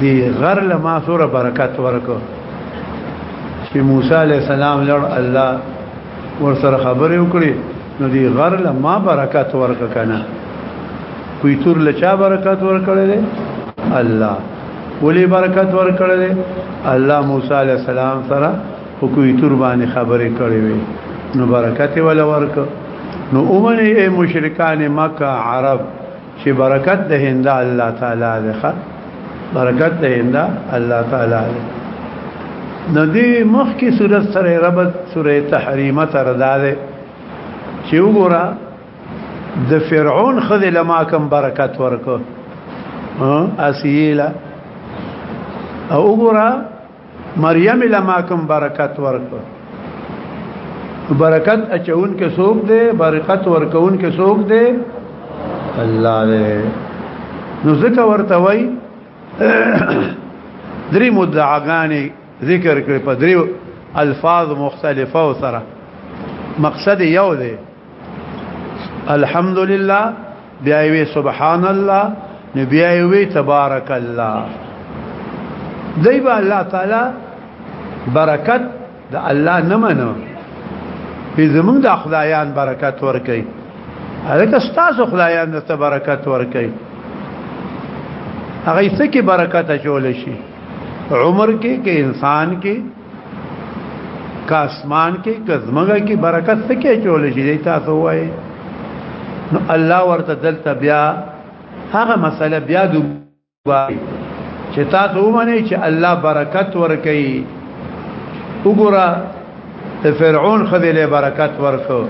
دی غر لما سوره برکت ورکو چې موسی عليه السلام لړ الله ور سره خبرې وکړي نو دی غر لما برکت ورک کنه کوی تور لچا برکت ورکړي دي الله ولي برکت ورکړي دي الله موسی عليه السلام سره کوی تور باندې خبرې کړې وي نو برکت ولا ورک نو اومنه مشرکان مکه عرب چې برکت د هنده الله تعالی ده برکت د هنده الله تعالی ده نو دې مخ کې سورۃ سره ربط سورۃ تحریمه تر داله چې وګوره د فرعون خذ لما کم برکت ورکو اسیلا او وګوره مریم لما کوم برکت ورکړ برکت اچون کې څوک دی برکت ورکون کې څوک دی الله دې نو ذکر ورته وای درې مدعاګانې ذکر کړې په درې الفاظ مختلفه سره مقصد یو دی الحمدلله بیا وی سبحان الله نو بیا وی تبارک الله دی با الله تعالی برکت د الله نه منو په زمون د خدایان برکت ورکي هغه ستاسو خدایان د برکت ورکي هغه څه کې برکت اچول شي عمر کې کې انسان کې کا اسمان کې کزمګه کې برکت څه کې چول شي تاسو وای نو الله ورته دلته بیا هغه مسله بیا دوباره چې تاسو ومنئ چې الله برکت ورکړي وګوره ته فرعون خدای له برکت ورکو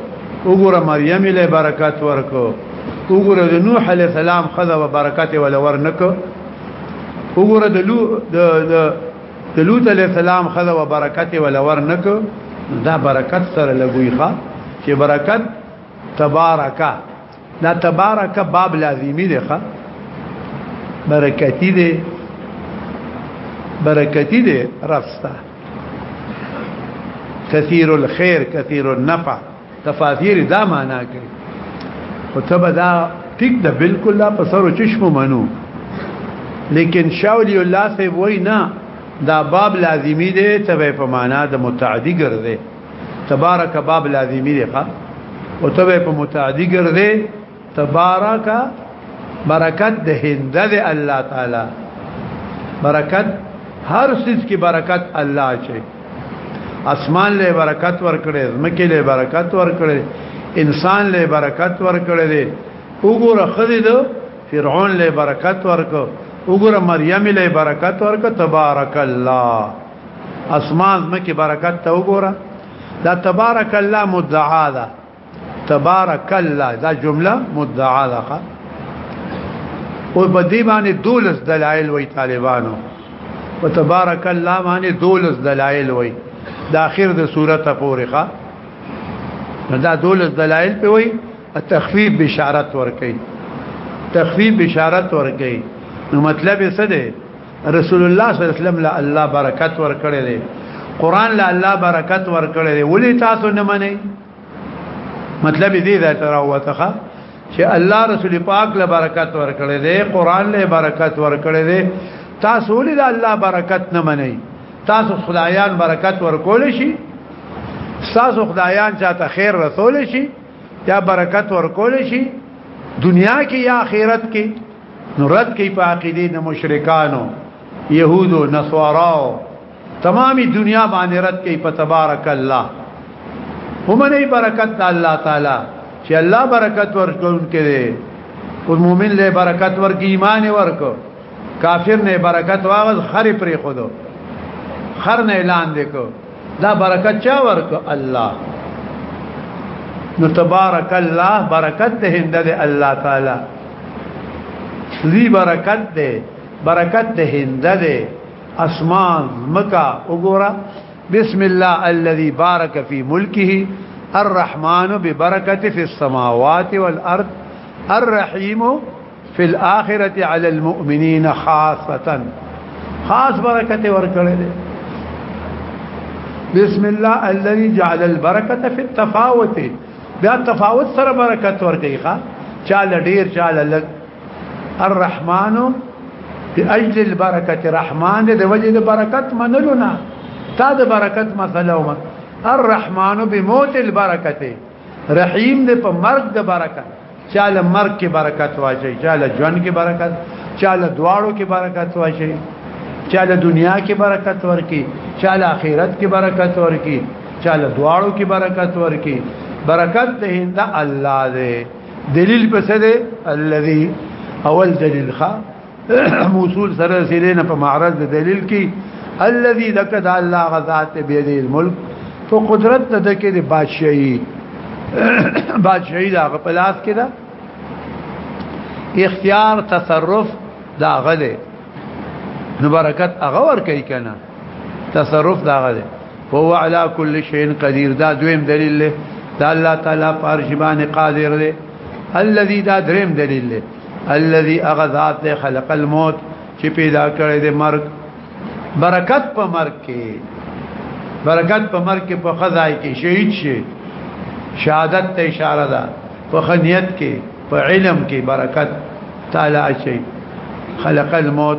وګوره مریم له برکت ورکو وګوره د نوح علی السلام خدای و برکت ول ورنکو وګوره د لو د د لوط علی السلام خدا و برکت ول ور نک دا برکت سره لګوي ښا چې برکت تبارک دا تبارک باب لازمی دی ښا برکتی دی برکتی دی رستا كثير الخير كثير النفع تفاسیر دا معنا کوي او تبه دا ټیک ده بالکل لا په سر چشم منو لیکن شاولی الله سی وای نه دا باب لازمی دی تبه په معنا د متعدی ګرځي تبارک باب لازمی دی ښا او تبه په متعدی ګرځي تبارک برکت د هند د الله تعالی برکت هر سیز کی برکت الله چي اسمان له برکت ورکړي زمکه له برکت ورکړي انسان له برکت ورکړي دي وګوره خدي دو فرعون له برکت ورکو وګوره مریم له برکت ورکو تبارک الله اسمان زمکه برکت ته وګوره دا تبارک الله مدعا ده تبارک الله دا جمله مدعا ده او په دې باندې دولس دلایل وای طالبانو او تبارک الله باندې دولس دلایل وای د اخر د سورته پورې ښا دا دولس دلایل په وای تخفیف بشارت ورکي تخفیف بشارت ورکي نو مطلب یې څه دی رسول الله صلی الله علیه وسلم له الله برکت ورکړي دي قران له الله برکت ورکړي دي ولې تاسو نه منئ مطلب دې دا تر وته چې الله رسول پاک له برکت ورکړي دي قران له برکت ورکړي دي تاسو ولې له الله برکت نه منئ تاسو خدایان برکت ورکول شي تاسو خدایان چاته خیر رسول شي یا برکت ورکول شي دنیا کې یا آخرت کې نو رد کوي په عقیده د مشرکانو يهودو نصاراو تمامي دنیا باندې رد کوي په تبارک الله ومني برکت د الله تعالی چې الله برکت ورکوونکی دی او مؤمن له برکت ورکې ایمان ورکو کافر نه برکت واغز خر پرې خودو خر نه اعلان وکړو دا برکت چا ورک الله نو تبارک الله برکت ده هند ده الله تعالی ذی برکت ده برکت ده هند ده اسمان مکا وګورا بسم الله الذي بارك في ملكه الرحمن ببركته في السماوات والارض الرحيم فی الاخرت علی المؤمنین خاصتا خاص برکت ورکړی دی بسم الله الذي جعل البرکت فی التفاوت بیا تفاوت سره برکت ورکړي ښا چاله ډیر چاله لګ الرحمن باجل البرکت رحمان دې وجه دې برکت منلو نه تا د برکت مسله ومه الرحمن بموت البرکت رحیم دې په مرګ د برکت چاله مرګ کې برکت واچي چاله ژوند کې برکت چاله دواړو کې برکت واچي چاله دنیا کې برکت ورکي چاله آخرت کې برکت ورکي چاله دواړو کې برکت ورکي برکت دې هند الله دې دلیل پسې دې الذي اول دلیل خا موصول سره سیرین په معرض د دلیل کې الذي لقد الله غذات بيد الملك تو قدرت د دکې د بادشاہي بادشاہي دا په لاس کې دا اختیار تصرف دا غله نو برکت هغه ور کوي کنه تصرف دا غله هو على كل شيء قدير دا دویم دلیل له دا الله تعالی پارشبان قادر دی الذي دا دریم دلیل له الذي اغذات خلق الموت چې پیدا کړی د مرګ برکت په مرګ کې برکت په مرګ کې په خدای کې شهید شي شهادت ته اشاره ده په خنیت کې په علم کې برکت تعالی شي خلق الموت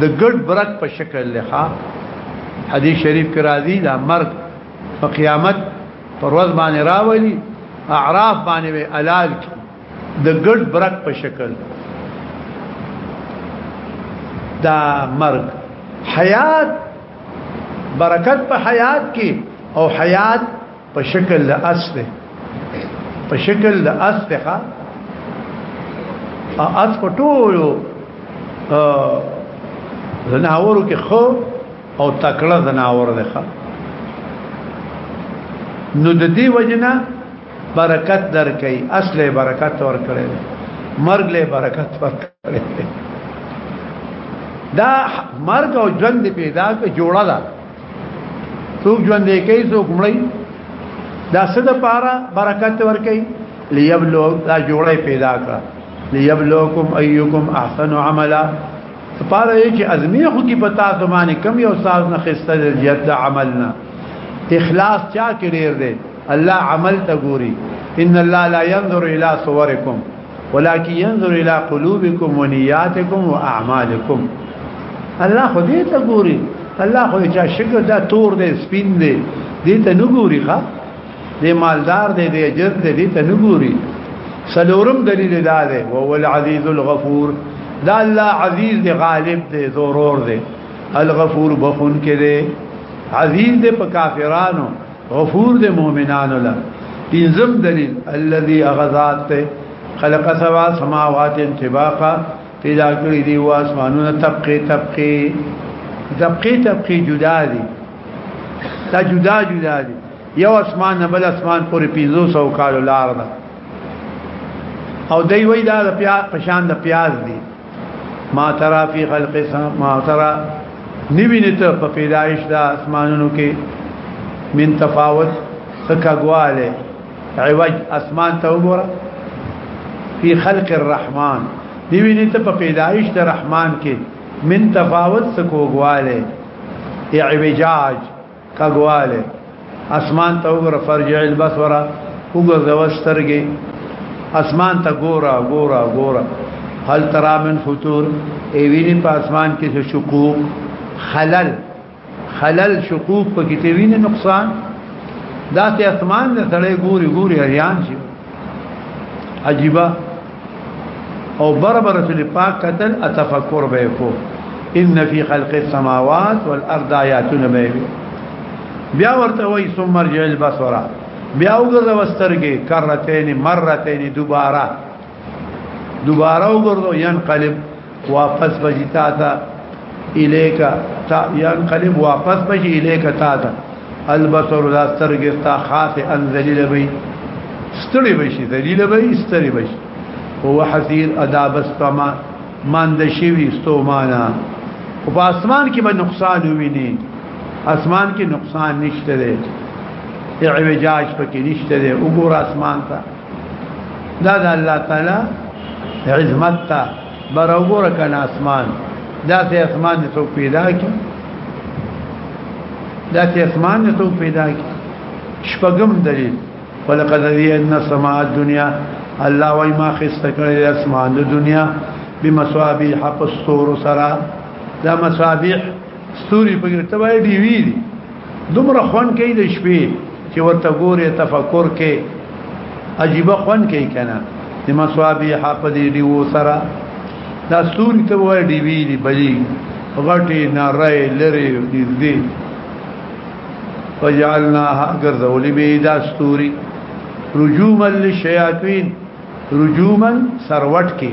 د ګډ برک په شکل لخوا حدیث شریف کې راځي دا مرګ په قیامت پر ورځ باندې راولي اعراف باندې به الال کی د ګډ برک په شکل دا مرګ حیات برکت په حیات کې او حیات په شکل د اس دی په شکل د اس دی ښا اس په ټولو زناورو کې خو او تکړه زناور دی ښا نو د دې وجنه برکت درکې اصل برکت ور کړې مرګ له برکت ور کړې دا مرګ او ژوند پیدا کې جوړه ده څوک ژوند دی کوي څوک مړی دا صد پارا برکت ور کوي ليبلو دا جوړه پیدا کړه ليبلوکم ايکم احسن عملا پاره چې ازمیه خو کې پتا ته باندې کم یو ساز نه خسته د جد عملنا اخلاص چا کې ډیر دی الله عمل ته ګوري ان الله لا ينظر الى صوركم ولكن ينظر الى قلوبكم ونياتكم واعمالكم الله خو دې ته ګوري الله خو چې شکر دا تور دې سپین دې دې ته نه ګوري ښا دې مالدار دې دې اجر دې دې ته نه ګوري سلورم دلیل دا دې هو العزیز الغفور دا الله عزیز دې غالب دې ضرور دې الغفور بخون کې دې عزیز دې په کافرانو غفور دې مؤمنانو له پنځم دلیل الذي اغذات ته خلق سبع سماوات انطباقا پیدا کړی دی او اسمانونه طبقه طبقه طبقه طبقه جدا دي دا جدا جدا دي یو اسمان نه بل اسمان پورې 500 کال لار ده او دوی وای دا د پیاز پشان د پیاز دي ما ترى في خلق السماء ما ترى نوینت په پیدایش د اسمانونو کې من تفاوت خکګواله عوج اسمان ته وګوره في خلق الرحمن نوینت په پیدایش د رحمان کې من تفاوت سکوګواله اعوجاج کګواله اسمان ته وګوره فرجع البصر وګوره وسترګي اسمان ته ګوره ګوره ګوره هل ترى من فطور ای ویني په اسمان کې څه شقوق خلل خلل شقوق په کې ته ویني نقصان دا ته اسمان نه سړی ګوري ګوري هریان شي عجيبه او بربر رسول پاک قتل اتفکر به کو ان فی خلق السماوات والارض آیات به بیا ورته وای ثم رجع البصر بیا وګرځه وسترګې کرتين مرتين دوباره دوباره وګرځو ينقلب واپس بجی تا تا الیکا تا ينقلب واپس بجی الیکا تا تا البصر لا سترګستا خاص ان ذلیل بی ستړي بشي ذلیل بی ستړي بشي هو حسیر ادا بستما مند شوی ستومانا او په اسمان کې به نقصان ویني اسمان کې نقصان نشته دی اعوجاج پکې نشته دی وګور اسمان ته دا د الله تعالی عظمت تا برابر کنا اسمان دا ته اسمان ته پیدا کی دا ته اسمان ته پیدا کی شپغم دلیل ولقد زینا سما الدنيا الله وای ما خسته کړی اسمان د دنیا بمصابيح حق الصور سرا دا مصابيح ستوري په ته وای دی وی دی دومره خوان کوي د شپې چې ورته ګوره تفکر کې عجیب خوان کوي کنه د مسوابي حق دی دی و سره دا ستوري ته وای دی وی دی بلی غټي نارای لری نږدې وجعلناها غرذولي به دا ستوري رجوما للشياطين رجوما سروټ کې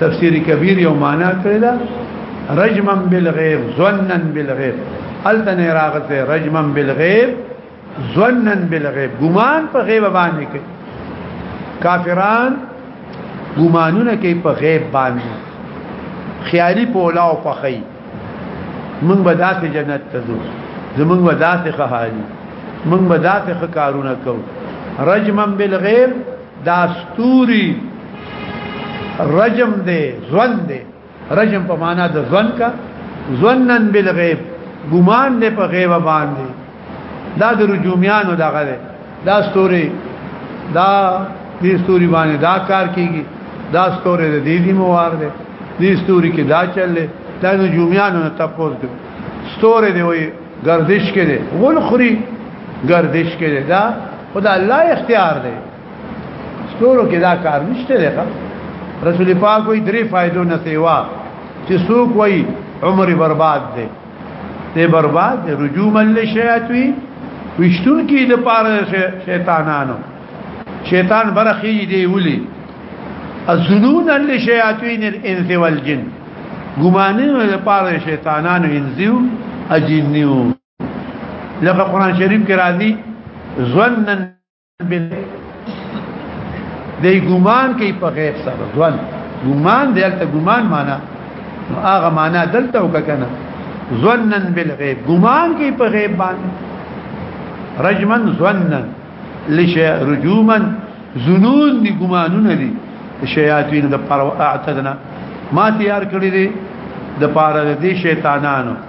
تفسیر کبیر یو معنا کړی دا رجما بالغیب ظنا بالغیب التن راغت رجما بالغیب ظنا بالغیب ګمان په غیب باندې کوي کافران ګمانونه کوي په غیب باندې خیالي پولا او پخی من به داسې جنت ته ځو زمون به داسې خهالي من به داسې خکارونه کوو رجما بالغیب دا ستوري رجم دی ځوند دی رجم په معنا د ځوند کا ځوندن بالغیب ګمان دی په غیب باندې دا د رجومیانو دغه دی دا ستوري دا دې ستوري باندې دا کار کیږي دا ستوري د دې دی موار دی دې ستوري کې دا چللې دا د جومیانو نه تاسو دی ستوري دی وي گردش کې دی غول خوري گردش کې دی دا خدا الله اختیار دی ستورو کې دا کار نشته دی رسول پاک وی درې فائدو نه سیوا چې څوک وی عمر برباد دی ته برباد دی رجوع مل شیاطوی وشتون کې د پاره شیطانانو شیطان برخی دی ولي الظنون لشیاطین الانس والجن ګمانه د پاره شیطانانو انزیو اجنیو لکه قران شریف کې راځي ظنن بال دی ګمان کوي په غیب سره ځوان ګمان دی البته ګمان معنا هغه معنا دلته وکنه ظنن بالغیب ګمان کوي په غیب باندې رجمن ظنن لشی رجومن ظنون دی ګمانونه دي شیاطین د پر اعتدنا ما تیار کړی دي د پاره د شیطانانو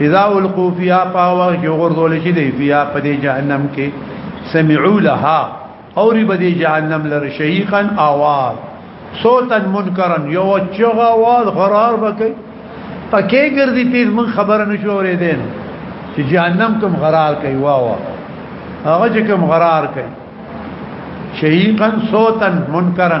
اذا القوا فيها فاوا يغرذول شي دي فيها پدې جهنم کې سمعوا لها اوري بدې جهنم لر شيخا اواز صوتا منکرا یو چغا واز غرار بکې پکې ګرځي تیز من خبر نشو اورې دین چې جهنم کوم غرار کوي وا وا هغه چې کوم غرار کوي شيخا صوتا منکرا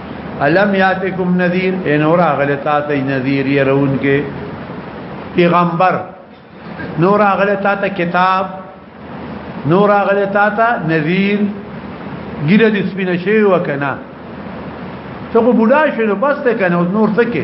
الم یاتکم نذیر ان اور اغلتا ته نذیر يرون کې پیغمبر نور اغلتا ته کتاب نور اغلتا ته نذیر ګیره د سپینه شی وکنا ته کو بډا شنو بس ته کنه نور څه کې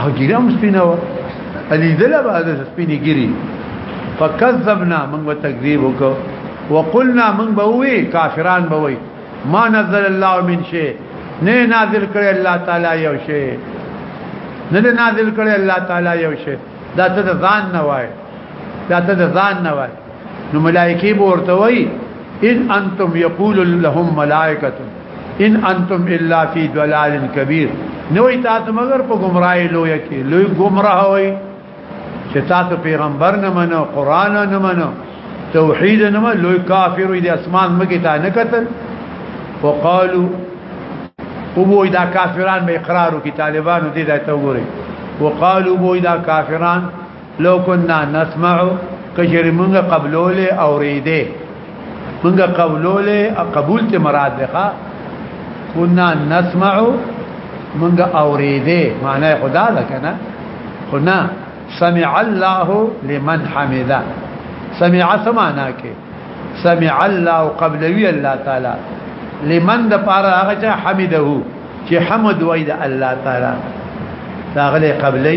او ګیرم سپینه و علي دله بعد سپینه ګيري فكذبنا من وتكذيب وکړو وقلنا من بوي کافران بوي ما نزل الله من شيء نه نازل کړي الله تعالی یو شی نه نازل کړي الله تعالی یو شی دا ته ځان نه وای دا ته ځان نه وای نو ملائکی بورته وای ان انتم یقول لهم ملائکه ان انتم الا فی ضلال کبیر نو تاسو مگر په گمراهی لوی کې لوی گمراه وای چې تاسو پیغمبر نه منو قران نه منو توحید نه منو لوی کافر دی اسمان مګی تا نه کتل وقالو وبو دا کافران به اقرار کی طالبانو دې دا ته وګوري وقالو بو دا کافران لو كنا نسمع کجری مونږه قبلول او ریده مونږه قبلول قبول ته مراد ده كنا نسمع مونږه اوریده معنی خدا ده کنه خنا سمع الله لمن حمده سمع سمعنا کې سمع الله قبلوي الله تعالی لمن د پاره هغه چې حمده چې حمد وای د الله تعالی دا غلي قبلي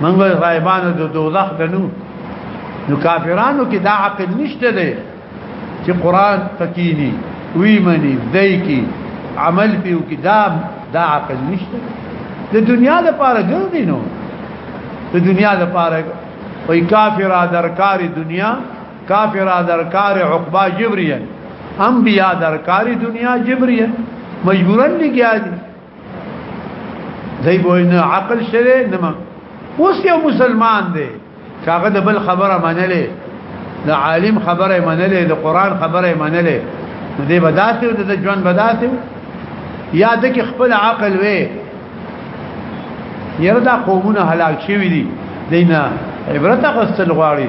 من به غایبانو د دوزخ غنو نو کافرانو کې دا عقل نشته دی چې قران تکینی وی منی دای کی عمل پیو کی دا دا عقل نشته د دنیا لپاره ګرځي نو د دنیا لپاره وای کافر درکار دنیا کافر درکار عقبا جبریا انبیاء درکار دنیا جبریا مجبورن لګیا دي دای به نه عقل شری نه ما اوس یو مسلمان دی کاغه د بل خبره منلې د عالم خبره منلې د قران خبره منلې دې بداسه او د ژوند بداسه یا د کې خپل عقل وې یره دا قومونه هلاک شوی دي دینه عبرت غسل غواړي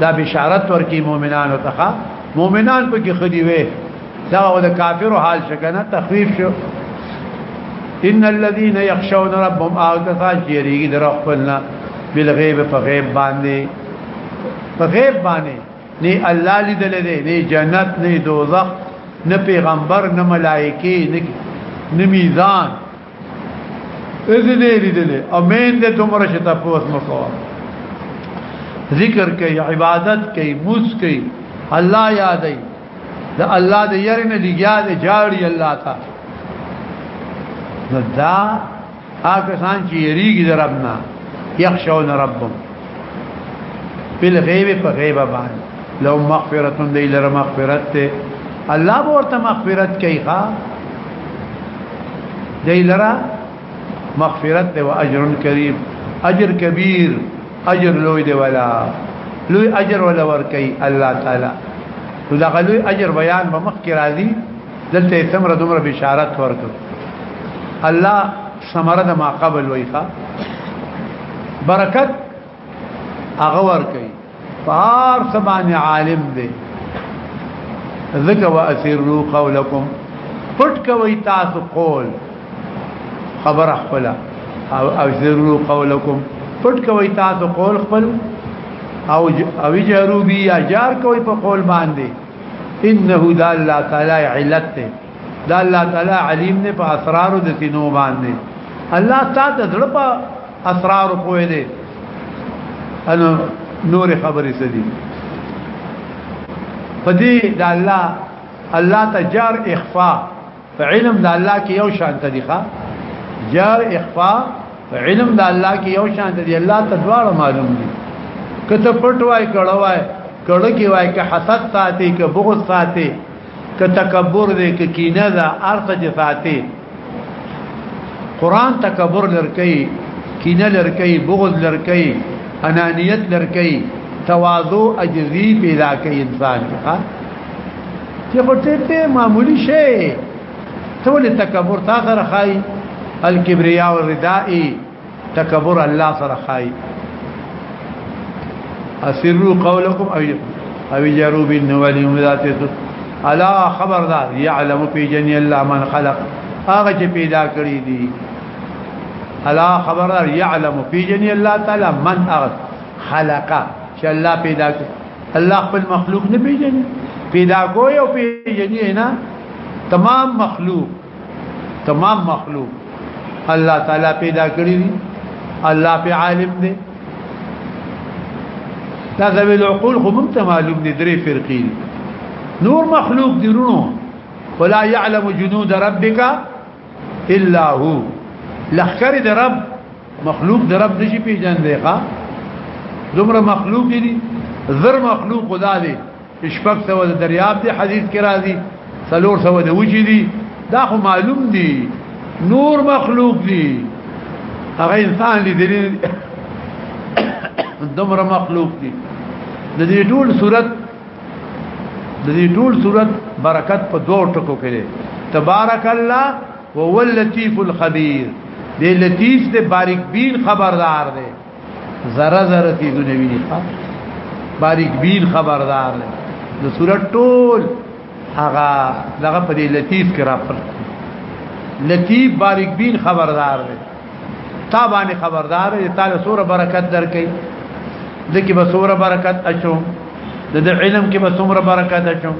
دا بشارت ورکی مؤمنانو ته مؤمنان په کې خدي وي دا د کافرو حال شکنه تخفیف شو ان الذين يخشون ربهم اغتفا جيريږي در خپلنا بالغيب په غیب باندې په غیب باندې نه الله لیدل دي نه جنت نه دوزخ نه پیغمبر نه ملائکه نه میزان اې دې دې لیدلې امین دې تمره شتا پوس مکو ذکر کوي عبادت کوي موس کوي الله یادای دا الله دې یری نه لګیا دې جاړي الله تا دا هغه سان چې یریږي دربنا یخشون ربهم بل غیب په غیب باندې لو مغفرت دی لره مغفرت ته الله ورته مغفرت کوي ښا دی لره مغفرت ته واجر کریم اجر کبیر اجر لوی دی ولا لوی اجر ولا ور کوي الله تعالی دا غلوی اجر بیان به مخ کې راځي دلته ثمره دومره بشارت ورکړه الله ثمره د ما قبل وای ښا برکت هغه ور کوي فار سبحان عالم دی ذکر واسروا قولکم پټ کوي تاسو قول خبر خپل او اسروا قولکم پټ کوي تاسو قول خپل او او جارو بیا جار کوي په قول باندې انه ذا الله تعالی علت دا الله تعالی علیم نه په اسرار د سینو باندې الله تعالی د زړه په اسرار پوهه دی انو نور خبرې سدي پدې د الله الله تجار اخفاء علم د الله کې یو شان طریقه جار اخفاء علم د الله کې یو شان دی الله تدوار معلوم دي کته پټ وای کړه وای کړه کې وای که حسد ساتي که بغض ساتي که تکبر دې که کینه ده ارته جفاته قران تکبر لرکې کینه لرکې بغض لرکې انانیت لرکې تواضع اجزی پیدا کوي انسان ها چې په ټیټه معمولی شی ته ولې تکبر تا سره خای الکبریا والردائی تکبر الله سره خای اسروا قولكم او او جروا بالنوال يوم ذات الا خبردار يعلم في جن الله من خلق هغه چې پیدا کړی دي الا خبردار يعلم في جن الله تعالی من اغد خلق چې الله پیدا کړ الله خپل مخلوق نه پیژني پیدا کوي او پیژني نه تمام مخلوق تمام مخلوق الله تعالی پیدا کړی دی الله په عالم دی دا ذوی العقول خو مونږ ته معلوم دي درې فرقې نور مخلوق دي رونو ولا يعلم جنود ربك الا هو لخر د رب مخلوق د رب نشي پیژندې ښا دومره مخلوق دي زر مخلوق خدا دي شپږ سوه د دریاب دی حدیث کې راځي څلور سوه د وجې دي دا خو معلوم دي نور مخلوق دي هغه انسان لیدلی دومره مخلوق دي د دې ټول صورت د دې ټول صورت برکت په دوه ټکو کې دی تبارک الله وهو اللطیف الخبیر دې لطیف دې باریک بین خبردار دی ذره ذره تیزونه ویني باریک بین خبردار دی د صورت ټول هغه دغه په لطیف کې راپر لطیف باریک بین خبردار دی تا باندې خبردار دی تعالی سوره برکت درکې دکې به سوره برکت اچو د علم کې به سوره برکت اچو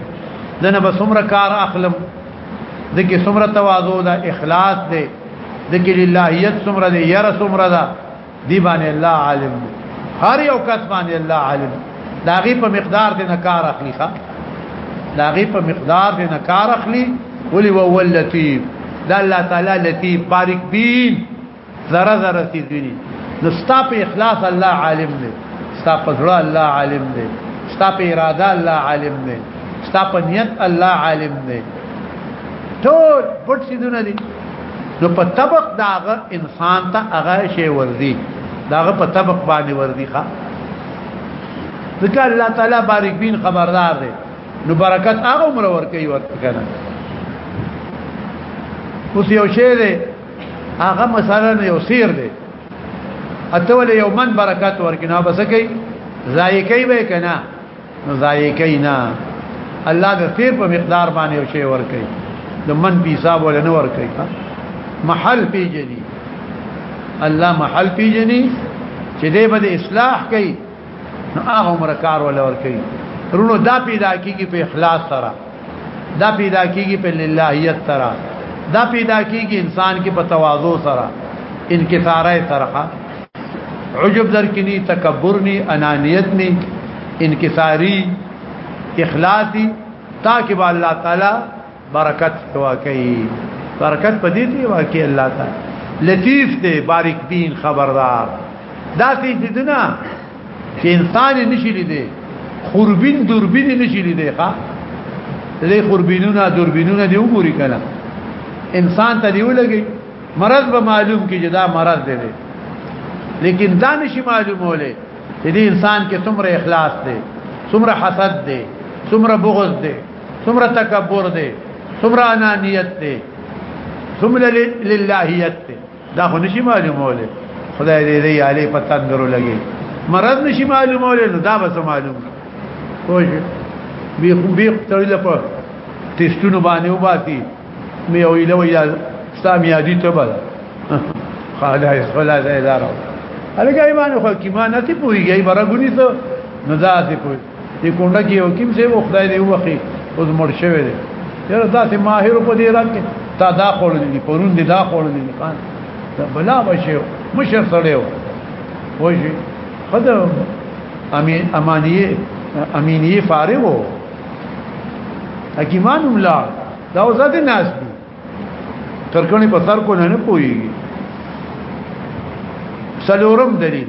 دنه به سوره کار اخلم دکې سوره تواضع ده اخلاص ده دکې للهیت سوره ده یره سوره ده دی باندې الله عالم دی هر یو کس باندې الله عالم دا غي په مقدار دې نه کار اخلي ښا دا غي په مقدار دې نه کار اخلي ولي هو اللطيف دا الله تعالی لطيف بارک بین ذره ذره تی دیني نو ستا په اخلاص الله عالم دی ستا په زړه الله عالم دی ستا په اراده الله عالم دی ستا په نیت الله عالم دی ټول پټ سیدونه دي نو په طبق داغه انسان ته هغه شی ورزي داغه په طبق باندې ورزي ښا ځکه الله تعالی بارک بین خبردار دی نو برکت هغه عمر ور کوي ورته کنه اوس یو شی دی هغه مثلا یو سیر دی اته ول یو من برکت ورکنه بس کوي ځای کوي به کنه نو ضایع کینا الله د تیر په مقدار باندې یو شی ور کوي د من په حساب ول نه ور کوي محل پیجنی الله محل پیجنی چې دې به اصلاح کوي نو هغه عمر کار ول ور کوي رونو دا پیدا کیږي په اخلاص سره دا پیدا کیږي په للهیت سره دا پیدا کیږي انسان کې په تواضع سره انکساره سره عجب در کې ني تکبر ني انانیت ني انکساری اخلاصي تاکي با الله تعالی برکت واکي برکت پدې دی واکي الله تعالی لطیف دی باریک بین خبردار دا څه دي نه چې انسان نشي لیدي خوربین دوربین نشي لیدي ښا لې خوربینونه دوربینونه دی وګوري کله انسان ته دی ولګي مرض به معلوم کې جدا مرض دی لیکن دا نشي معلوموله چې دې انسان کې څومره اخلاص دی څومره حسد دی څومره بغض دی څومره تکبر دی څومره انانیت دی ثم للهیت دا خو نشي معلوموله خدای دې دې علي پتان درو لګي مرض نشي معلوموله نو دا به معلوم خوش بي خو بي تړل په تستونو باندې وباتي مې ویل ویا سامیا دي ته بل خدای خلا زې دارو هلګای باندې خو کیمانه ته پويږي برګونی ته نزاته پوي دې کونډه کې یو کیم څه وخدای دی وخی اوس مړ شوی دی یره تاسو ماهر په دې رات کې تا دا قول دي پرون دي دا قول دي خان دا بلا بشي مشر سره و وجه خدای امین امانیه امینیه فارغ و حکیمان ملا دا وزاد ناس دي ترکانی په سر کو نه نه پويږي سلورم دلیل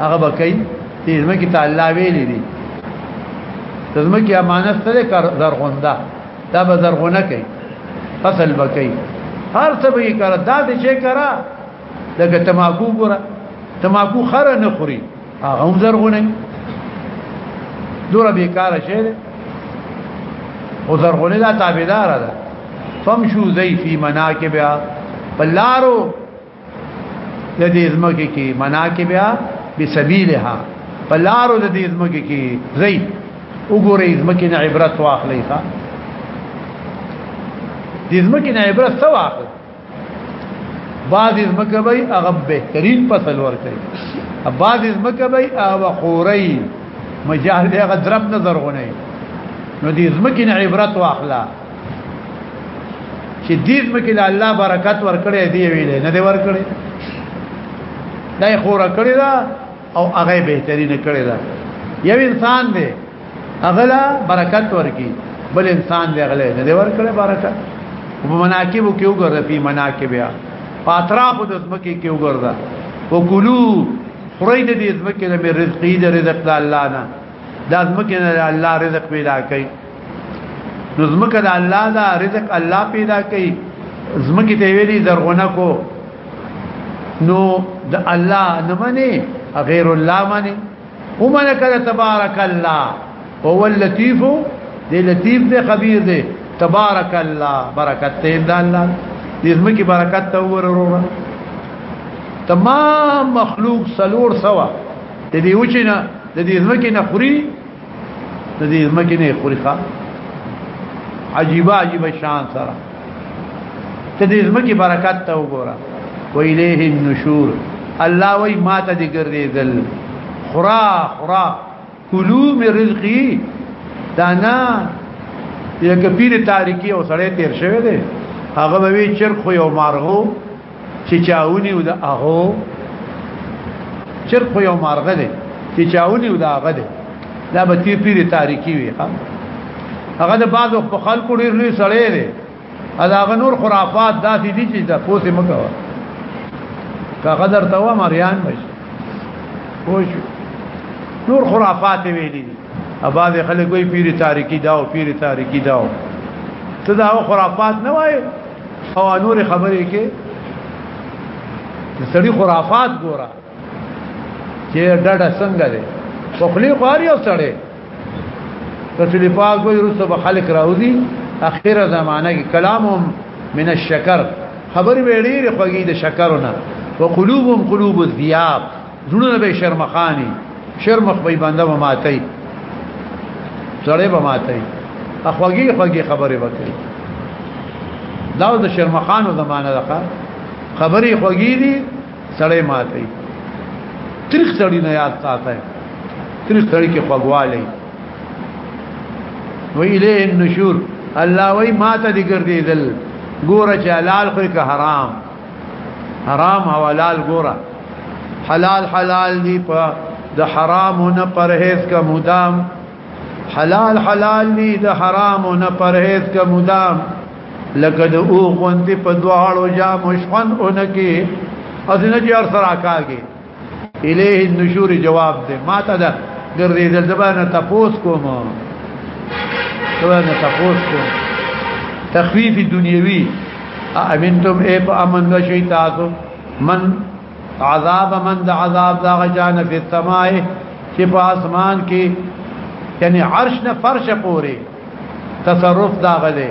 هغه بکای چې زمکه ته الله ویلې دي زمکه امانت سره کار زرغوندا دا به زرغونه کوي فصل بکای هر څه به کار دا دې چې کرا لکه تماکو ګره تماکو خره نه خوري هغه هم زرغونه دوره بیکاره شه او زرغونه دا تابعدار ده فمشو زي في مناكبها فلارو د دې زمکه کې مناکبها بسبيلها پلارو د دې زمکه کې زئی وګورئ زمکه نه عبرت واخلئ ښا دې زمکه نه عبرت څه واخلئ بعض زمکه به هغه بهترین فصل ورکړي بعض زمکه به هغه خوري مجاهد هغه درب نظر غوني نو دې زمکه نه عبرت واخلئ چې دې مکه له الله برکت ورکړي دی ویلې نه دی ورکړي دا خور کړی دا او هغه بهترینه کړی دا یو انسان دی اغلا برکت ورکی بل انسان دی اغلا نه دی ورکړي برکت په مناکب کې وګوره په مناکب یا پاتراف د زمکه کې وګوره وکلو خوري د دې زمکه د رزق دې رزق الله نه د زمکه نه الله رزق پیدا کوي نو زمکه د الله دا رزق الله پیدا کوي زمکه ته ویلي زرغونه کو نو د الله نه مني غیر الله مني ومن کله تبارک الله هو اللطیف دی لطیف دی خبیر دی تبارک الله برکت ته د الله دې زمکه برکت ته ورورو تمام مخلوق سلور سوا د دې وچنه د دې زمکه نه خوري د دې مکه نه خوري ښا عجیب عجیب شان سره ته دې زمکه برکات ته وګوره ویلیه النشور الله وای ما ته دې ګرځیدل خرا خرا کلو می رزقی دانا یک پیر تاریکی او سړی تیر شوی دی هغه به چر خو یو مارغو چې چاونی او د هغه چر خو یو مارغه دی چې چاونی او د هغه دی دا به تیر پیری تاریکی وي هغه د بعضو په خلکو ډیر لوی سړی دی هغه نور خرافات داسې دي چې د پوسې مکو کا قدر ته و مریان بشي خوش نور خرافات ویلي دي اباز خلک وی پیری تاریکی داو پیری تاریکی داو ته دا خرافات نه وایي او نور خبرې کې سړي خرافات ګورا چې ډډه څنګه ده په خلی غاری او سړی رسول پاک وی رسو به خلق راوځي اخیره زمانہ کې کلامهم من الشکر خبر ویړي خوږی د شکرونه وقلوبهم قلوب الذیاب زړونه به شرمخانی شرمخ به بنده و ماتي سړی به ماتي اخوږي خوږي خبره وکړي دا د شرمخانو زمانه ده خبرې خوږي دي سړی ماتي تریخ سړی نه یاد ساتي تریخ سړی کې خوږوالی و الیه النشور الله وای ماته دي ګرځیدل ګوره چې حلال خو که حرام حرام او حلال ګوره حلال حلال دی په د حرام نه پرهیز کا مدام حلال حلال دی د حرام نه پرهیز کا مدام لکه د او غوندې په دواړو جام شپن اونکي اذن جار سره کاږي الیه النشور جواب دې ما ته دا ګرځیدل زبانه تاسو کوم زبانه تاسو کوم تخفیف دنیوی امنتم اے په امن وشي تاسو من عذاب من د عذاب دا غجان فی السماء چې په اسمان کې یعنی عرش نه فرش پوري تصرف دا غلي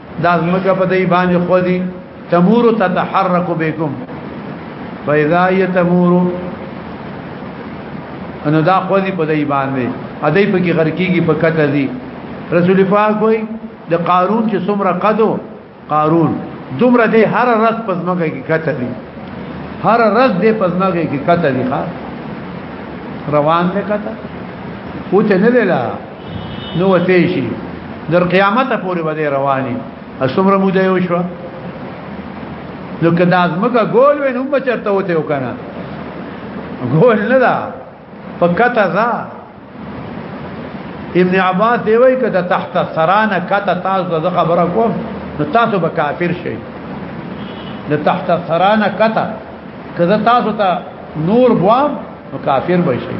دا زمکه په دې باندې خو دي تمور تتحرك بكم فاذا يتمور انو دا خو دي په دې باندې ا دې په کې غرقيږي په کته دي رسول پاک وای د قارون چې څومره قدو قارون دومره دې هر رس پزماګه کې کته دي هر رس دې پزماګه کې کته دي ښا روان نه کته او ته نه ویلا نو وته شي در قیامت پورې به رواني اسمره مو دی وشو نو کدا زمګه ګول وین هم چرته وته وکنه ګول نه دا فقط ذا ابن عباس دی وای کدا تحت سرانه کته تاسو د خبره کوم نو تاسو به کافر شئ د تحت سرانه کته کدا تاسو ته نور بوام نو کافر به شي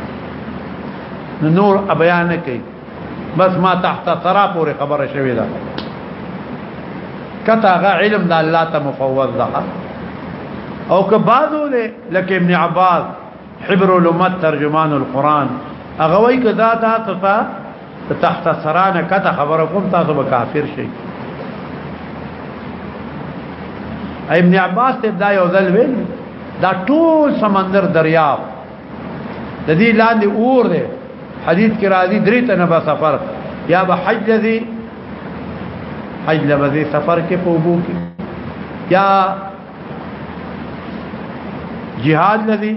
نو نور بیان کوي بس ما تحت ثرا پورې خبره شوې ده کته غ علم د الله ته مفوض ده او که بعضو له لکه ابن عباس حبر الامه ترجمان القران هغه وایي کدا دا ته تحت سرانه کته خبر کوم تاسو به کافر شئ ابن عباس ته دا یو ځل ویل دا ټول سمندر دریاب د دې لاندې اور دی حدیث کې راځي درې تنه به سفر یا به حج لذي حج لذي سفر کې پوبو کې یا جهاد لدی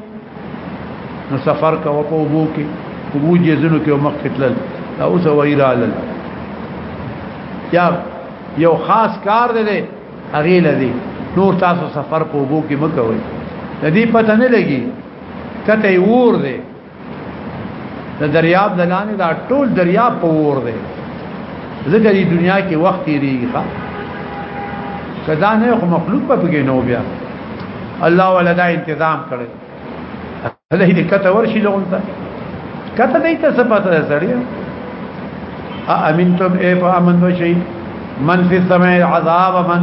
نو سفر کا وپو وو کې وو جزنو کې مخ کتل او اوس ویرال یا یو خاص کار دی هغه لدی نور تاسو سفر په وو کې مکوئ د دې پته نه لګي کته ور دی د دریاب د لاندې دا ټول دریاب په ور دی ځکه د دنیا کې وخت تیریږي کدا نه خو مخلوق په کې نو بیا الله ولدا تنظیم کړي هله دې کته ورشي لغون ته کته دې ته څه پته سړی امنتم اف امن وشي من فی السماء عذاب من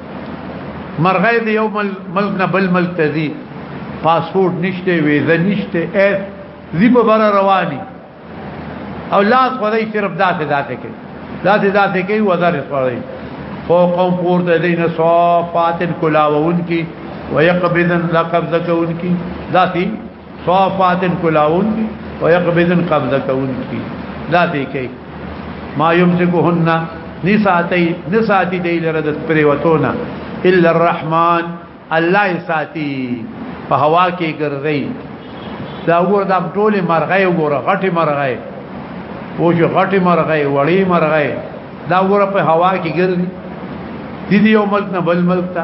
مرغې دی یو ملک نه بل ملک ته دی پاسپورت نشته ویزه نشته اف دی په بار رواني او لاس خدای صرف داسې داسې کوي داسې داسې کوي وزر سپړي فوق قوم پورته دین صفات کلاوون کی ويقبضن لقبضه کون کی داسې صافات کلاون کی او یقبضن قبضه کون کی دا دی کوي ما یمسکهن نساتی نساتی دی لرد پریوتونا الا الرحمن الله ساتی په هوا کې ګرځي دا وګور دا ټول مرغې وګور غټي مرغې او چې غټي مرغې وړي مرغې دا وګور په هوا کې ګرځي دي یو ملک نه بل ملک ته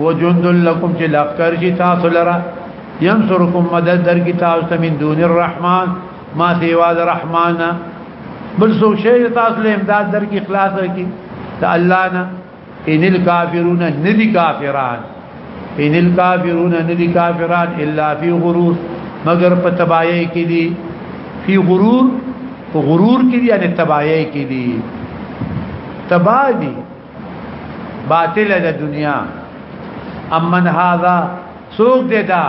وجند لكم چې لخر شي تاسو لره ينصركم مدد در کی تاسو ته من دون الرحمن ما سوا الرحمن بل سو شي تاسو له امداد در کی خلاص کی ته الله نه ان الكافرون ندي کافران ان الكافرون ندي کافران الا في غرور مگر په تباہی کې دي في غرور غرور کې دي یعنی تباہی کې دي تباہ دي باطل د دنیا امن هذا سوق دې دا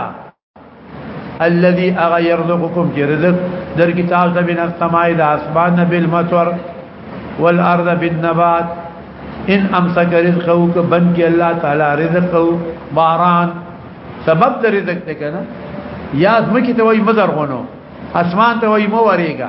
الذي اغا يرزقكم جرزق در کتاب ته بنا السماء الى اسمان بالمطر والارض بالنبات ان امسك رزقه كبن کې الله تعالی رزق او باران سبب د رزق ته کنه یاد مکه ته وای مزر غونو اسمان ته وای مو وريګا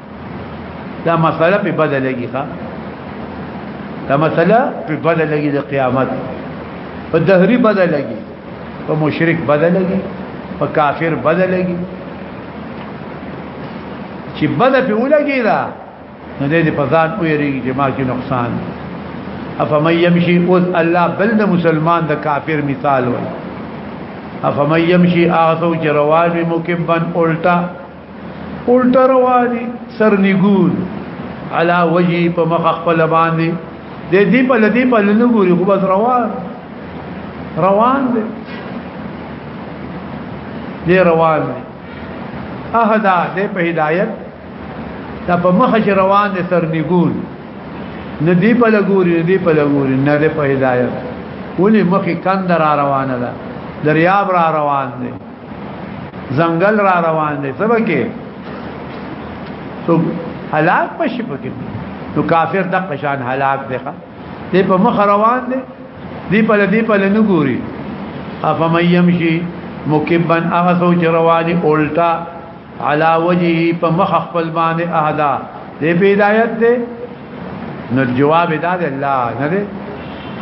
دا مسله په بده لګي ښا دا مسله په بده لګي د قیامت په دهری بده لګي په مشرک بده لګي په کافر بده لګي چې بده په ولګي دا نو دې په ځان ویریږي چې ما کې نقصان افمن يمشي اوس الله بل د مسلمان د کافر مثال وایي افمن يمشي اعثو چې روان مکبن الټا الټا رواني سرنګون علا وجي په مخ خپل باندې د دې په لدی په لنه ګوري خو بس روان روان دي دې روان دي اهدا دې په هدایت دا په مخ چې روان دي سرنګون نه دې په لګوري نه دې په لګوري نه دې په هدایت ولې مخې کندر روانه ده دریاب را روان دي زنګل را روان دي سبا کې تو هلاک پشي پکې تو کافر د قشان هلاک دی ښا دې په مخ روان دي دې په دې په نه ګوري افمن يمشي مکبن اغه سوچ رواني الټا علا وجهه په مخ خپل باندې اهدا دې په هدایت دې نو جواب دا دې الله نه دې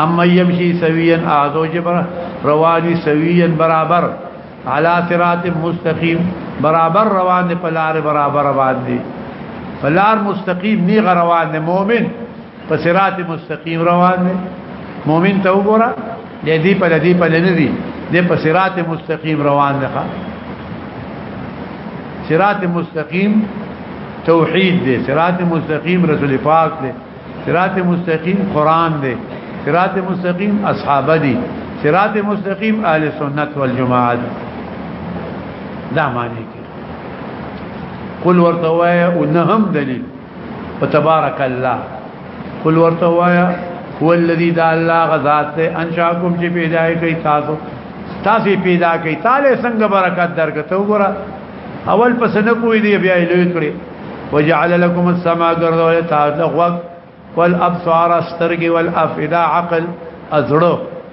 اما يمشي سويا اعذو جبر رواني سويا برابر على صراط مستقيم برابر روان په لار برابر باندې په لار مستقيم ني روان مؤمن په صراط مستقیم روان دی مؤمن ته وګوره دې دې په دې په نه دی دې په صراط مستقیم روان دی صراط مستقیم توحید دی صراط مستقیم رسول پاک دی صراط مستقیم قران دی صراط مستقیم اصحاب دی صراط مستقیم اهل سنت والجماعت دا معنی کې قل ورتوای او نهم دلیل وتبارك الله قل ورته وایا هو الذي دا الله غذات ته انشاکم چې پیدا کوي تاسو تاسو پیدا کوي تعالی څنګه برکت درکته وګوره اول پس نه کوی دی بیا لوی کړی وجعل لكم السماء غرضه تاسو غوږ والابصار استرګي والافئده عقل ازړو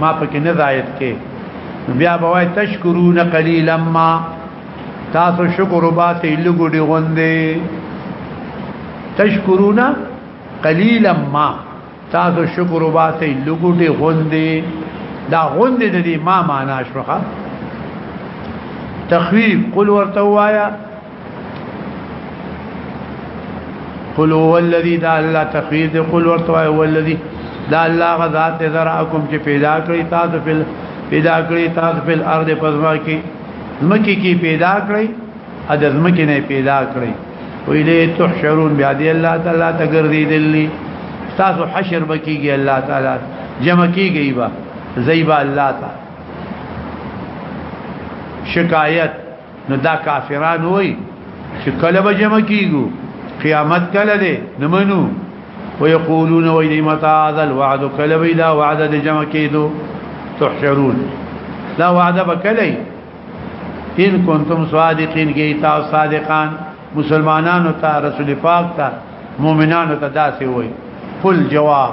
ما پکې نه زائد کې بیا به وای تشکرون قلیلا ما تاسو شکر وباسي لګوډي غوندې تشکرون قلیلا ما تاسو شکر وباسي لګوډي غوندې دا غوندې د دې ما معنا شوخه تخویب قل ورته وایا قل هو الذي دا الله تخير دي قل ورتوا هو الذي دا الله غذات ذراكم چې پیدا کړی تاسو په پیدا کړی تاسو په ارض پزما کې مکی کې پیدا کړی اجز مکی نه پیدا کړی ویلې تحشرون بیا دی الله تعالی تګردی دلی تاسو حشر بکیږي الله تعالی جمع کیږي با زیبا الله تعالی شکایت نو دا کافران وای چې کله به جمع کیږو قیامت کله ده نمنو ويقولون ويل متى هذا الوعد کله وی دا وعده د جمع کیدو تحشرون دا وعده بکلی ان کنتم صادقین کی تا صادقان مسلمانانو ته رسول پاک ته مؤمنانو ته داسې وای قل جواب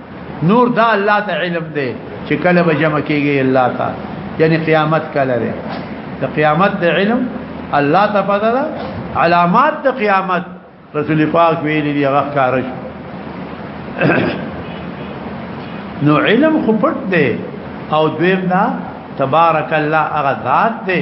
نور دا الله ته علم دی چې کله به جمع کیږي الله ته یعنی قیامت کله دی د قیامت د علم الله ته پته ده علامات د قیامت رسول پاک ویلي دی هغه کارش نو علم خو پټ دی او دویم دا تبارک الله هغه ذات دی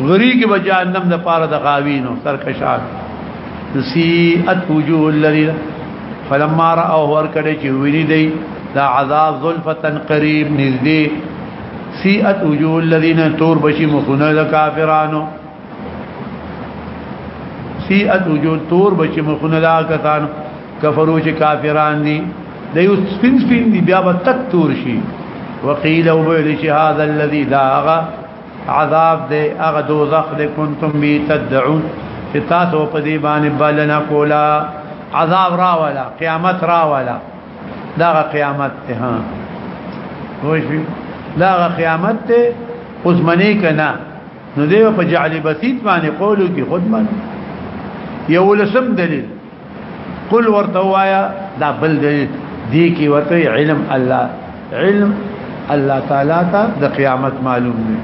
غری کې به جهنم د پاره د غاوینو سرکشان نسیئت وجوه الذین فلما راوا ور کړي چې ویني دی دا عذاب ظلفتن قریب نږدې سیئت وجوه الذین تور بشي مخونه د کافرانو سیئت وجوه تور بشي مخونه دا کسان کفرو چې کافران دي د یو سپین سپین دی بیا به تک تور شي وقیل او ویل شي هاذا الذی داغه عذاب دې هغه دوزخ دې کنتم بی تدعون چې تاسو په دې باندې بلنه کولا عذاب راولا قیامت راولا دا قیامت ته ها وښوی دا قیامت ته اوس منی کنا نو دې په جعل بسیط باندې قولو کې خود من یو لسم دلیل قل ورته وایا دا بل دی دی کی ورته علم الله علم الله تعالی ته د قیامت معلوم دی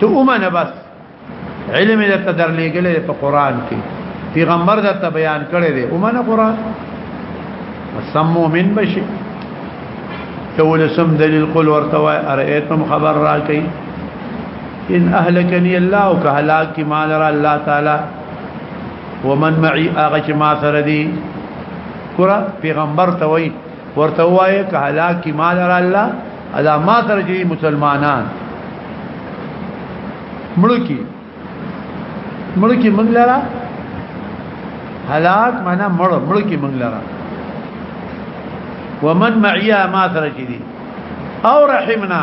ته اومنه بس علم دې ته درلېګلې په قران کې پیغمبر دا ته بیان کړی دی اومنه قران سمو من بشي تولسم دلیل قل ورته وای ارئیتم خبر راکئ ان اهلكني الله كهلاك مال الله تعالى ومن معي هغه چې ما سره دي کورا پیغمبر ته وای ورته وای که هلاک مال را الله ادا ما سره چې مسلمانان ملکی ملکی من لرا هلاک معنا مړ ملکی من لرا ومن معي ما سره چې دي او رحمنا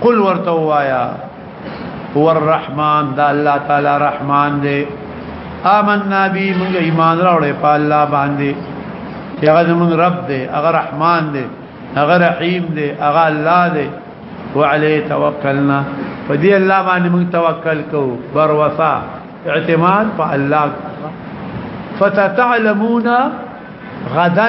قل ورته وایا هو الرحمن دا الله تعالی رحمان دی آمنا بی موږ ایمان راوړې په الله باندې چې هغه زموږ رب دی هغه رحمان دی هغه رحیم دی هغه الله دی وعليه توکلنا په دې الله باندې موږ توکل کوو بر وفا اعتماد په الله فتتعلمون غدا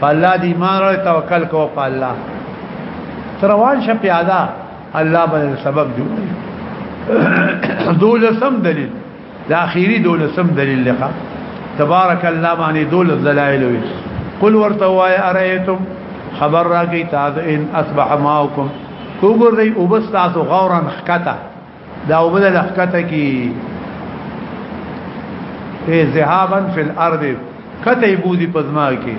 په الله دی ایمان راوړ توکل کو په الله روان شه پیاده الله بل سبب جوړ دولسم دلیل دا اخیری دولسم دلیل لخوا تبارک الله باندې دولس دلایل وي قل ورته وای ارایتم خبر راګی تاسو ان اصبح ماؤکم کوګر دی وبس تاسو غورا خکتا دا وبد لحقته کی اے ذهابا فی الارض کته بودی پزما کی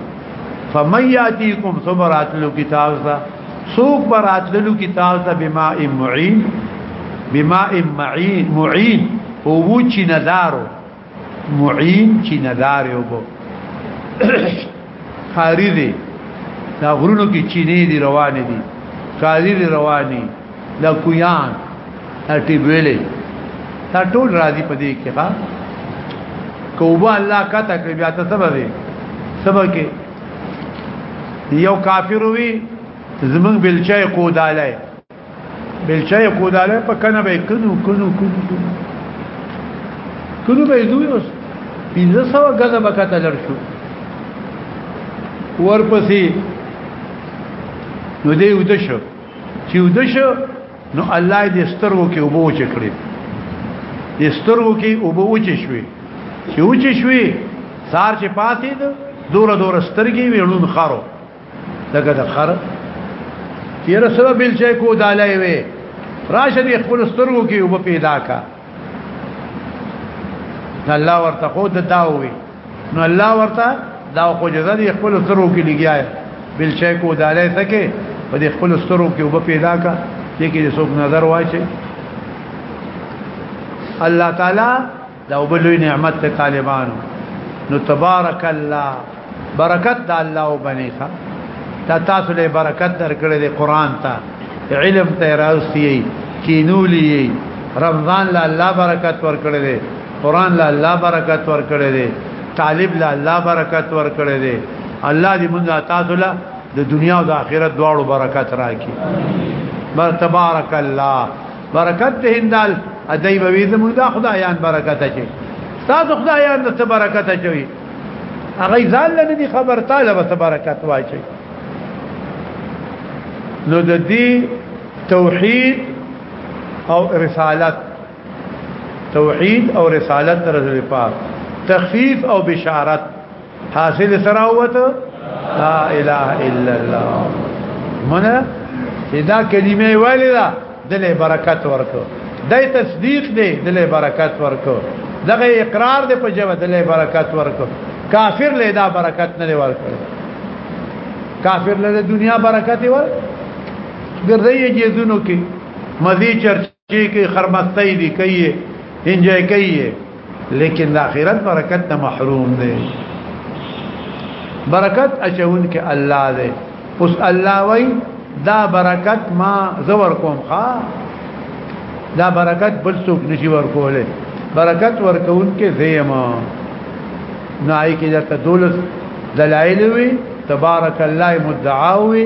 فمن یاتیکم ثمرات لو کتاب سا سوق برات لو کتاب سا بما معین بما معین معین او وچی ندارو معین چې ندار یو بو خاری دی دا غرونو کې چینه دی روان دي خاری دی رواني دا کویان اټي ویلې دا ټول راضي پدې کې ها کوبه الله کا تقریبا بیا ته سبا دی سبا کې یو کافر وی زمنګ بلچای کو دالای بلچه کوداله په کنه به کنو کنو کنو کنو به دوی اوس پینځه سو غزه بکته لر شو ورپسې نو دې ود شو چې ود شو نو الله دې سترګو کې وبو چې کړې دې سترګو کې وبو چې شوې چې و چې شوې سار چې پاتې دوره دوره سترګې ویړون خارو دغه د خر تیر سره بل چې کو دالای وي راشه دې خپل سترګو کې وب پیدا کا الله ورته خو د داوي نو الله ورته دا خو جزا دې خپل سترګو کې لګیاي بل چې کو دالای سکے په دې خپل سترګو کې وب پیدا کا چې کې څوک نظر واچي الله تعالی دا وبلوی نعمت ته طالبانو نو تبارک الله برکت د الله وبني ښا تا تاسو له برکت درکړې د قران ته علم ته راوستي کینولې رمضان له الله برکت ورکړې دي قران له الله برکت ورکړې دي طالب له الله برکت ورکړې دي الله دې موږ تاسو له د دنیا او د آخرت دواړو برکت راکړي بر تبارک الله برکت ته هندال ادای به ویزه مونږ دا خدایان برکت اچي تاسو خدایان د څه برکت اچوي هغه ځان لنه دي خبر تعالی به برکت واچي نو د دې توحید او رسالت توحید او رسالت رسول پاک تخفیف او بشارت حاصل سره وته لا اله الا الله من چې دا کلمه ویلې ده دله برکت ورکو دای تصدیق دی دله برکت ورکو دغه اقرار دی په جواب دله برکت ورکو کافر له دا برکت نه ورکو کافر له دنیا برکت ور ګرځي یې جزونو کې مزي چرچ کې کې خرمستۍ دي کوي انجوای کوي لیکن د اخرت برکت نه محروم دي برکت اچون کې الله دې اوس الله وای دا برکت ما زور کوم ښا دا برکت بل څوک نشي ورکوله برکت ورکون کې زیما نو آی کې دا تدولس دلایل وی تبارک الله مدعاوی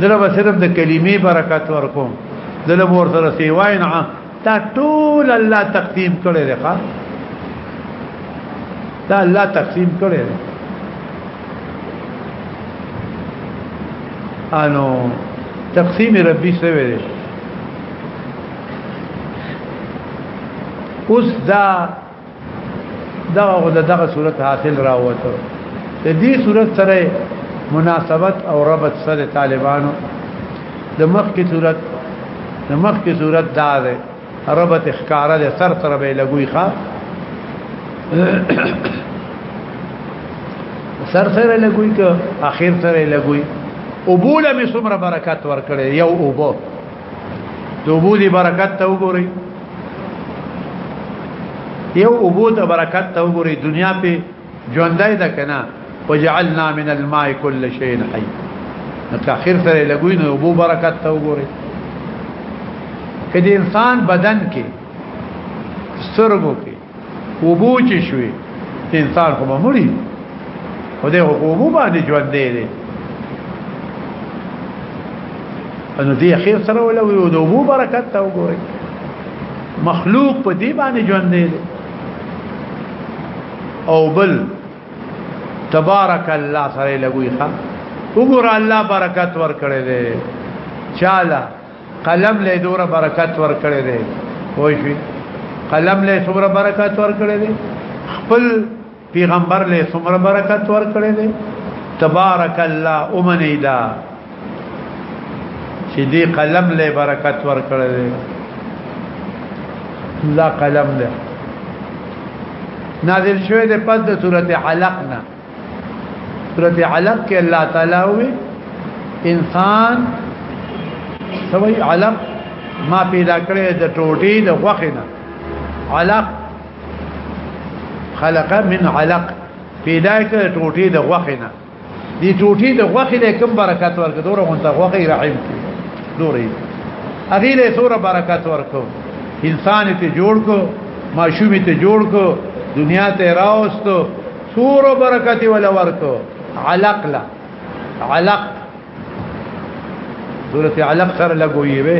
دله به صرف د کلمې برکت ورکوم دله به ورسره سیوای نه تا ټول الله تقدیم کړی دی ښا دا الله تقسیم کړی دی انو تقسیم ربی څه ویل اوس دا دا او دغه صورت حاصل راوته د دې صورت سره مناسبت او ربط سره طالبانو د مخ کی صورت د مخ کی صورت دا ده ربط اخکاره ده سر سره به لګوي ښا سر سره لګوي که اخر سره لګوي او بوله می سمره برکات ورکړي یو او بو دوبو دی برکت ته وګورئ یو اوبو ته برکت ته وګورئ دنیا په ژوندای ده کنه وجعلنا من الماء كل شيء حي تاخير سره لګوي نو اوبو برکت ته وګورئ کله انسان بدن کې سترګو کې وبو چې شوي انسان خو مړی او دغه وبو باندې ژوند دی انو دې اخیر سره ولا وي د وبو برکت ته وګورئ مخلوق په دې باندې ژوند دی او بل تبارک الله سره لګوي ښا وګور الله برکت ور کړی دی چاله قلم له دوره برکت ور کړی دی وای شي قلم له څومره برکت ور کړی دی خپل پیغمبر له څومره برکت ور کړی دی تبارک الله امنی دا چې دې قلم له برکت ور کړی دی لا قلم له نازل شوی د پد سورته علقنا سورت علق کې الله تعالی وي انسان سوي علق ما پیدا کړی د ټوټې د غوخنه علق خلق من علق پیدا کړی ټوټې د غوخنه دي ټوټې د غوخنه کوم برکت ورکړي دوره غونته غوخي رحم دوري اغه له سوره برکت ورکو انسان ته جوړ کو ماشومی ته جوړ کو دنیا ته راوستو سور برکت ولا ورکو علق لا علق سورته علق سره لګوي وي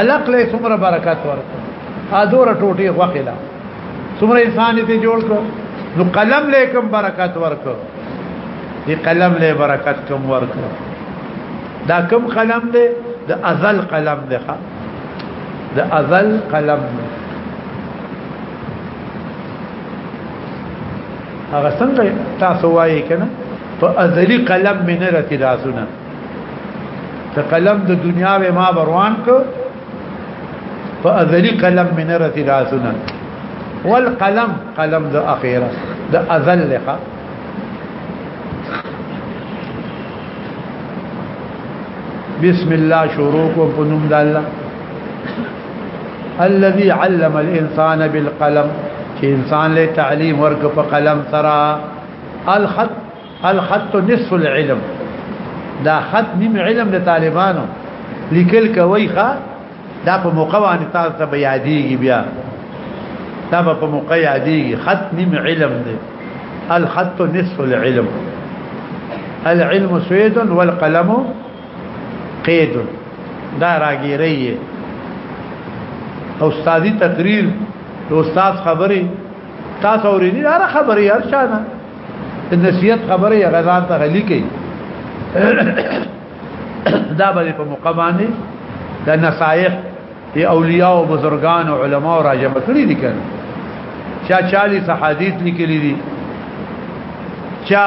علق له سمر برکت ورکو ا دور ټوټي وقلا سمر انسان دې جوړ کو نو قلم له کوم برکت ورکو دې قلم له برکت کوم ورکو دا کوم قلم دې د ازل قلم دې ښا د ازل قلم دې هغه څنګه تاسو وایي کنه په ازلی قلم مې نه رتی لاسونه ته قلم د دنیا و ما بروان کو په ازلی قلم مې نه رتی لاسونه والقلم قلم د اخیره د ازل لخوا بسم الله شروع کو پنوم د الله الذي علم الانسان بالقلم چې انسان له تعلیم ورک په قلم ترا الخط الخط نصف العلم دا خط نیم علم د طالبانو لیکل کوي ښا دا په موقع باندې تاسو ته یادېږي بیا دا په موقع یادېږي خط نیم علم دی الخط نصف العلم العلم سويد والقلم قید دا راګیری او استادی تقریر د استاد خبرې تاسو ورینی دا خبرې هر چا نه د نصیحت خبرې غزان ته غلی کوي دا به په مقامانی د نصایح ای اولیاء او بزرگان او علما او راجم کړی دي کړه چا 40 حدیث لیکلي دي چا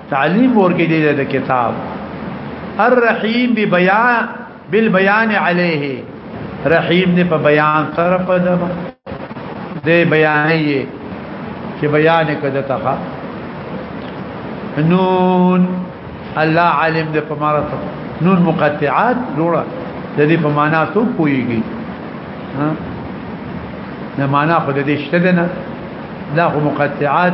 تعلیم ورکې دی د کتاب الرحیم ببیان بالبیان علیه رحیم دې په بیان سره په دې بیان یې چې بیان کده تا نون الله عالم دې په مارا نون مقطعات جوړه د دې په معنا څو پويږي ها نه معنا خو د دې شته نه دا خو مقطعات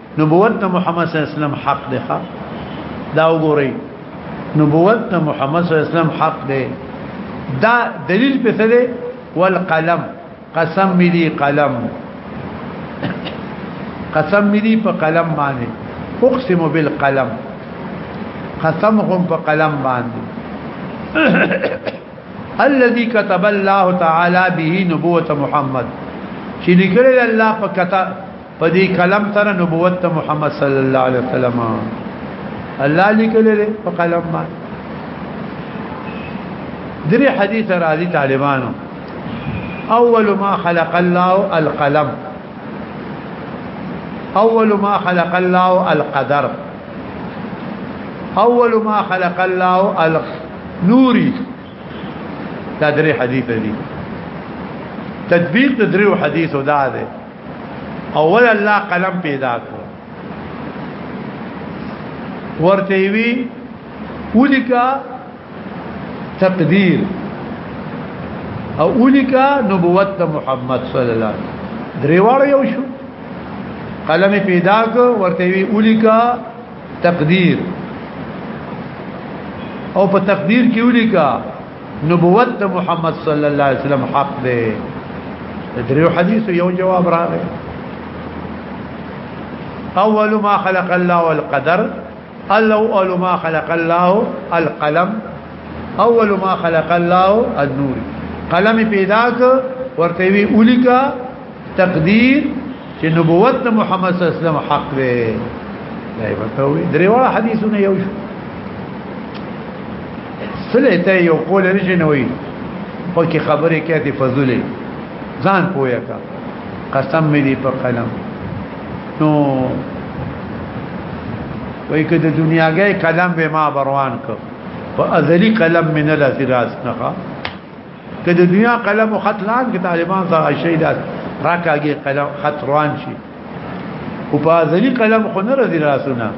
نبوت ته محمد صلی الله علیه وسلم حق دی ښا دا وګورئ نبوت ته محمد صلی الله علیه وسلم حق دی دا دلیل په څه دی والقلم قسم می دی قلم قسم می دی په قلم باندې اقسم بالقلم قسم هم په قلم باندې الذي كتب الله تعالى به نبوة محمد چې لیکل الله په کتاب په دې کلم سره نبوت ته محمد صلی الله علیه وسلم الله لیکل له په قلم باندې درې حدیث راځي طالبانو اول ما خلق الله القلم اول ما خلق الله القدر اول ما خلق الله النوري دا درې حدیث دي تطبیق د درې حدیثو دا ده اول الله قلم پیدا کړ ورته وی ولیکا تقدیر او ولیکا نبوت د محمد صلی الله علیه وسلم دریوار یو شو قلم پیدا کړ ورته وی ولیکا تقدیر او په تقدیر کې ولیکا نبوت د محمد صلی الله علیه وسلم حق دی دریو حدیث یو جواب راغی اول ما خلق الله والقدر اول ما خلق الله القلم اول ما خلق الله النور قلم پیدا ک ورته وی اولیکا تقدیر چې نبوت د محمد صلی الله علیه وسلم حق دی دا ورتوي دریواله حدیثونه یو شو سله ته یو قول نشي نوې خو کې خبرې کې ته فضلې ځان پویا کا قسم مې دی په قلم نو وای که د دنیاګې قلم به ما بروان کو په ازلی قلم مې نه لاسي راز نه که د دنیا قلم او خط لان کې طالبان سره شي دا راکاږي قلم خط روان شي او په ازلی قلم خو نه راځي راسونه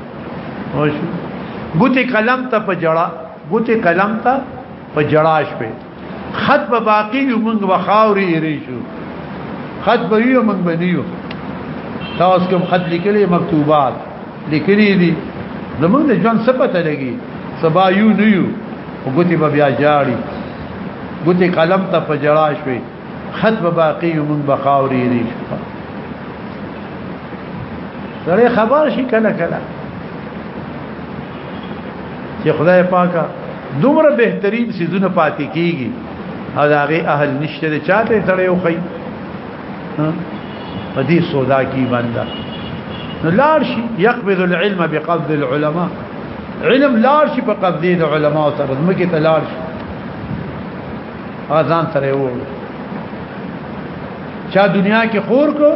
خوش ګوتې قلم ته په جړه ګوتې قلم ته په جړاش په خط به باقی یو موږ بخاوري ری شو خط به یو موږ بنیو تاسو کوم خط لیکلې مکتوبات لیکلي دي زمونږ د ژوند څه پته لګي سبا یو نه یو وګتی به بیا جاړي ګوتی قلم ته پجړا شوي خط به باقی مون بخاوري دي سره خبر شي کله کله چې خدای پاکه دومره بهترین سيزونه پاتې کیږي او هغه اهل نشته چاته تړیو خي په دې سودا کې ایمان ده نو لار شي يقبض العلم بقبض العلماء علم لار شي په قبضه د علما او سره مکه ته لار شي اذان سره وو چا دنیا کې خور کو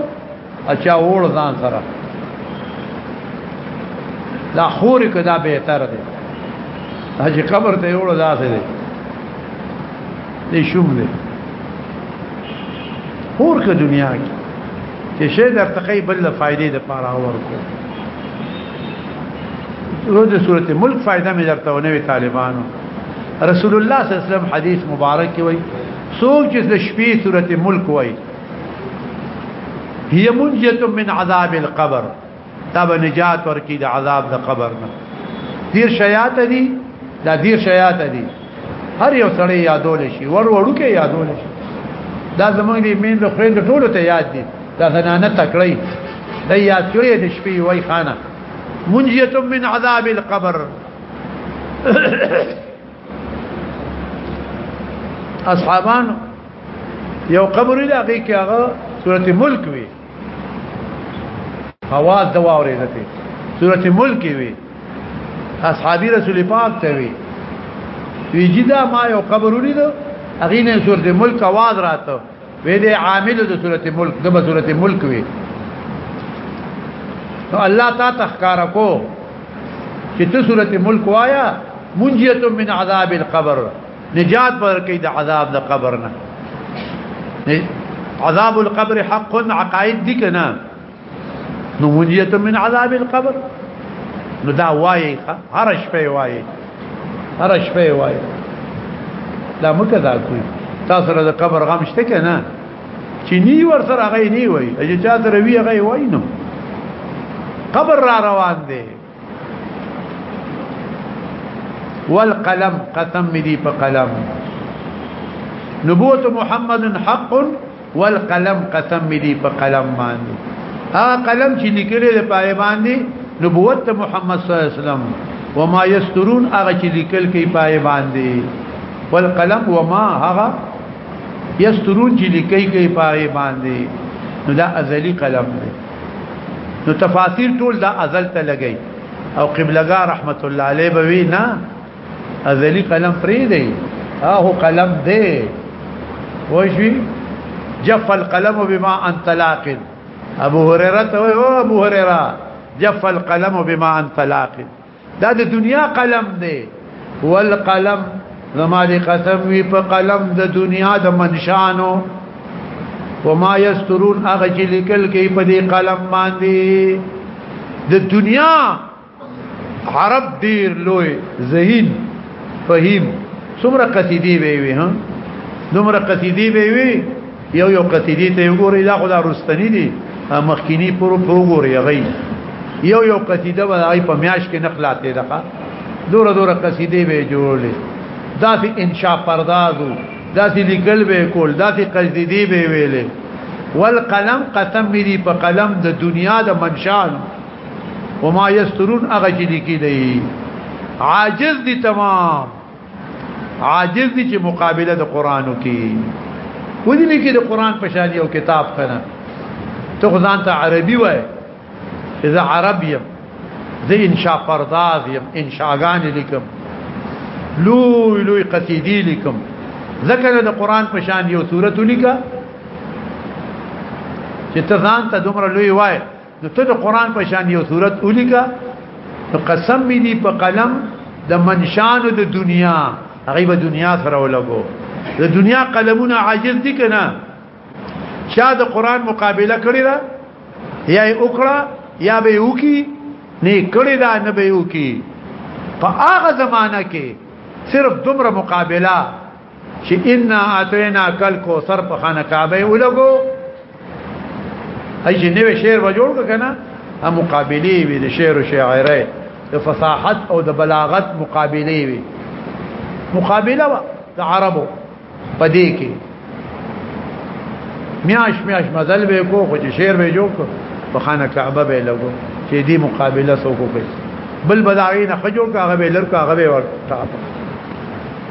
اچا وړ ځان سره لا خور کدا به تر دي هجه قبر ته وړ ځاسه دي دی شوم دی خور که دنیا کې چې شی در تقی بل فائدې د پاره ورکو روز سورته ملک فائدہ مې درته ونوي طالبانو رسول الله صلی الله علیه وسلم حدیث مبارک کې وایي څوک چې د شپې سورته ملک وایي هي منجه من عذاب القبر دا به نجات ورکی د عذاب د قبر نه دیر شیات دي دا دیر شیات دي هر یو سړی یادول شي ور وړو کې یادول شي دا زمونږ دی مين د خويند ټولو ته یاد دي دا زنانه تکړی دا یاد کړی د شپې وای خانه منجیه من عذاب القبر اصحابان یو قبر لږه کې هغه سورته ملک وی اواز د واورې ده په سورته ملک وی اصحابي رسول پاک ته وی ویجدا ما یو قبر ولید اغه نه سورته ملک اواز راته وی د عامل د سورته ملک د سورته ملک وی نو الله تا تخکار کو چې ته سورته ملک وایا منجیه من عذاب القبر نجات پر کې د عذاب د قبر نه عذاب القبر حق عقائد دي کنه نو منجیت من عذاب القبر نو دا وایي هر شپه وایي هر شپه وایي دا مکه دا کوي تاسو سره د قبر غم شته کنه چې نی ور سره غي نی وای چې چا سره وی غي وای نو قبر را روان دی والقلم قسم دي په قلم نبوت محمد حق والقلم قسم دي په قلم باندې ها قلم چې لیکل دی په باندې نبوت محمد صلی الله علیه وسلم وما یسترون هغه چې لیکل کوي په باندې والقلم وما هغه یسترون چې لیکي کوي په باندې نو دا ازلی قلم دی نو تفاسیر ټول دا ازل ته لګی او قبلګا رحمت الله علیه به وینا ازلی قلم پری دی هغه قلم دی وشوی جف القلم بما انت لاقد ابو هريره ته ابو هريره جف القلم بما انت لاقد دا د دنیا قلم دی والقلم زما دې قسم وی په قلم د دنیا د منشانو وما یسترون هغه چې لیکل کوي په دې قلم باندې د دنیا عرب ډیر لوی ذهین فهیم څومره قصیدې وی وی ها دومره قصیدې وی وی یو یو قتیدی ته وګورئ دا خدای رستنی دی مخکینی پر وګورئ غي یو یو قصیده به آی په میاش کې نخلاته دغه دور دور قصیده به جوړلې دا فی انشاء پردازو دا فی لیکل به کول دا فی قصیده به ویلې والقلم قسم دی په قلم د دنیا د منشان وما یسترون هغه چې لیکي دی عاجز دي تمام عاجز دي چې مقابله د قران وکي ودي نه کې د قران په شان یو کتاب کنه ته ځان ته عربي وای اذا عربي زي انشاء پرداز يم انشاءغان لیکم لوی لوی قصیدی لیکم ذکر د قران په شان یو سورته لیکه چې ته ځان ته دومره لوی وای نو ته د قران په شان یو صورت ولیکا نو قسم می دی په قلم د منشانو د دنیا غیب دنیا سره ولګو د دنیا قلمونه عاجز دي کنه چا د قران مقابله کړی دا یا وکړه یا به وکی نه کړی دا نه به وکی په هغه زمانہ کې صرف دومره مقابله چې ان اتینا کل کو سر په خانه کعبه ولګو اي نوې شعر و جوړ کنه هم مقابله وي د شعر او شاعره د فصاحت او د بلاغت مقابله وي مقابله وا د عربو پدې کې میاش میاش مزل به کو خو چې شعر به جوړ کو په خانه کعبه به لګو چې دې مقابله سو کو کوي بل بداوی نه خجو کا غوې لر کا غوې ورته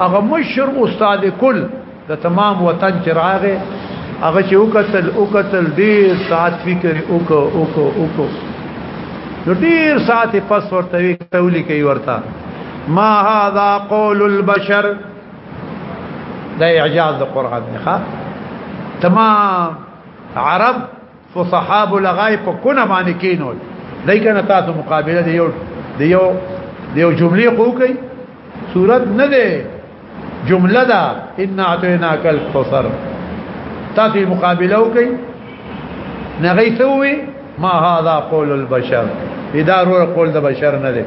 هغه مشر استاد کل د تمام وطن چراغه هغه چې وکتل وکتل ډیر ساعت فکر وکړو وکړو وکړو نو ډیر ساعت پس ورته وی کولی کوي ورته ما هذا قول البشر دا اعجاز د قران نه تمام عرب تو صحاب لغای په کونه باندې کینول لیکنه تاسو مقابله دی یو دی یو دی یو جمله خو کوي صورت نه دی جمله دا ان اعطینا کل کوثر تاسو مقابله وکي نه غیثوي ما هذا قول البشر اذا رو قول د بشر نه دی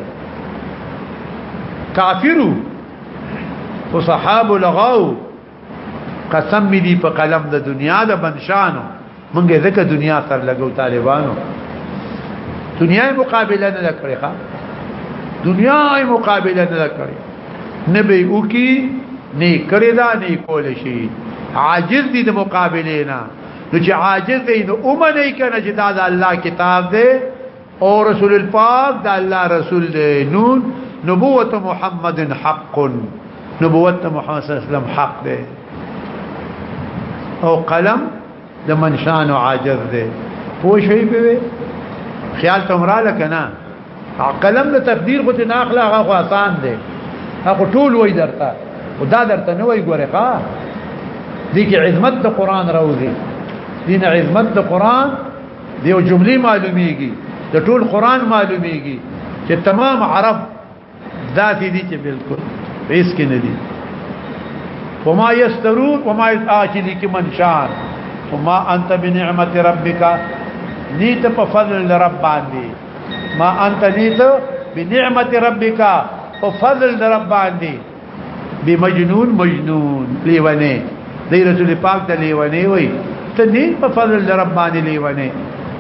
کافرو وصحاب لغاو قسم می دی په قلم د دنیا د بنشانو مونږه ځکه دنیا سر لګو طالبانو دنیا مقابله نه کړی ښا دنیا مقابله نه کړی نه به وکي نه کړی دا نه کول شي عاجز دي د مقابله نه نو چې عاجز دی نو اومنه کنه چې دا د الله کتاب دی او رسول الپاک دا الله رسول دی نون نبوت محمد حق نبوت محمد صلی الله علیه وسلم حق دی او قلم د منشان او عاجز دی پوه شي به خیال تمراله کنا قلم د تقدیر خو نه اخلا هغه آسان دی هغه ټول وای درته او دا درته نه وای ګوره ښا دي کې عظمت د قران راوځي دین عظمت د قران دیو جملې معلومیږي د ټول قران معلومیږي چې تمام عرب ذاتي دي چې بالکل هیڅ کې نه دي وما يسترون وما يتعاجل کې منشان وما انت بنعمت ربك نیت په فضل رب باندې ما انت نیت بنعمت ربك په فضل رب باندې به مجنون مجنون لیونه دی رسول پاک ته لیونه وای ته نه په فضل در رب باندې لیونه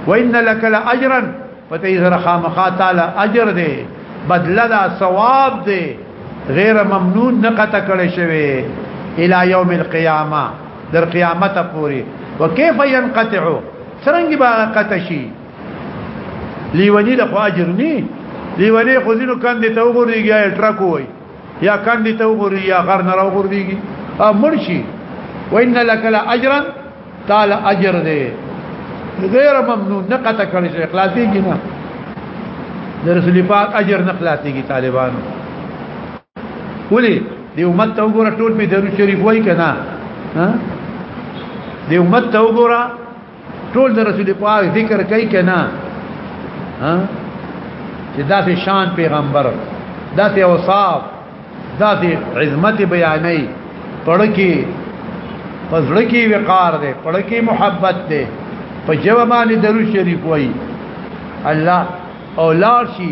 وان لك لاجرا پته یې سره خامخا تعالی اجر دی بدله دا ثواب دی غیر ممنون نه قطع کړي شوی الى يوم القيامه در قیامت پوری وكيف ينقطع څنګه به قطع شي لیونی د خو اجر نه لیونی خو ځینو کاندې ته وګورېږي ټرک وای یا کاندي ته وګوري یا غر نه راوګوريږي ا مرشي وان لك لاجرا تعال اجر دې غیر ممنون نه قطع کړی شي اخلاصي جنا د رسول پاک اجر نه اخلاصي کی طالبانو ولي دی امت ته وګوره ټول په درو شریف وای کنه ها دی امت ته وګوره ټول د رسول پاک ذکر کوي کنه ها چې داسې شان پیغمبر داسې اوصاف داسې عظمت بیانې پړکی پزړکی وقار دی پړکی محبت دی په جواب باندې درو شریف وای الله اولاد شي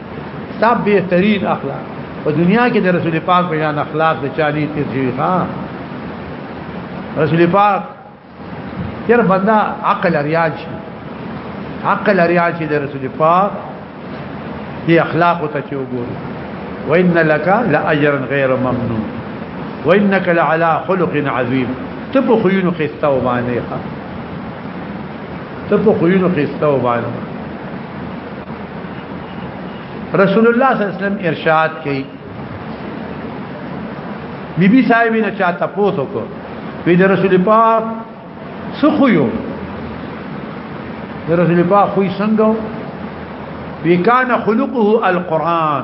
دا بهترین اخلاق په دنیا کې د رسول پاک بیان اخلاق د چالي تیر شي ها رسول پاک تیر بندا عقل ریاض شي عقل ریاض شي د رسول پاک دی اخلاق ته چې وګوري وان لك لاجرا غير ممنون وانك لعلى خلق عظيم تب خيون خسته وبانه تب خيون خسته وبانه رسول الله صلی الله علیه وسلم ارشاد کوي بیبي صاحب نه چا تاسو کو وی د رسول پاک سخو یو د رسول پاک خو څنګه وی کان خلقه القرآن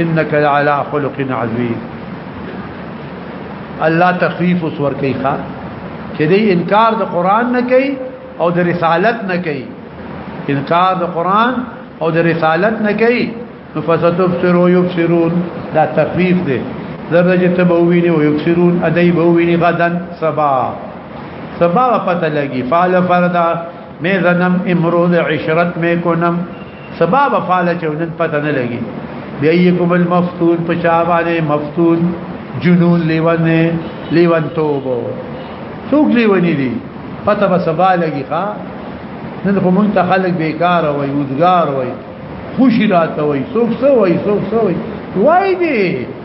انك لعلى خلق عظيم الله تخفيف وسور کوي ښا چې دې انکار د قران نه کوي او د رسالت نه کوي انکار د قران او د رسالت نه کوي فستبصر ويبصرون دا تخفيف دي درجه تبويني ويبصرون ادي بويني غدا سبا سبا پتہ لګي فعل فردا میں زنم امرود عشرت میں کنم سبب فعل چې نن پته نه لګي بیا یې کوم المفتون په چا باندې مفتون جنون لیونه لیون توبو څوک لیونی دي پته به سبا لګي ښا نن خو مونږ ته خلک بیکار وای ودګار وای خوشی راته وای څوک سو وای څوک سو وای وای دی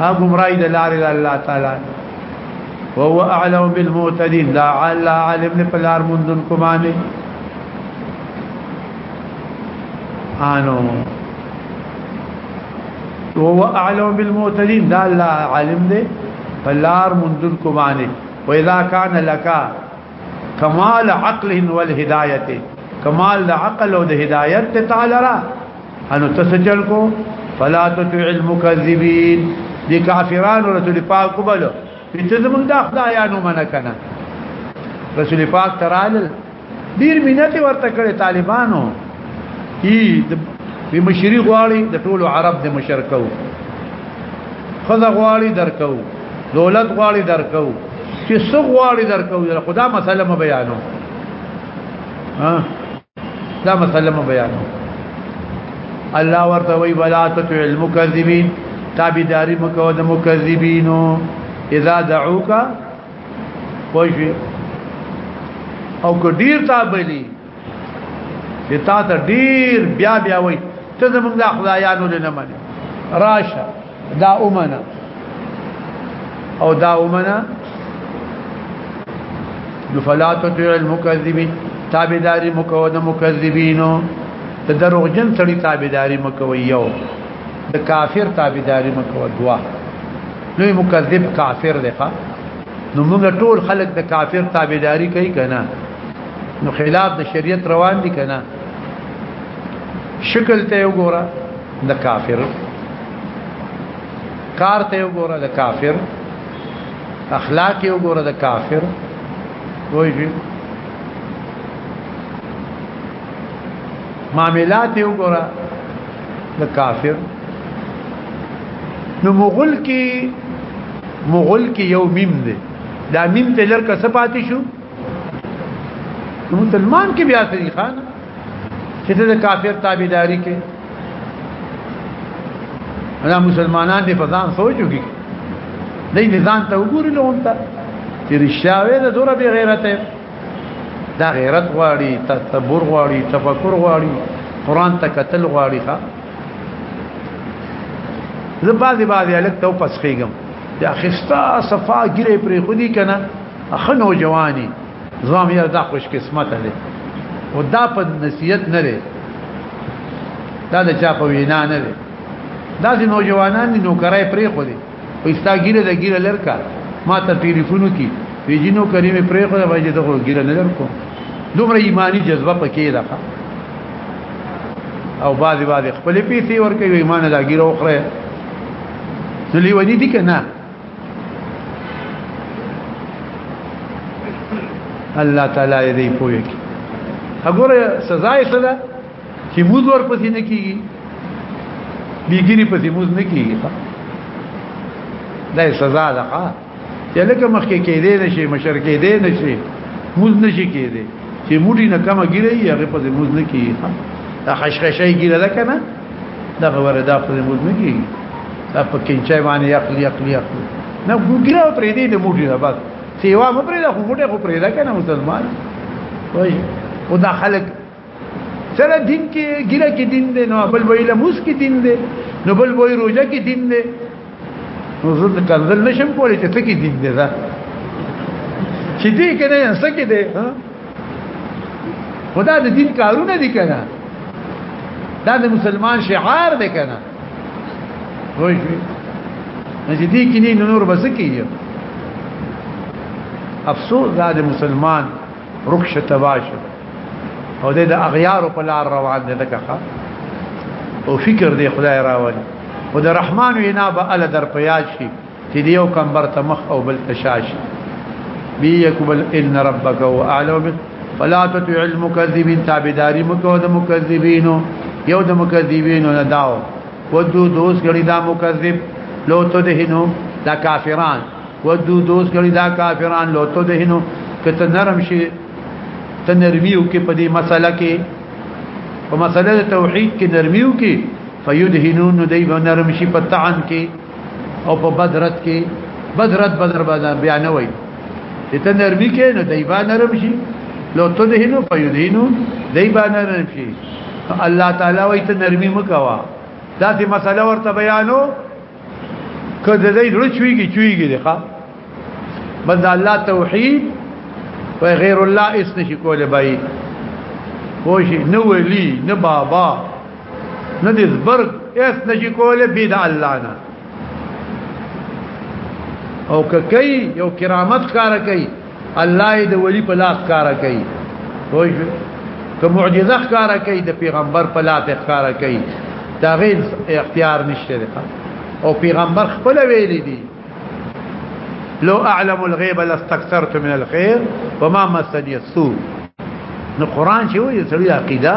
ها گمراهی د لارې الله تعالی وهو اعلم بالمعتدين لا علا عالم نه پلار مندن کومانه انو وهو اعلم بالمعتدين لا لا عالم دې پلار مندن کومانه واذا كان لك كمال عقل والهدايه كمال عقل او هدايت تعالى انو تسجل کو فلا تطع المكذبين دي کافرانو رسول پاک قبل ته زمون دا خدایانو منه کنه رسول پاک ترال ډیر مينت ورته کړې طالبانو ای د مشری غواړي د ټولو عرب د مشرکو خزه غواړي درکو دولت غواړي درکو چې څو غواړي درکو خدا مسله مبيانو ها دا مسله مو بیانو الله ورته وی ولا تطع المكذبين تابعداري مکو د مکذبینو اذا دعوك پوښي او کو ډیر تابلی چې تا ته ډیر بیا بیا وای ته زمونږ خدایانو نه منې راشه دا اومنه او دا اومنه فلا تطيع المكذبين تابعداري مکو د مکذبینو د دروغجن سړي تابعداري مکو یو د کافر تابعداري مکو دوا نو مکذب کافر دی ښا نو موږ ټول خلک د کافر تابعداري کوي کنه نو خلاف د شریعت روان دي کنه شکل ته وګوره د کافر کار ته وګوره د کافر اخلاق یې وګوره د کافر وایي شي معاملات یې وګوره د کافر نو مغول کې مغول کې یو میم دی دا میم ته لړ کسه پاتې شو مسلمان کې بیا صدیقان چې ته د کافر تابعداري کې دا مسلمانان دې په ځان سوچو کې دې ځان ته وګوري لون ته چې رښتیاوې د دوره به غیرت دا غیرت غواړي تدبر غواړي تفکر غواړي قران ته قتل غواړي ښا زه بعضي بعضي الک ته پس خېګم دا خستا صفا ګره پرې خودي کنه اخنو جواني زوام یار دا خوش قسمت دی او دا په نصیحت نه دی دا د چا په وینا نه دی دا چې نوجوانان دي نوکرای پرې خو دي او استاګیره د ګیره لرکا ما ته ټلیفونو کې ویجینو کریمه پرې خو دا وایي دغه ګیره نه لرکو دومره ایمانی جذبه پکې ده او بعضی بعضی خپل پیسې ورکوي ایمان دا ګیره وخره ځلی ونی دي کنه الله تعالی دې پوي کی وګوره سزا یې سره چې موږ ورپسې نه کیږي بیګری پسې موږ نه کیږي دا سزا ده چې لکه مخکې کې دې نشي مشر کې دې نشي موږ نشي کې دې چې موډي نه کمه ګیري هغه پسې موږ نه کیږي دا خشخشای ګیره ده کنه دا غوړه دا خو موږ نه کی دا په کینچای باندې عقلی عقلی عقلی نه ګوګرا پرې دې د موټي نه بس سیوا مې پرې دا خو موټه خو پرې دا کنه مسلمان وای او دا خلک سره دین کې ګیره کې دین دی نو بل ویله موس کې دین دی نو بل وای روزه کې دین دی نو زه د کنزل نشم کولای چې تکي دین دی دا چې دې کنه یې سکه دی خدا د دین کارونه دي کنه دا د مسلمان شعار دی کنه وای شي چې دې کې نه نور بس کیږي افسوس دا د مسلمان رخصه تباشه او د اغیار په لار روان دي لکه او فکر دی خدای راولي او د رحمان وینا به ال در پیاج شي چې دیو کم برته مخ او بل تشاش بی یکبل ان ربک هو اعلم فلا تطع المكذبين تابعداري مکو د مکذبینو یو د مکذبینو نه داو ودو دوس غړي دا مکذب لو ته دهنو دا کافران ودو دوس غړي دا کافران لو ته دهنو کته نرم شي ته نرمیو کې په دې مسله کې په مسله د توحید کې نرمیو کې فیدهنون دی به نرم شي په طعن کې او په بدرت کې بدرت بدر بدر بیان وای چې ته نرمی کې نو دی به نرم شي لو تدهنو فیدهنو دی به نرم شي الله تعالی وای ته نرمی مکوا دا دې مسله ورته بیانو کله دې زړه چويږي چويږي دي ښا بس الله توحید و غیر الله اس نشي کوله بای وشي نو ولي نه بابا نه دې زبرګ اس نشي کوله بيد الله نه او کوي یو کرامت کار کوي الله د ولی په لاس کار کوي وای که معجزه کار کوي د پیغمبر په لاس کار کوي دا غیر اختیار نشته ده او پیغمبر خپل ویل دي لو اعلم الغيب لاستكثرت من الخير وما مسني السوء نو قران چې وایي سړي عقیده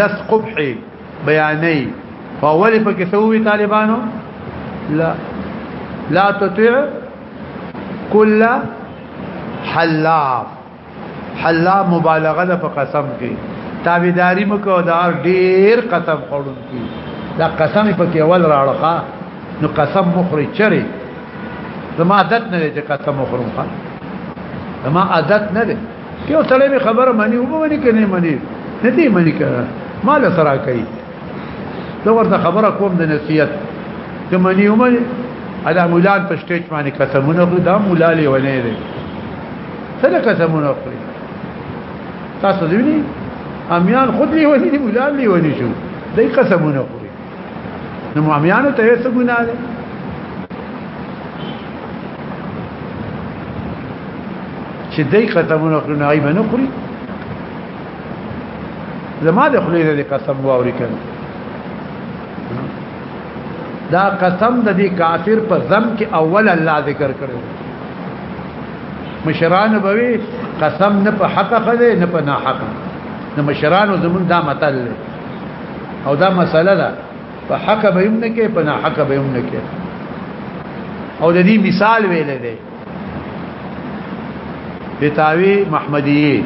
لس قبح بیانې فاول په کې سوي طالبانو لا لا تطيع كل حلاف حلاف مبالغه ده په قسم کې تابعداري مکو دا ډیر قسم خورون کی دا قسم په کې اول راړخه نو قسم مخری چره زما عادت نه دي چې قسم مخرم خان زما عادت نه دي یو سړی به خبره مانی او مانی کنه مانی نه دی مانی کنه مال سره کوي دا ورته خبره کوم د نصیحت ته مانی او مانی ادا مولان په سټیج باندې قسمونه خو دا مولالي ونه دي سره قسمونه خو تاسو دی امیان خود لیونی دی مولان لیونی شو دی قسمونه خو نو مامیانو ته څه ګناه ده چې دای قسمونه خوري نه ایبه نه خوري زما د خلې د قسم واوري کړ دا قسم د دې کافر په ذم کې اول الله ذکر کړو مشران بوي قسم نه په حق خده نه په ناحق نه مشران زمون دا متل او دا مسله ده په حق به هم نه کې په نه حق به هم نه کې او د دې مثال ویل دی فتاوی محمدیه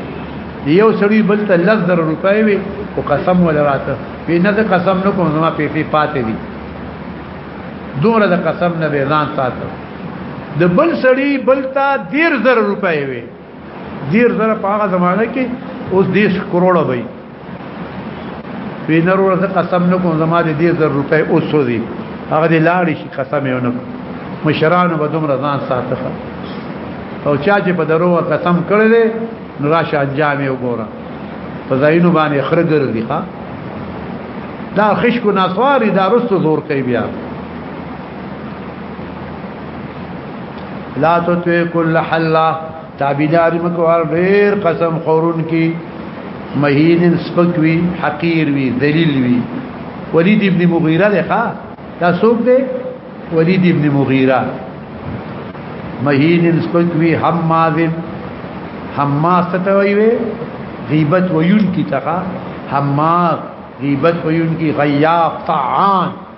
یو سړی بل ته لږ در روپۍ وي او قسم ولا راته په نه د قسم نه کوم ما پیسې پاتې دي دومره د قسم نه به ځان ساتو د بل سړی بل ته ډیر زر روپۍ وي دیر زره په هغه زمانه کې اوس دیش کروڑه وي وینر ورته قسم نه کوم زما دې دیر زره روپۍ اوس سوزي هغه دې لاړې شي قسم یې ونه مشرانو به دومره ځان ساته او چا چې په درو قسم کړل نو راشه انجام یې وګوره په ځایونو باندې خرګر دي ها دا خشکو ناسواري دا رسو زور کوي بیا لا تطوی کل حلا تابیدار مکوار ډیر قسم خورون کی مهین سپک وی حقیر وی ذلیل وی ولید ابن مغیره لخوا دا سوک دے ولید ابن مغیره مهین سپک وی حماد حماد ستوی وی غیبت ویون کی تخا حماد غیبت ویون کی غیاب طعان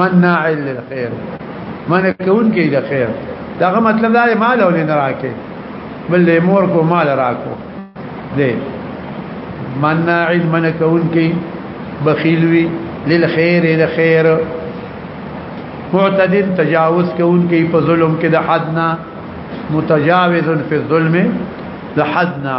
مناع للخير من کون کې د خیر داغه مطلب دا مال ولې نه راکې بل مور کو مال راکو دې مناع من کون کې بخیل وی للخير لخير معتدل تجاوز کون کې په ظلم کې د حدنا متجاوز فی الظلم د حدنا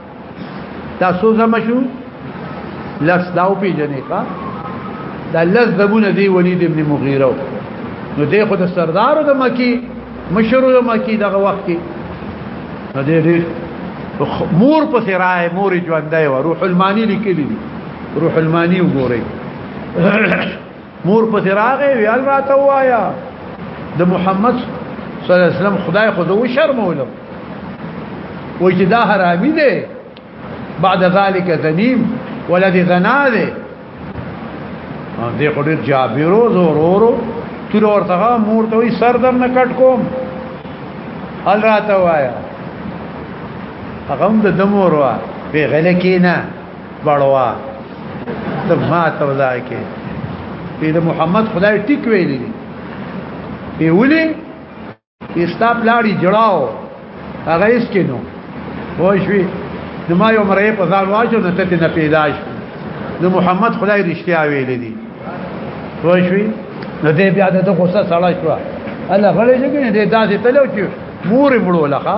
دا سو زما شو لس داو پی جنې کا دا لس دبونه دی ولید ابن مغیره نو دی خو د سردار د مکی مشرو د مکی دغه وخت کې نو دی ډیر مور په سرای مور ژوندای و روح المانی لیکلی روح المانی وګورئ مور په راغې ویل راته وایا د محمد صلی الله علیه وسلم خدای خو زو شرمولو وای چې دا حرامي دی بعد ذلك ذنیم ولدي زنا دی دې قدرت جابرو زورورو تر ورته مور ته وی سر دم نه کټ کوم حال راته وایا هغه د دمور وا به غلکینا بړوا ته ما ته وځای کې پیدا محمد خدای ټیک ویلی دی ای ولی استا پلاړی جړاو هغه اس کې نو وښوی نو ما یو مری په ځان واجو نه ته نه پیدا شو نو محمد خدای رښتیا ویلی دی وښوی نو دې بیا د غوسه سړی شو الله غړې چې دې داسې تلو چې مور مړو لخوا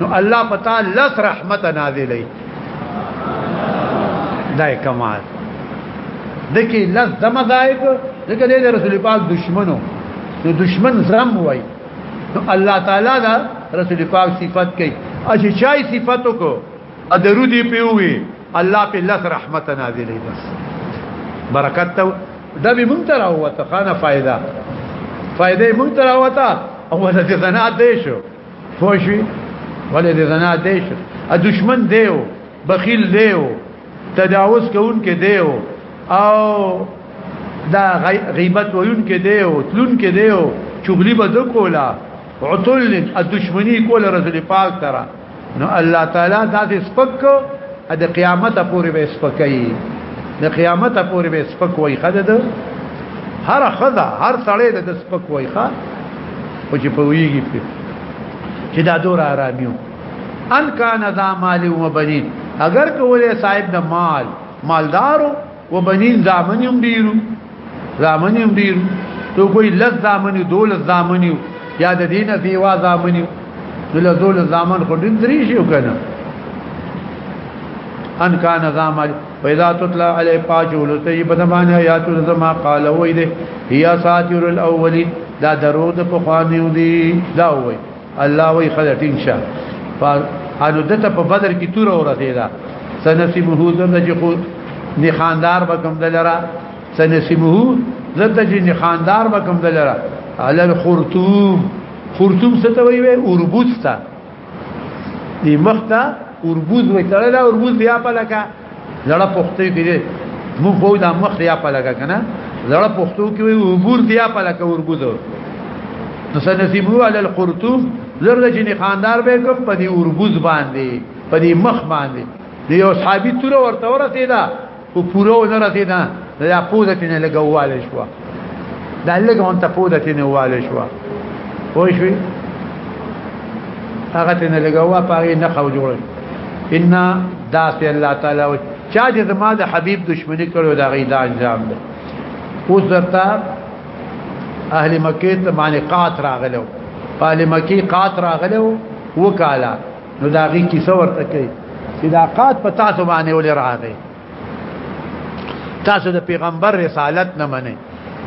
نو الله پتا لس رحمت نازلې دای کمال دکی لس دمه غایب دغه د رسول پاک دشمنو نو دشمن زرم وای نو الله تعالی دا رسول پاک صفت کوي اچھا چای صفاتو کو ادرو دی پیوي الله په لس رحمت نازلې بس برکت ته دا به مونږ ته راوته خانه فائدہ فائدې مونږ ته راوته او ولته زنات دی شو فوشي ولې د زنا دیش ا دشمن دیو بخیل دیو تجاوز کوون کې دیو او دا غیبت ویون کې دیو تلون کې دیو چغلی به کولا عطل الدشمنی کول رسول پاک ترا نو الله تعالی دا دې سپک د قیامت پورې به سپکای د قیامت پورې به سپک وای خدد هر خدا هر سړی د سپک وای خا او چې په ویږي په چې دا دور آرامیو ان کان ذا مال و بنین اگر کوله صاحب د مال مالدارو و بنین زامنیم ډیرو زامنیم ډیرو تو کوئی لز زامنیو دول زامنیو یا د دینه دیوا زامنیو دول دول زامن خو دین درې شو کنه ان کان ذا مال پیدا تطلع علی پاجو لته په دمانه آیات زما قال وای دې هيا ساتر الاولین دا درود په خوانیو دی دا وای الله وای خلټ ان شاء فالو دته په بدر کې تور اورته دا سنسمه دنه چې خو نه خاندار بکم دلرا سنسمه دنه چې نه خاندار بکم دلرا علل خرطوم خرطوم ستوي وي اوربوستا دی مخته وربوز وي تړه دا وربوز بیا په لکه زړه پختې دی مو په دا مخ یا په لکه کنه زړه پختو کې وربوز بیا په لکه وربوز نو سنسیبو علی القرطوف زرد جنې خاندار به کوم په دې وربوز باندې په دې مخ باندې دی یو صحابي تور ورته ورته دا په پوره ونه راته دا دا پوزه تنه لګواله شو دا لګ هم ته پوزه تنه واله شو وای شو هغه تنه لګوا پاره نه خو جوړ ان داس الله تعالی او چا چې زما د حبيب دشمنی کړو دا غي دا انجام ده اوس درته اهل مکه ته معنی قات راغلو اهل مکه قات راغلو وکاله نو دا غي کیسه ورته کوي چې دا قات په تاسو باندې ولې راغی تاسو د پیغمبر رسالت نه منئ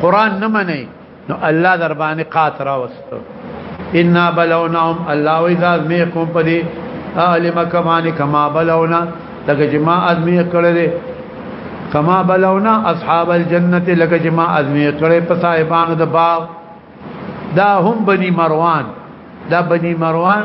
قران نه منئ نو الله در باندې قات راوستو ان بلونهم الله اذا ميكم پدي اهل مکه باندې کما بلونا لکه چې ما ازمی کړل کما بلونا اصحاب الجنه لکه چې ما ازمی کړل په صاحبانو د باغ دا هم بني مروان دا بني مروان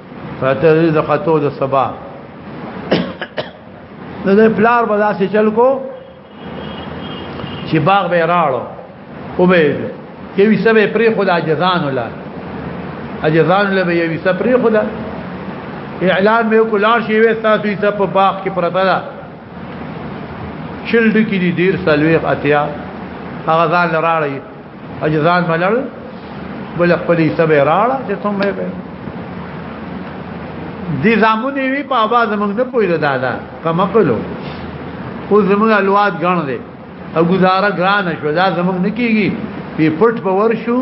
فاتر د خطو د سبا نو د پلار په داسې چل کو چې باغ به راړو او به یوي سبه پری خدا جزان ولا اجزان له به یوي سبه پری خدا اعلان به کولار شي وې تاسو یې په باغ کې پرتا ده شلډ کې دي ډیر سلويخ اتیا هغه ځان لراړي اجزان ملل بل خپل حساب راړ چې ته مې به دي زمونی وی په आवाज موږ نه پوهیږو دادا کوم کلو خو زمونږ الواد غاڼ دي او گزاره ګران شو دا زمونږ نه کیږي په پټ په ورشو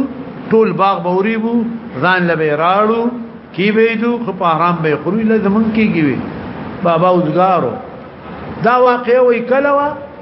ټول باغ بوري وو ځان لبه راړو کی به دو خو په حرام به خوري لازم کیږي بابا وزګارو دا واقع وی کلوه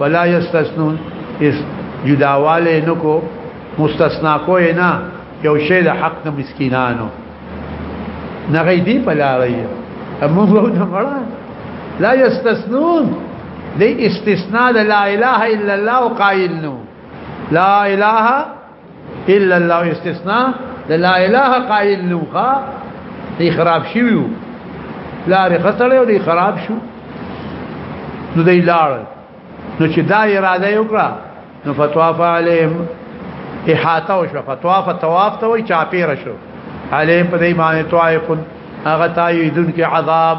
ولا یستثنون اس جداواله نکو مستثنا کو نه یو شی د حق د مسکینانو نه غي دی په لاري امو نه مړه لا یستثنون دی استثناء د لا اله الا الله قائل نو لا اله الا الله استثناء لا اله قائل نوخا دی خراب شویو لار خسړیو دی خراب شو نو دی لار نو چې دا اراده یو کړه نو فتواف علیم احاطه او شو فتواف طواف ته وی چاپیر شو علیم په دې باندې طائفن هغه تاییدون کې عذاب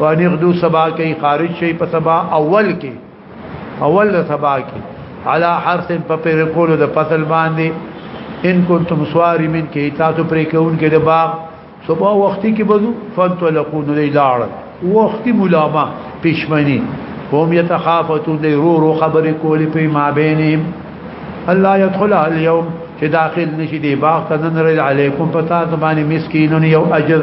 وانی غدو سبا کې خارج شي په سبا اول کې اول د سبا کې علا حرس په پر کولو د فصل باندې ان کنتم سواری من کې تاسو پرې کون کې د باغ صبح وختي کې بزو فانطلقون لیلاړ وختي ملامه پښمنی هم يتخافتون دی رو رو خبر کولی پی ما بینیم الله يدخلها اليوم چې داخل نشي دی باغ تنن رد علیکم پتا زمانی مسکینون یو اجر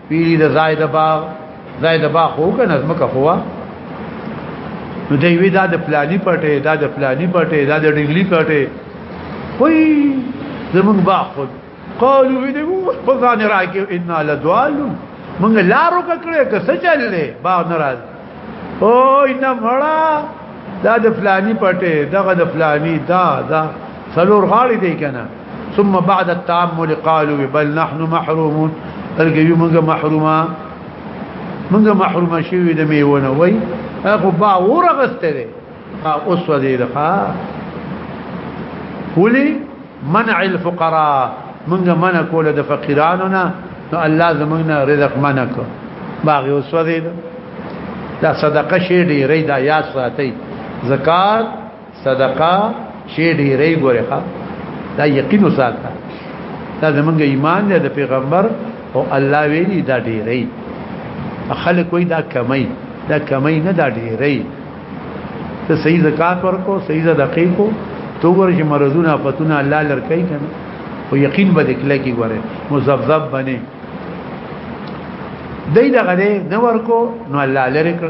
پیری د زائد باغ زائد باغ خو کنه زمکه خو نو دی وی دا د پلانی پټه دا د پلانی پټه دا د ډنګلی پټه وای زمون باغ خو قالو دې مو په ځان راکې ان لدوال مونږ لارو کړه که څه چللې باغ ناراض او ان مړه دا د فلانی پټه دغه د فلانی دا دا سلور غاړي دی کنه ثم بعد التعمل قالوا بل نحن محرومون بلکې یو موږ محرومه موږ محرومه شوی د میونه وای هغه با ورغسته دي اوس ودی لخوا ولي منع الفقراء موږ منع کول د فقیرانو نه نو الله زموږ نه رزق منع کو باغ اوس ودی دا صدقه شی دی ریدا یا ساتي زکات صدقه شی ډیرې ګوره ښا دا یقین وساته دا زمونږ ایمان دی د پیغمبر او الله ویلی دا ډیرې خلک وای دا کمی دا کمی نه دا ډیرې ته صحیح زکات ورکو صحیح صدقې کو تو ورشي مرزونه فتونه الله لرکې کنه او یقین به دکله کی ګوره مزبذب بنه دای دغه نه ورکو نو الله لری کړ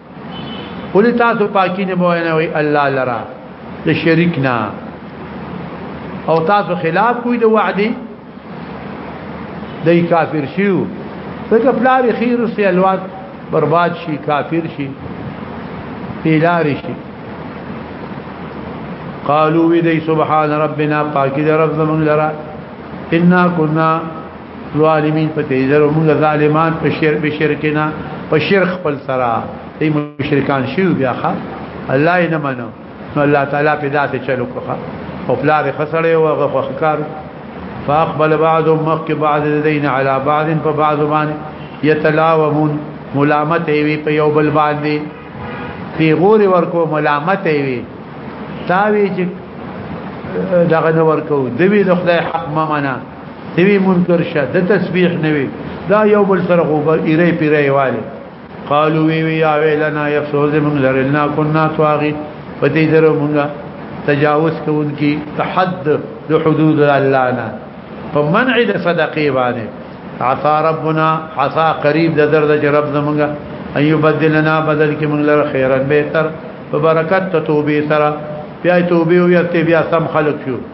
ولې تاسو پاکي نه بوینوي الله لرا د شریک نه او تاسو خلاف کوی د وعده دای کافر شیو دغه پلار خیر سي الواد برباد شي کافر شي پیلار شي قالوا وی دی سبحان ربنا پاکی در رب زمان لرا انا کنا ظالمین په تیزر او موږ ظالمان په شرک به شرکنا په شرک خپل سره ای مشرکان شیو بیا ښا الله یې نه منو نو الله تعالی په داسې چلو کوه او پلار خسړې او غفو خکار فاقبل بعض مخک بعض الذين على بعض فبعض من يتلاومون ملامت وي په یو بل باندې پی غور ورکو ملامت وي تاوی چې دغه ورکو دوی د خدای حق ما منه دوی منکر شه د تسبیح نه وی دا یو بل سره غوبه ایره پیره والی قالو وی وی یا ویلنا یفسوز من لرنا كنا طاغی پتی درو مونږه تجاوز کوونکی تحد د حدود الله نه په منع د صدقې باندې عطا ربنا عطا قریب د درد چې رب زمونږه ان يبدلنا بدل کې مونږ لره خیرن بهتر په برکت ته توبې سره بیا توبې او یا بیا سم خلق شو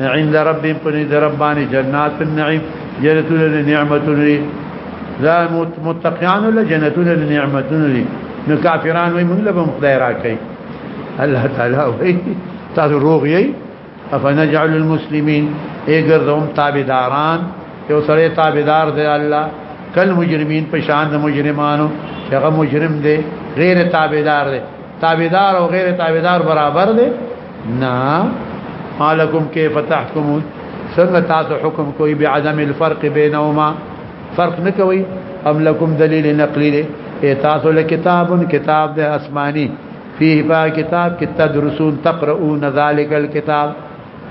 عند رب پنی در ربانی جنات النعیم جنتون لنعمتون لی دا متقیان لجنتون لنعمتون لی نو کافران وی موږ له مخدای راکې الله تعالی وی تاسو روغ یې افنجعل المسلمین اگر دوم تابعداران یو سره تابعدار دی الله کل مجرمین په شان د مجرمانو هغه مجرم دی غیر تابعدار دی تابعدار او غیر تابعدار برابر دی نا مالکم کیف تحکمون څنګه تاسو حکم کوي بعدم الفرق بينهما فرق نه کوي ام لكم دلیل نقلی دی اي تاسو له کتاب کتاب د اسماني فيه با کتاب کې تدرسون تقرؤون ذلك الكتاب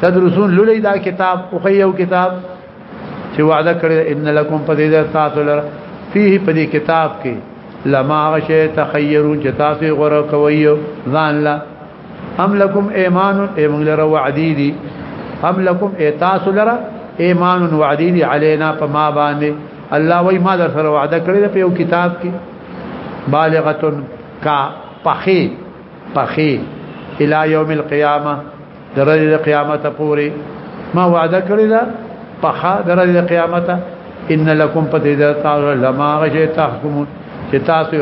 تدرسون لولي دا کتاب او خيو کتاب چې وعده کړی ان لكم فذيذ تاسو لره فيه په دې کتاب کې لما غشه تخيرون چې تاسو غره کوي ځان لا ام لکم ایمان ای موږ لره وعدی دی ام لکم ای تاسو لره ایمان وعدی دی علینا په ما باندې الله وای ما در سره وعده کړی په یو کتاب کې بالغه کا پخی پخی الى یوم القیامه درجه قیامت پوری ما وعده کړی دا پخا درجه قیامت ان لکم پتیدتا لما غشی تحکمون چې تاسو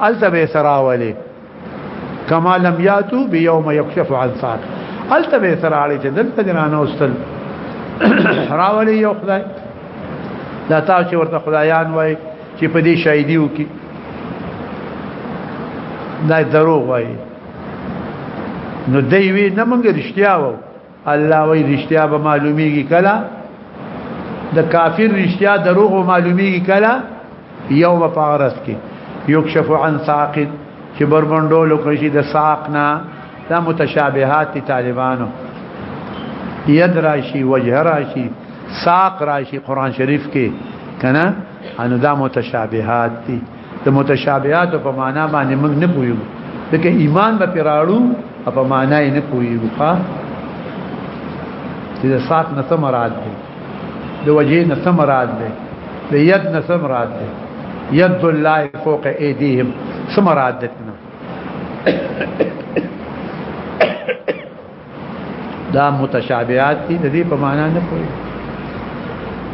الته به سراولي کما لم یاتو بيوم يكشف عن ساق الته به سراړي چې دلته جنانه اوستل راولي یو خدای دا تاسو ورته خدایان وای چې په دې شاهدیو کې دا دروغ وای نو دی وی نه مونږ رښتیا وو الله وی رشتیا به معلومیږي کلا د کافر رشتیا دروغ به معلومیږي کلا یوم پاغرس کې یکشف عن ساقط چې بربندول کوي د ساقنا دا متشابهات طالبانو ید راشي وجه راشي ساق راشي قران شریف کې کنه انو دا متشابهات دي د متشابهات په معنا باندې موږ نه پویو دغه ایمان به پیراړو په معنا یې نه پویو ښا چې د سات نه څه مراد دی د وجه نه څه مراد دی د ید نه څه مراد دی ید الله فوق ایدیهم څه مراد دی دا متشابهات دي د دې په معنا نه کوي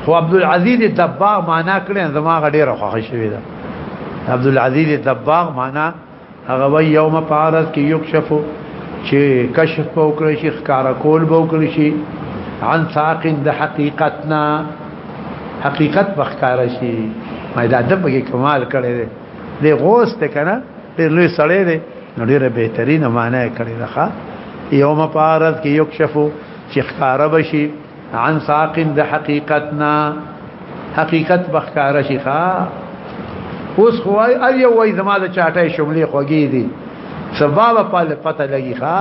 خو عبد العزيز دباغ معنا کړي زما غډيره خوښ شوی دا عبد العزيز دباغ معنا هغه وی یوم پارس کې یکشف چې کشف په وکړي شي ښکارا کول به وکړي شي عن ساق د حقیقتنا حقیقت بخکار شي ما دا د بګي کمال کړي دی غوث ته کنه ډیر لوی سړی دی نو ډیره بهترینه معنی کړی ده یوم پارت کې یکشفو چې ښکار بشي عن ساق د حقیقتنا حقیقت بخکار شي ښا اوس خوای ال یو وای زما د چاټه شملې خوګې دي سبب په پته لګي ښا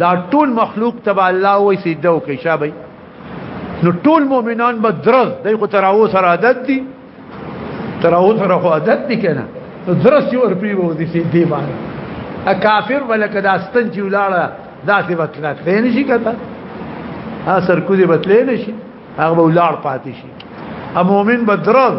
دا ټول مخلوق تبع الله وې سجده وکړي شابه نو ټول مؤمنان به درز دای خو تراو سره عادت دي تراو سره خو عادت دي کنه درز یو ورپی وو دي سي دی باندې ا کافر ولکه دا ستن چې ولاړه داسې وتلا کړې نشي کته ا سر کو دي وتلې نشي هغه ولاړ پاتې شي ا مؤمن به درز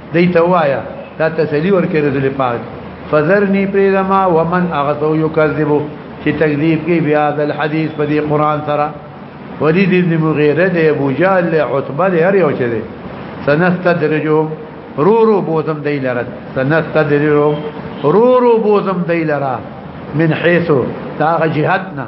دی ته وایا دا تسلی ورکړي رسول پاک فذرنی پریدما ومن اغتو یکذبو چې تکذیب کوي بیا د حدیث په دې قران سره ولید ابن مغیره دی ابو جهل له عتبه دی هر یو چې دی سنستدرجو رورو بوزم دی لره سنستدرجو رورو بوزم دی لره من حيث تاغ جهتنا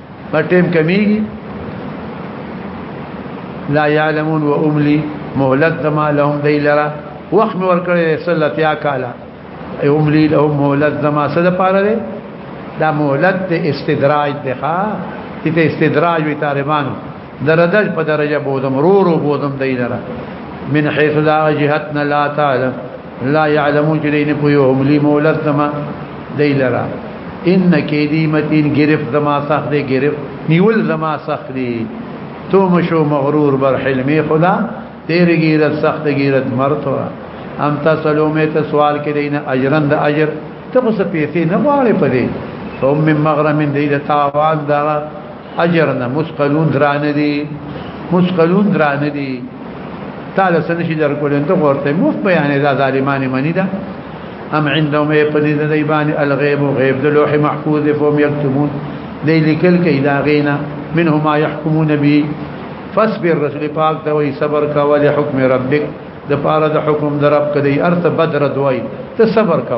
په ټیم کمیږي لا يعلمون واملي مهلت دما لهم دی لرا وخم ورکړی سلت یا کالا املي لهم مهلت دما سد پاره دی دا مهلت د استدراج دی ها چې استدراج وی طالبانو درجه په درجه بودم رو رو بودم دی لرا من حيث لا جهتنا لا تعلم لا يعلمون چې نه پوي هم لي مولد زما دی لرا ان کیدی متین گرفت زما سخت دی گرفت نیول زما سخت دی تو مشو مغرور بر حلمی خدا تیر گیرت سخت گیرت مرتو ام تاسو مې ته سوال کړي نه اجرن د اجر ته څه پیسې نه غواړي پدې فهم من مغرم دی د تاوان دا اجر نه مسقلون درانه دي مسقلون درانه دي تعالی سن شي در کولن ته ورته مف بیان دا ظالمانه منی دا ام عندهم يقدر ذيبان الغيب وغيب ذو لوح محفوظ فهم يكتبون دی لیکل کوي دا غینا منه ما يحكمون به فاصبر رسول پاک ته وي صبر کا ول حکم ربک د پاره د حکم درب کدی ارث بدر دوی ته صبر کا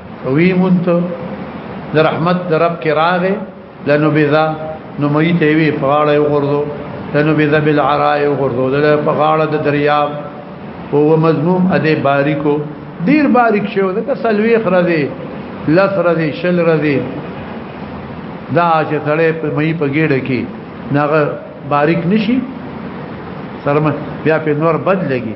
وی مونت د رحمت د رب کې راغې لنو بذا نو مې ته وی په غاړه یو غردو لنو بذا بالعراء یو غردو د په غاړه د دریاب او مضموم اده باریکو ډیر باریک شو د سلوي خره دی لس رضی شل رضی دا چې سړی په مې په ګډه کې ناغه باریک نشي سرمه بیا په نور بد لګي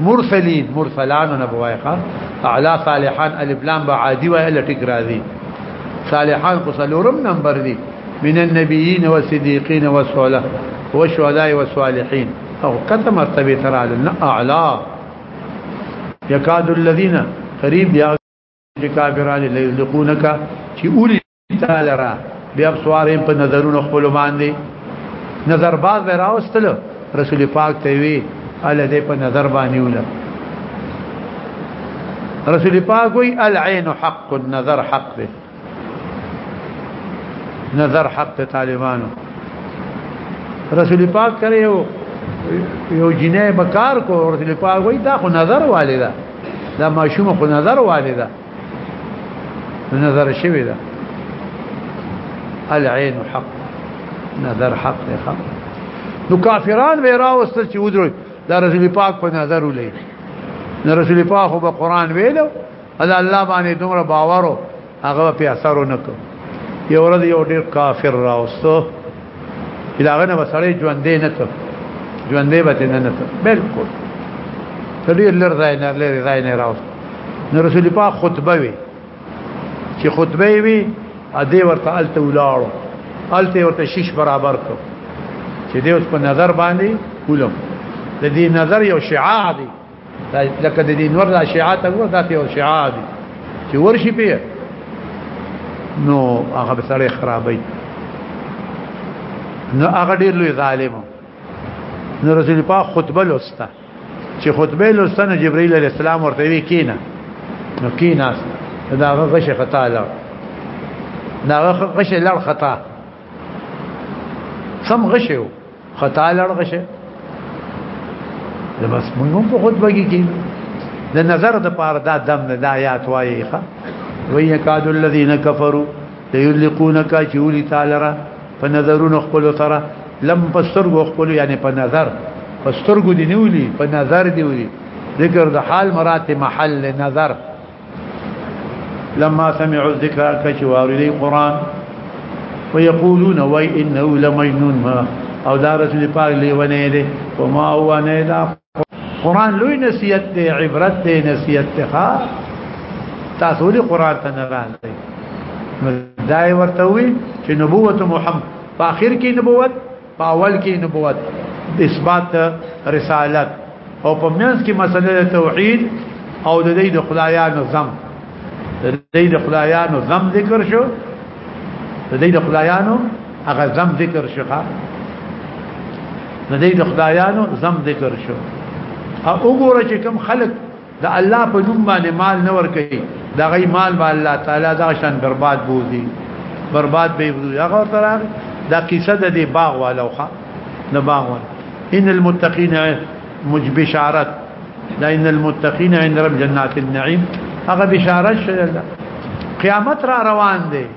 مرسلين مرسلان نبوایخه اعلى صالحان الابلام بعادي ولا تقرا ذي صالحان قصلورم نمبر دي من النبيين والصديقين والصالح والشهداء والصالحين او كنت مرتبه ترى اعلى يكاد الذين قريب يا کافرانه لیلقونک چې اولی تعالی را بیا سوارې په نظرونو خپل باندې نظر باز به راوستل رسول پاک ته وی ال دې په نظر باندې ولا رسول پاک وی العين حق النظر حق به نظر حق ته طالبانو رسول پاک کړي یو یو جنې بکار کو رسول پاک وی دا خو نظر والدا دا ماشوم خو نظر والدا نظر شوی ده العين حق نظر حق دی حق نو کافران به راوستل چې ودروي دا رسول پاک په نظر ولې نو رسول پاک په قران ویلو ادا الله باندې دومره باورو هغه په اثر ونکړ یو ورځ یو ډیر کافر راوستو چې داغه نه وسړې ژوندې نه ته ژوندې به نه نه ته بالکل تدې لر ځای نه لر ځای نه راو نو رسول پاک خطبه وی چې خطبه وی ا دې ورته الته ولاړو الته ورته شیش برابر کو چې دې اوس په نظر باندې کولم د دې نظر یو شعاع دی لکه د دې نور شیعات هغه ذاتي او شیعات چې ورشي په نو هغه به سړی خرابای نو هغه ډیر لوی ظالم نو رسول پاک خطبه لوسته چې خطبه لوسته نو جبرئیل علی السلام ورته وی کینا نو کینا دا هغه غشه خطا لا دا هغه غشه لړ خطا سم غشه او خطا لړ غشه د بس مونږ په خطبه کې کې د نظر د پاره دا دم نه دا آیات وایي ښا وی کاد الذین کفروا ليذلقونک چولی تعالی را په نظرونو خپل سره لم پسترګو خپل یعنی په نظر پسترګو دی نیولی په نظر دی وی ذکر د حال مرات محل نظر لما سمعوا الذكر كشوار لي قرآن ويقولون وي إنه لمجنون ما او دا رسول پاک لیونه دی او ما هو نه دا قران لوی نصیحت دی عبرت دی نصیحت ته تاسو لري قران ته نه راځي نو دای ورته وی چې نبوت محمد په اخر کې نبوت په اول کې نبوت د اثبات رسالت او په منځ کې مسله توحید او د دې د خدایانو زم د دې د خدایانو زم ذکر شو د دې د خدایانو هغه زم ذکر شو د دې د خدایانو زم ذکر شو او وګوره چې کوم خلک د الله په نوم باندې مال نه ور کوي دا غي مال به الله تعالی دا شان برباد بوزي برباد به بوزي هغه ترار دا قصه د دې باغ والوخه د باغ وال ان المتقین مجبشارت دا ان المتقین عند رب جنات النعیم هغه بشارت شل قیامت را روان دی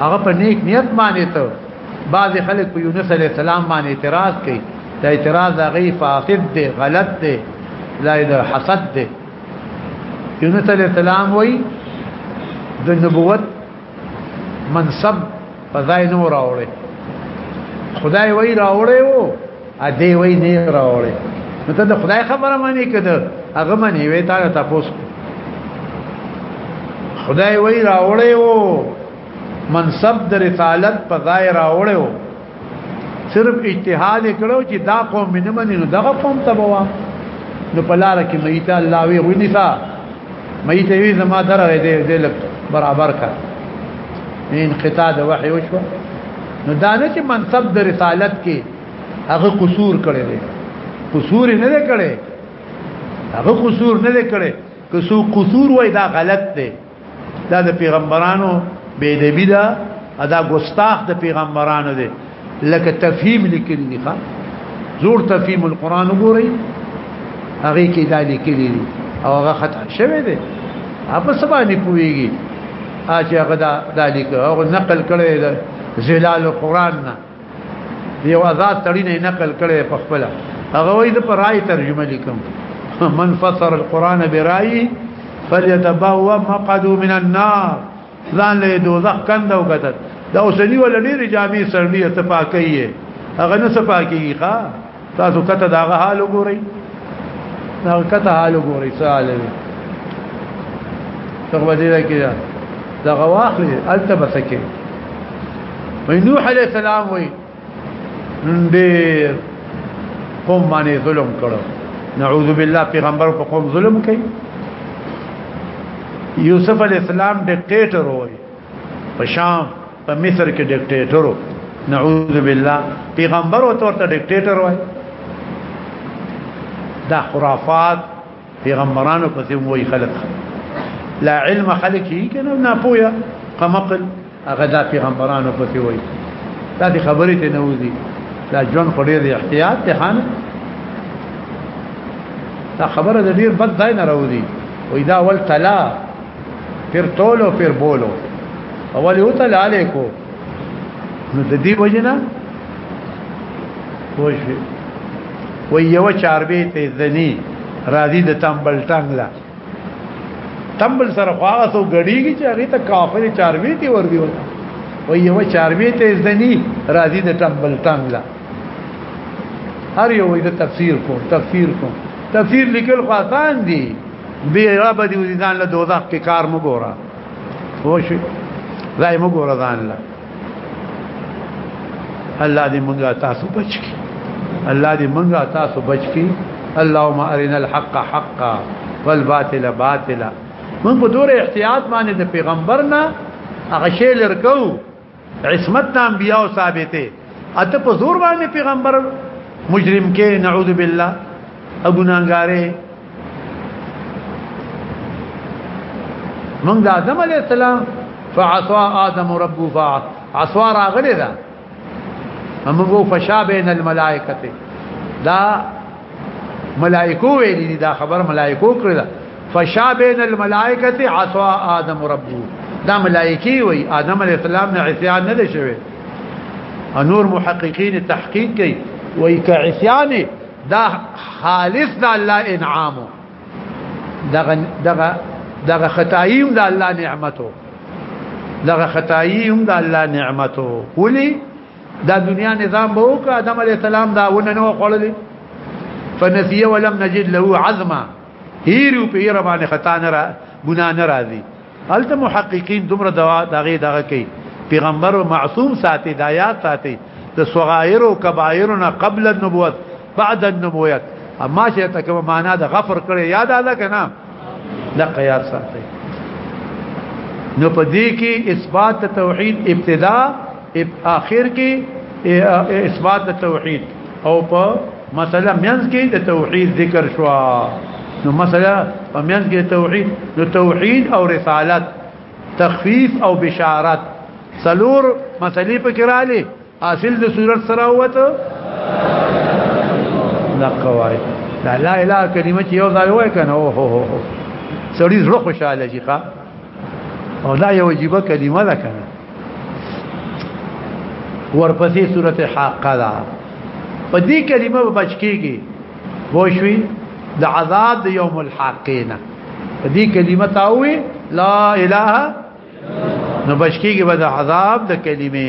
هغه په نیک نیت باندې ته بعض خلک په یونس علی السلام باندې اعتراض کوي دا اعتراض غي فاسد دی غلط دی لا اله حسد دی یونس علی السلام وای د نبوت منصب په ځای نور راوړي خدای وای راوړي وو ا دې وای نه راوړې نو ته د خدای خبره مانی کده هغه مانی وې تا ته تاسو خدای وای راوړې وو منصب د رسالت په ځای راوړې وو صرف اجتهاد کړو چې دا قوم نه مني نو دغه قوم تبوا نو په لار کې مې ته الله وی غونی تا مې ته وی زما درغه دې دې لک برابر کا انقطاع د وحي وشو نو دا نه چې منصب د رسالت کې هغه قصور کړي دي قصور نه دی کړي هغه قصور نه دی کړي که سو قصور وای دا غلط دی دا د پیغمبرانو بے ادبی دا ادا ګستاخ د پیغمبرانو دی لکه تفهیم لیکل دي ښا زور تفهیم القرآن وګورئ هغه کې دا لیکل دي او هغه خطا شوی دی اپ سبا نه پويږي اچ هغه دا دا لیک او نقل کړي دا زلال القرآن نه یو آزاد تړي نه نقل کړي په خپل هغه وایي د پرای ترجمه لیکم من فسر القرآن برای فليتبوا مقعدو من النار ځان له دوزخ کند او کتل دا اوسنی ول ډیر جامع سړی ته پاکي هغه نه صفاکي ښا تاسو کته دا حال وګورئ دا کته حال وګورئ سوال دی څنګه باندې راکې دا غواخلې الته بسکه نوح عليه السلام وي ډېر قوم باندې ظلم کړو نعوذ بالله پیغمبر په قوم ظلم کوي یوسف علی السلام ډیکټیټر وای په شام په مصر کې ډیکټیټر نعوذ بالله پیغمبر او تورته ډیکټیټر وای دا خرافات پیغمبرانو پسې وای خلک لا علم خلک یې کنه نه پویا قمقل هغه دا پیغمبرانو پسې وای دا دي خبرې ته نوځي دا جون خو ډېر احتیاط ته خان دا خبره د ډېر بد ځای نه راوځي وای دا ول تلا پھر تولو پھر بولو اول یو تلا علیکو نو د دې وجنه وشي و یو چاربه ته ځنی راضی د تمبل ټنګ لا تمبل سره خواغه سو غړیږي چې هغه ته کافر چاربه ته ور دی و یو چاربه ته ځنی راضی د تمبل ټنګ لا هر یو د تفسیر کو تفسیر کو تفسیر لیکل خو آسان دي به رب دې ځان له دوزخ کې کار مګورا وشي راي موږ ورزان الله الله دې موږ تاسو بچ کی الله دې موږ تاسو بچ کی اللهم ارنا الحق حقا والباطل باطلا من په دور احتیاط باندې د پیغمبرنا هغه شی لرکو عصمت د انبیاء ثابته اته په زور باندې پیغمبر مجرم کې نعوذ بالله او ګناګارې موږ د آدم علی السلام فعصى آدم ربه فعصى راغلی دا موږ فشا بین الملائکه دا ملائکو ویلي دا خبر ملائکو کړل فشا بین الملائکه عصا آدم ربو دا ملائکی وی آدم علیہ السلام نه عصیان نه شوی نور محققین تحقیق کوي وی که عصیان دا خالص دا الله انعامو دغه دغه دغه خدایم د الله نعمتو دغه خدایم د الله نعمتو ولی دا دنیا نظام به وک ادم علی السلام دا ونه نو خړلې فنسیه ولم نجد له عزما هیرو په هیر باندې خطا نه را ګنا نه راځي الته محققین دومره دوا دغه دغه کوي پیغمبر او معصوم ساتي دایات ساتي د صغائر او کبائر نه قبل النبوت بعد النبوت اما چې ته کوم معنا د غفر کړي یاد اله کنه لا قیاس ساتي نو په دې کې اثبات توحید ابتدا اخر کې اثبات توحید او په مسله مینس کې د توحید ذکر شو نو مسله په مینس کې توحید نو توحید او رسالت تخفیف او بشارت سلور مسلې په کراله حاصل د صورت سره وته لا قواعد لا لا اله کلمه یو ځای وای کنه او هو هو سړي زړه خوشاله شي ښا او دا یو عجیب کلمه ده کنه ورپسې سورته حاقه ده په دې کلمه به بچ کیږي وښوي د عذاب د یوم الحاقینا په دې کلمه تاوي لا اله نو بچ کیږي به د عذاب د کلمه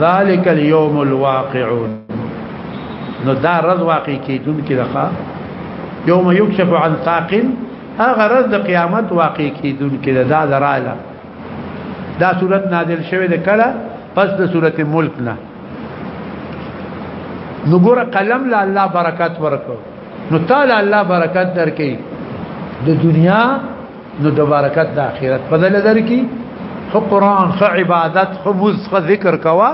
ذالک اليوم الواقع نو دا رز واقع کیدون کې دغه یوم یکشف عن ساق هغه رز د قیامت واقع کیدون کې دا دراله دا صورت نازل شوه د کله پس د صورت ملک نه نو ګور قلم لا الله برکات ورکو نو تعالی الله برکات درکې د دنیا نو د برکت د اخرت په دل درکې خو قران خو عبادت خو مز خو ذکر کوا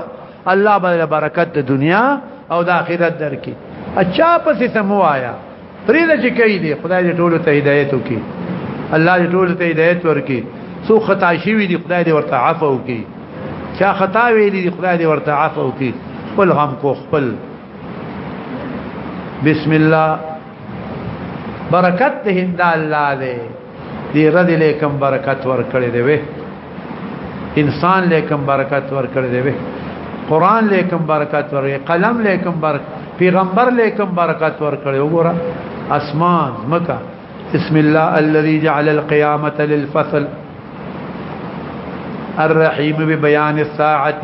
الله به برکت د دنیا او د اخرت درکې اچا پسې سموایا پرې د چې کوي دی خدای دې ټول ته هدایت وکي الله دې ټول ته هدایت ورکي سو خطا شي وي دی خدای دې ورته عفو وکي چا خطا وي دی خدای دې ورته عفو وکي خپل غم کو خپل بسم الله برکت دې هند الله دې دې رد لیکم برکت ور کړې دې وې انسان لیکم برکت ور کړې دې وې قران لیکم برکت ور قلم لیکم بر پیغمبر لیکم برکت ور کړې وګوره اسمان مکه بسم الله الذي جعل القيامه للفصل الرحيم ببيان الساعه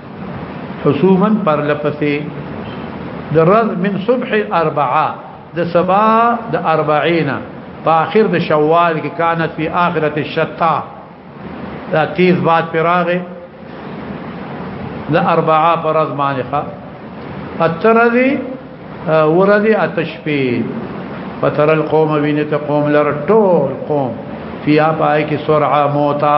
حسوما پر لپسې د رز من صبح اربعه د سبا د 40 په اخر د شوال کې کانت فی اخرت الشتا دا تیز باد پراغه د اربعه پر رز باندې ښه اترذی وردی اتشپی فتر القوم وینت قوم لر ټول قوم فی اپای کی سرعه موتا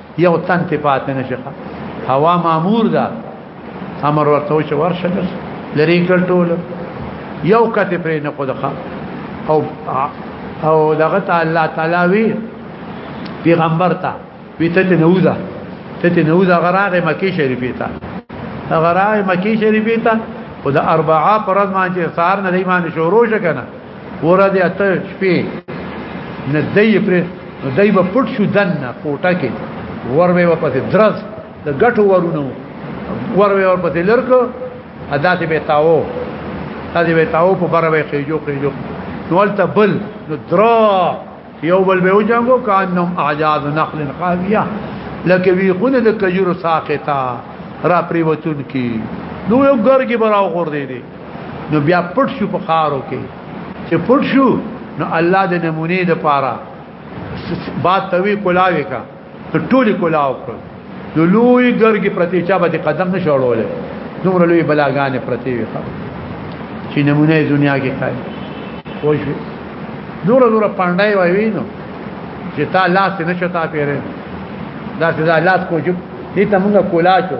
یو تن ته پاتې نشي هوا مامور ده امر ورته وشو ورشه بس لری کټول یو کته پرې نه قدخه او او دغه تعالی تعالی وی پیغمبر ته پیته ته نوزه ته ته نوزه غراغه مکی شریفه ته غراغه مکی شریفه ته خدا اربعه پرز ما چې سار نه دی باندې شروع شکنه ورا دې اته شپې نه دی پر نو دای په پټ شو دنه کوټه کې وروي و پسې درز د غټو ورونو وروي و پسې لرکو ادا ته به تاو ادا به تاو په بره به خېجو خېجو نوالته بل نو درا یو بل به وجنګو کانم اعجاز نخل قاویه لکه وی خونه د کجورو ساقطه را پریوتون کی نو یو ګرګي براو غور دی دی نو بیا پټ شو په خارو کې چې پټ شو نو الله د نمونه د پاره باد توی کولاوي کا ټولي کولاو کړ نو لوی ګرګي پرتی چا به قدم نشوړولې دومره لوی بلاګانې پرتی وي چې نمونه دنیا کې کای وای شو نور نور پاندای وای وینو چې تا لاس نشتا پیره دا چې دا لاس کوجو دې ته موږ کولاچو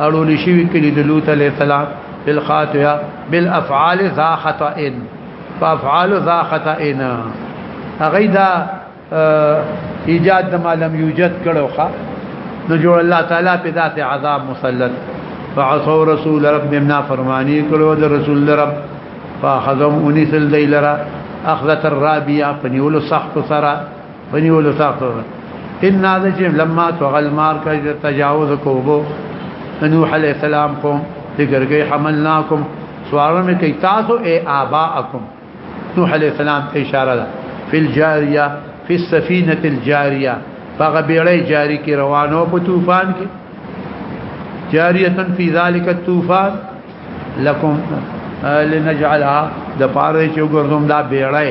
اړول شي وکړي د لوط علی السلام بالخاطئه بالافعال ذا خطا ان فافعال ذا خطا ان هغه دا ایجاد د معلم یوجد کړو ښا نو جوړ الله تعالی په ذات عذاب مسلط فعصوا رسول رب منا فرمانی کړو د رسول رب فاخذهم انس الليلرا اخذت الرابيه فنيول صحف سرا ونیول سخت ان هذا چې لما تغل مار کې تجاوز کوو نوح علیہ السلام قوم ذکر گئی حملناکم سوارو میں کئی تاسو اے آباءکم نوح علیہ السلام ته اشاره ده فی الجاریه فی السفینه الجاریه فغبیړی جاری کی روانو په طوفان کې جاریه فی ذلک الطوفان لکم لنجعلها د پاره چې وګرځوم دا بیړی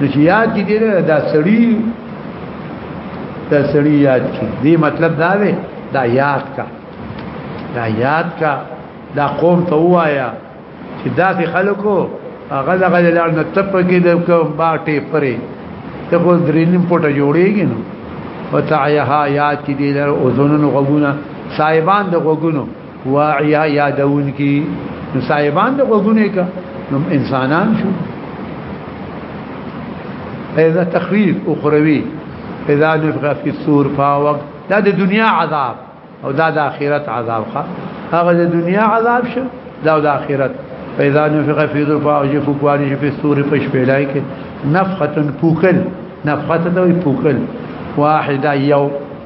نو چې یاد کې دی دا سړی دا سړی یاد کې دی مطلب دا دی دا یاد کا دا یاد کا دا قوم ته وایا چې دا کې خلکو هغه دغه لار نه تپ کې د کوم باټې پرې ته خو درینم پټه جوړېږي نو وتعيها یاد کې دی لر اذنن غوونه صاحبان د غوګونو واعیا یادون کی نو صاحبان د غوګونه کا نو انسانان شو اذا تخویف اخروی اذا نفخ فی الصور فاوق دا د دنیا عذاب او دا د آخرت عذاب ښه هغه د دنیا عذاب شو دا د آخرت فاذا نفخ فی الصور فاوجف کوانی فی الصور پش پیلای کې نفخه پوکل نفخه ته پوکل واحده یو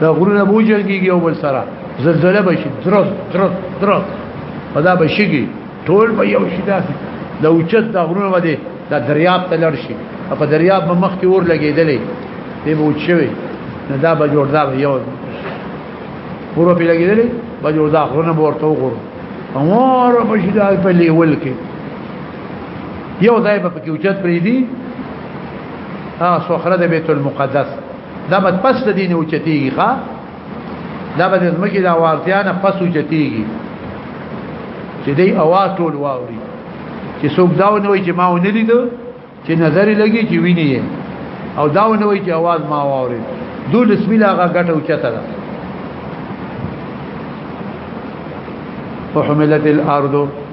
دا غرونه بوجل کیږي او بل سره زلزلہ بشي درز درز درز پدا بشيږي ټول به یو شي داسې د اوچت د غرونه باندې د دریاب ته لړ شي په دریاب به مخ کې اور لګېدلې دی به اوچوي نه دا به جوړ دا به یو پورو په لګېدلې به جوړ دا غرونه به ورته وګورو امور به شي دا په لیول کې یو ځای په کې اوچت پرې دي اه سوخره د بیت المقدس دا بد پس د دین اوچتیږي ښا دا بد زمکه دا وارتیانه پس اوچتیږي چې دی اواز ټول واوري چې څوک دا نه وي چې ما ونه لید چې نظر لګي چې ویني او دا نه وي چې اواز ما واوري دول بسم الله هغه ګټه اوچته ده وحملت الارض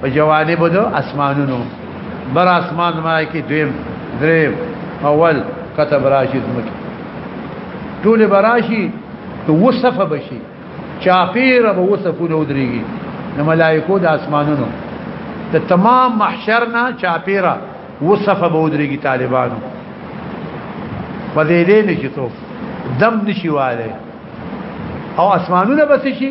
په جوانب دو اسمانونو بر اسمان ما کې دویم دریم اول كتب راشي زمکه ټول براشي تو وصف بشي چاپیر به وصفونه ودريږي نو ملائکو د اسمانونو ته تمام محشرنا چاپیره وصف به ودريږي طالبانو په دې دې نشي تو دم نشي والي او اسمانونه بس شي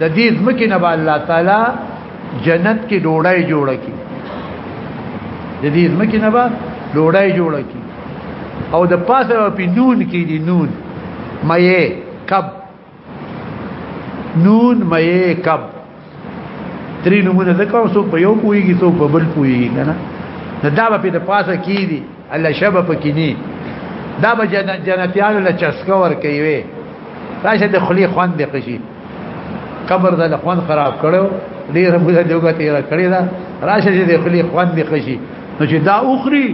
د دې ځمکې نه به الله تعالی جنت کې ډوړای جوړ کی د دې ځمکې نه به ډوړای جوړ کی او د پاسه په نون کې دی نون مې کب نون مې کب تری نمونه ذکر سو په یو پویږي سو په بل پویږي کنه دا به په پاسه کې دی الله شبه پکینی دا به جنتیانو له چسکه ور کوي وي راشه د خلی خوند دی قشي قبر د خوند خراب کړو ډیر موږ د وګته را کړی دا راشه چې د خلی خوند دی قشي نو چې دا اخري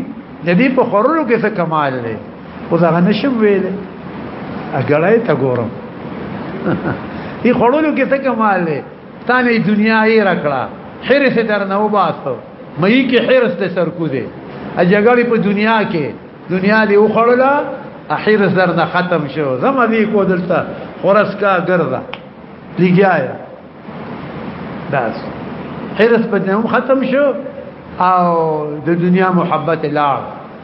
د دې په خورلو کې څه کمال دی او دا نشم ویل اګړای تا ګورم ای خورلو کې څه کمال دی تا می دنیا یې راکړه حرس در نه وباسو مې کې حرس ته سر کو دي اجګړې په دنیا کې دنیا دې وخړله احرس در نه ختم شو زما دې کو دلته خرس کا ګرځا لګیایا داس حرس په دې هم ختم شو او د دنیا محبت لاړ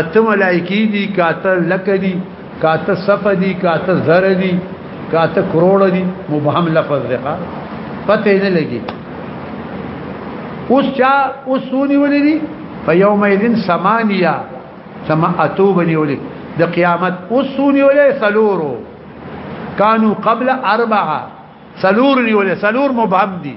اته ملائکی دي کاته لک دي کاته صف دي کاته زر دي کاته کروڑ دي مبهم لفظ ده پته نه لګي اوس چا اوس سونی ولې دي په یوم اذن ثمانیه سما اتو بني ولې د قیامت اوس سونی ولې سلورو كانوا قبل اربعه سلور ولې سلور مبهم دي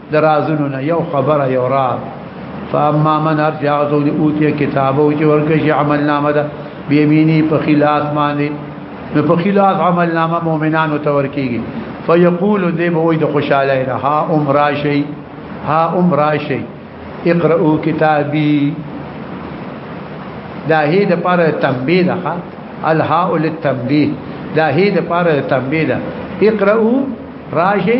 درازونو نه یو خبره یو را فاما من ارجع ذو اوتی کتابه چې ورکه شي عمل نامه ده بيميني په خلاف باندې نو په خلاف عمل نامه مؤمنانو ته ورکیږي فيقول ذي بوي د خوشاله نه ها ام راشي ها ام راشي اقرأوا كتابي دا هي د پاره تنبيه ده الها للتنبيه دا هي د پاره تنبيه ده اقرأوا راشي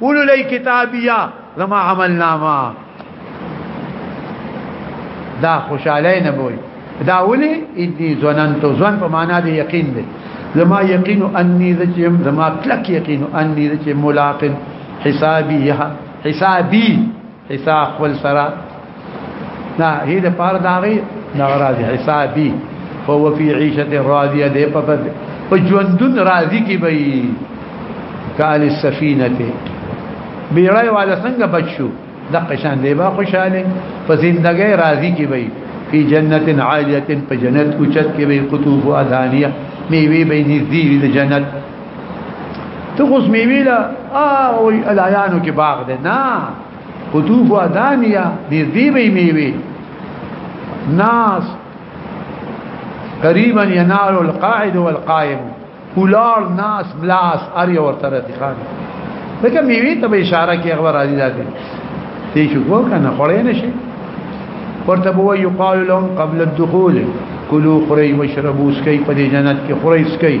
قولو لئی کتابیا زما عمل نامه دا خوشاله نه بوي دا ولي ادي ظننت ظن په معنا دی یقین دی زما یقین انی ذچم زما کلک یقین انی ذچ ملاقن حسابیه حسابی حساب خپل سره نه هي د پاره دا غي نه راځي حسابي فهو في عيشه راضيه دې په په ژوندون راضي کې به کال السفينه بیړای والا څنګه بچو د قشان دی با خوشاله په زندګۍ راضي کې وي په جنت عالیه په جنت اوچت کې وي قطوف اذانیه میوه به نږدې د جنت ته خو میوي لا او الایانو کې باغ ده نه قطوف ادانیا نږدې به میوي ناس قریبا ينال القاعد والقائم ولار ناس ملاس ار یو ورته رتخان دغه میوي ته به اشاره کې خبر راځي ذاتي دې شو کو کنه خړې نشي ورته بو یقال لهم قبل الدخول کلو خری وشربو سکی په جنت کې خری سکی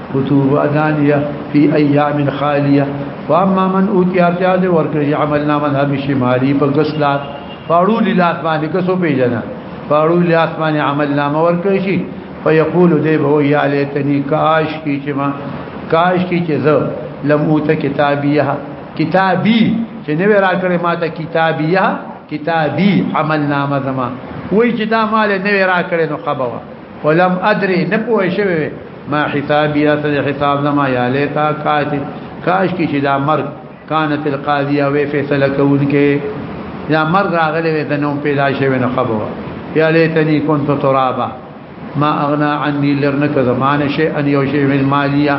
کتب ادانیه فی ایام خالیه فاما من اوتیا تیاز ورکړي عمل نامه نه بشماری په غسلات پاړو لاس باندې کسو پیژنه پاړو لاس باندې عمل نامه ورکړي شي فیقول دی به یا لیتنی کاش کی چې ما کاش کی چې زه لم اوت کتابیه کتابی چې نه ورا کړې ما ته کتابیه کتابی عمل نامه زما وای چې دا مال نه ورا کړې نو خبره ولم ادري نه پوه شوی ما حسابي اصل حساب زما یا لیتا کاش کاش کی چې دا مرګ کانت القاضیه وی فیصله کوونکې یا مرګ راغلی وی د نوم پیدا شوی نه خبر یا لیتنی كنت ترابا ما اغنا عني لرنک زمانه شي ان یو شی من مالیا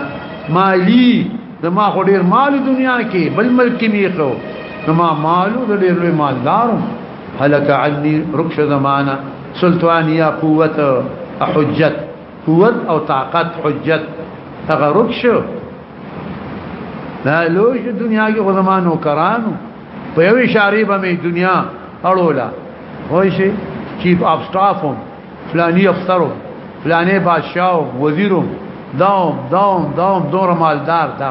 مالی زما خو ډیر مال دنیا کې بل ملک کې میخو زما مالو د ډیر لوی مالدارم هلك عني ركش زمانه سلطانيه قوت حجت قوت او طاقت حجت هغه رکش دا لوی دنیا کې غزمانو کرانو په یوې شاری باندې دنیا اړولا وای شي چیف اف سټاف هم فلانی افسر هم فلانی بادشاہ هم وزیر هم داوم داوم داوم دور مالدار دا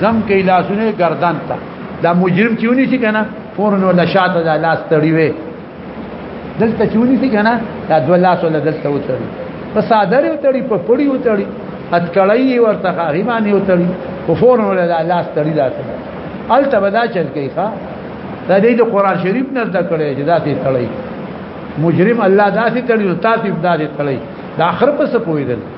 زم کې لاسونه گردن ته دا مجرم چونی سي کنه فورن ولا شاته دا لاس تړي وي دلته چونی سي کنه دا دو لاس ولا دلته وتړي په صادره وتړي په پړي وتړي اتکړی ورته غیبانه وتړي په فورن ولا دا لاس تړي دا الته بدا چل کوي ښا دا دې د قران شریف نه زده کړي چې دا ته تړي مجرم الله دا ته تړي او تاسو دا ته تړي دا اخر په څه پوي دل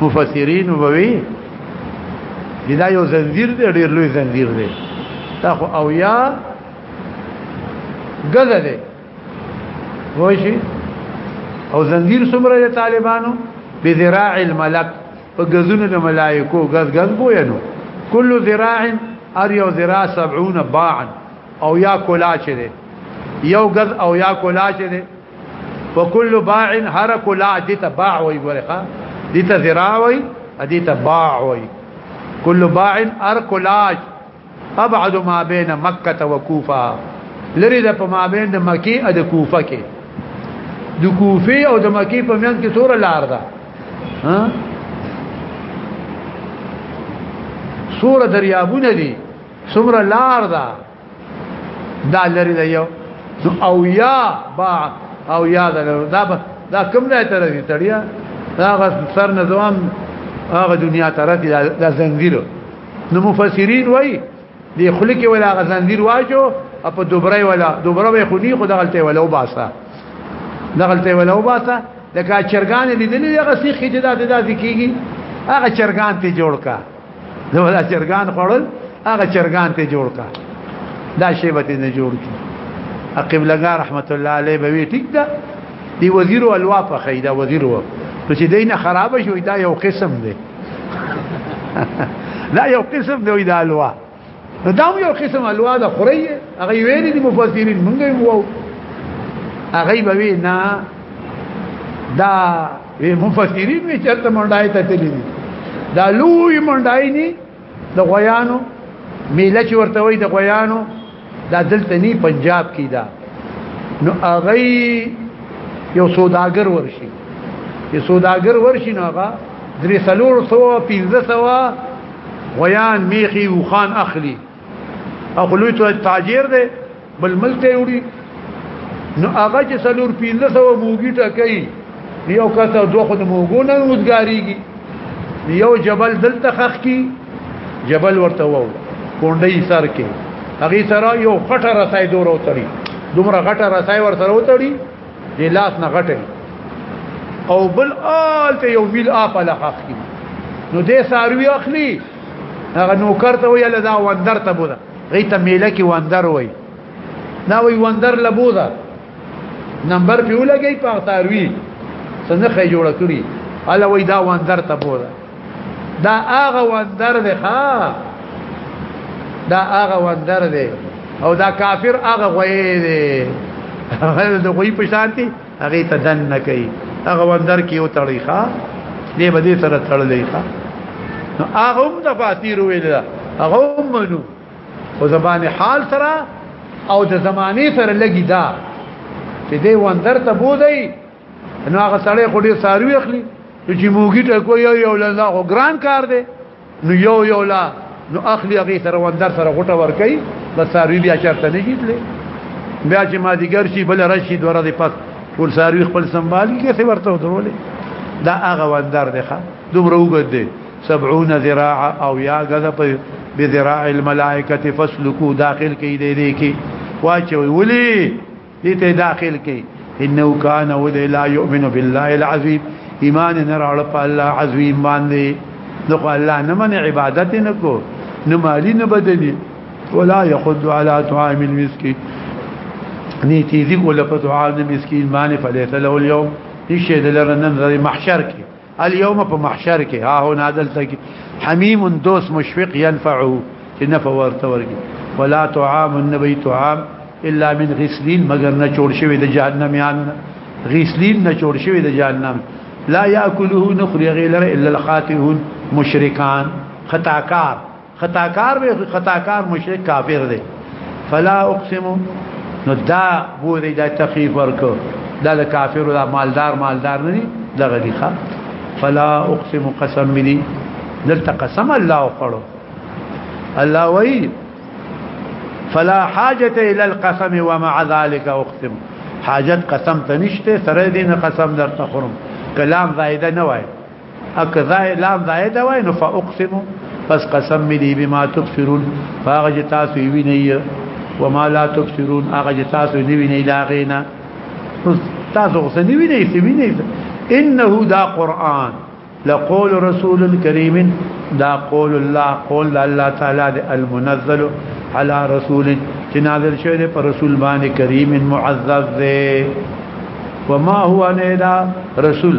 مفسرین ووی دا یو زنجیر دی ډیر لوی زنجیر دی دا خو او یا غزه دی وایي او زنجیر څومره دی طالبانو بذراع الملک په غزونو د ملائکو غز غز بوینو کل ذراع ار یو ذراع 70 باعا او یا کولا چره یو غز او یا کولا چره وکل باع هر کلا دته باع وي ګورخه دته ذراع وي دته باع وي كل باع ار کلاج ابعد ما بين مكه وكوفه لري د په ما بين د مکی او د کوفه کې د کوفه او د مکی په میان کې سور لار ده ها سور دریابونه دي سمره لار ده دا لري دا یو نو او یا با او یا دا دا دا کوم نه تر دې تړیا دا غس سر نه دوام هغه دنیا تر دې دا زنجیر نو مفسرین وای دی خلک ولا غزندیر واجو په دوبره ولا دوبره وي خونی خو دغلته ولا وباسه دغلته ولا وباسه د کا چرګان لیدلې هغه سیخ چې دا د دې کیږي هغه چرګان ته جوړ کا نو دا چرګان خړل هغه چرګان ته جوړ کا دا شی به نه جوړ کی قبلګا رحمت الله علیه به وی ټیک دا دی وزیر الوا په خیدا وزیر و نو چې دینه خراب شوی دا یو قسم دی دا یو قسم دی دا الوا دا یو قسم الوا د خوري هغه ویل دي مفسرین مونږ یې وو هغه به وینا دا مفسرین می چرته منډای ته تللی دي دا لوی منډای نه د غیانو میله چې ورته وای د غیانو دا دلته نی پنجاب کې دا نو هغه یو سوداګر ورشي یو سوداګر ورشي نو هغه درې سلور سو 1500 غیان میخي وخان اخلي اخلوی ته تاجر دی بل ملته وړي نو هغه چې سلور 1500 موګی ټکای یو کته دوه خو د موګو نه مدګاریږي یو جبل دلته خخ کی جبل ورته وو کونډي سر کې هغه سره یو خټه رسای دور وتړي دومره غټه رسای ور سره وتړي دی لاس نه غټي او بل آل ته یو میل اپ له حق کی نو دې ساروی اخلي هغه نوکر ته ویل دا وندر ته بوده غي ته میله کی وندر وای دا وی وندر لبوده نمبر پیو لګی په ساروی څنګه خې جوړ کړی الا وای دا وندر ته بوده دا هغه وندر دی ها دا هغه وندر دی او دا کافر هغه غوي دی هغه د غوي په شان دی هغه ته دن نه کوي هغه وندر کې یو تړي ښا دې به دې سره تړلې ښا نو هغه هم د فاتیر ویل هغه هم منو او زبان حال سره او د زمانه سره لګي دا چې دې وندر ته بودی نو هغه سړی خو ډیر ساروي اخلي چې موګی ته کو یو یو لا خو ګران کار دی نو یو یو لا نو اخلي هغه سره وندر سره غټه ور کوي بس ساروي بیا چرته نه کیدلی بیا چې ما دیګر شي بل راشي دوره دی پات ټول ساروي خپل سنبالي کې څه ورته درولې دا هغه وندر دی ښا دومره وګد دی 70 ذراع او یا غذا په بذراع الملائکه فسلكوا داخل کې دی دی کې واچوي ولي دې ته داخل کې انه کان او دې لا يؤمن بالله العظیم ایمان نه راړ په الله عظیم باندې نو الله نه من عبادت نه کو نه مالی نه بدني ولا يخد على طعام المسكين نيتي ذي ولا طعام المسكين ماني فليس له اليوم نشه دلرنن محشر کې اليوم په محشر کې ها هو نادل تک حمیم دوس مشفق ينفعه چې نفع ورته ورګي ولا طعام النبي طعام الا من غسلين مگر نه جوړ شوی د جهنم یان غسلين نه جوړ شوی د جهنم لا ياكله نخري غير الا الخاتئون مشرکان خطاکار خطاکار به خطاکار مشرک کافر دی فلا اقسم نو دا بوری دا تخیف ورکو دا د کافر دا مالدار مالدار نه دی دغه دی ښا فلا اقسم قسم ملي دلته قسم الله وکړو الله وی فلا حاجه الى القسم ومع ذلك اقسم حاجت قسم تنشته سره دین قسم در تخرم کلام زائده نه وای اک ذای لام ذای دا وای نو فاقسم پس قسم می دی بما تبصرون فاغه چې تاسو وی نه یې وما لا تبصرون هغه چې تاسو نه وی نه دا غینا تاسو غوسه نه وی نه سی وی نه انه دا قران لقول رسول الكريم دا قول الله قول الله تعالی دی المنزل على رسول چې نازل شوی دی پر رسول باندې کریم معزز دی وما هو نه دا رسول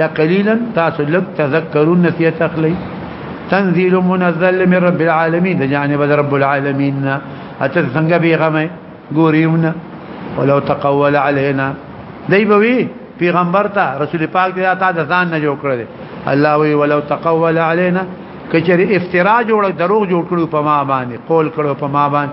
یا قلیلا تاسو لږ تذکرون نصیحت اخلي تنزيل منزل من رب العالمين د جانب رب العالمين اته څنګه پیغمه ګوريونه ولو تقول علينا دی بوي پیغمبر ته رسول پاک دی تا د ځان نه جوړ کړل الله وی ولو تقول علينا کچری افترا جوړ دروغ جوړ کړو په ما باندې قول کړو په ما باندې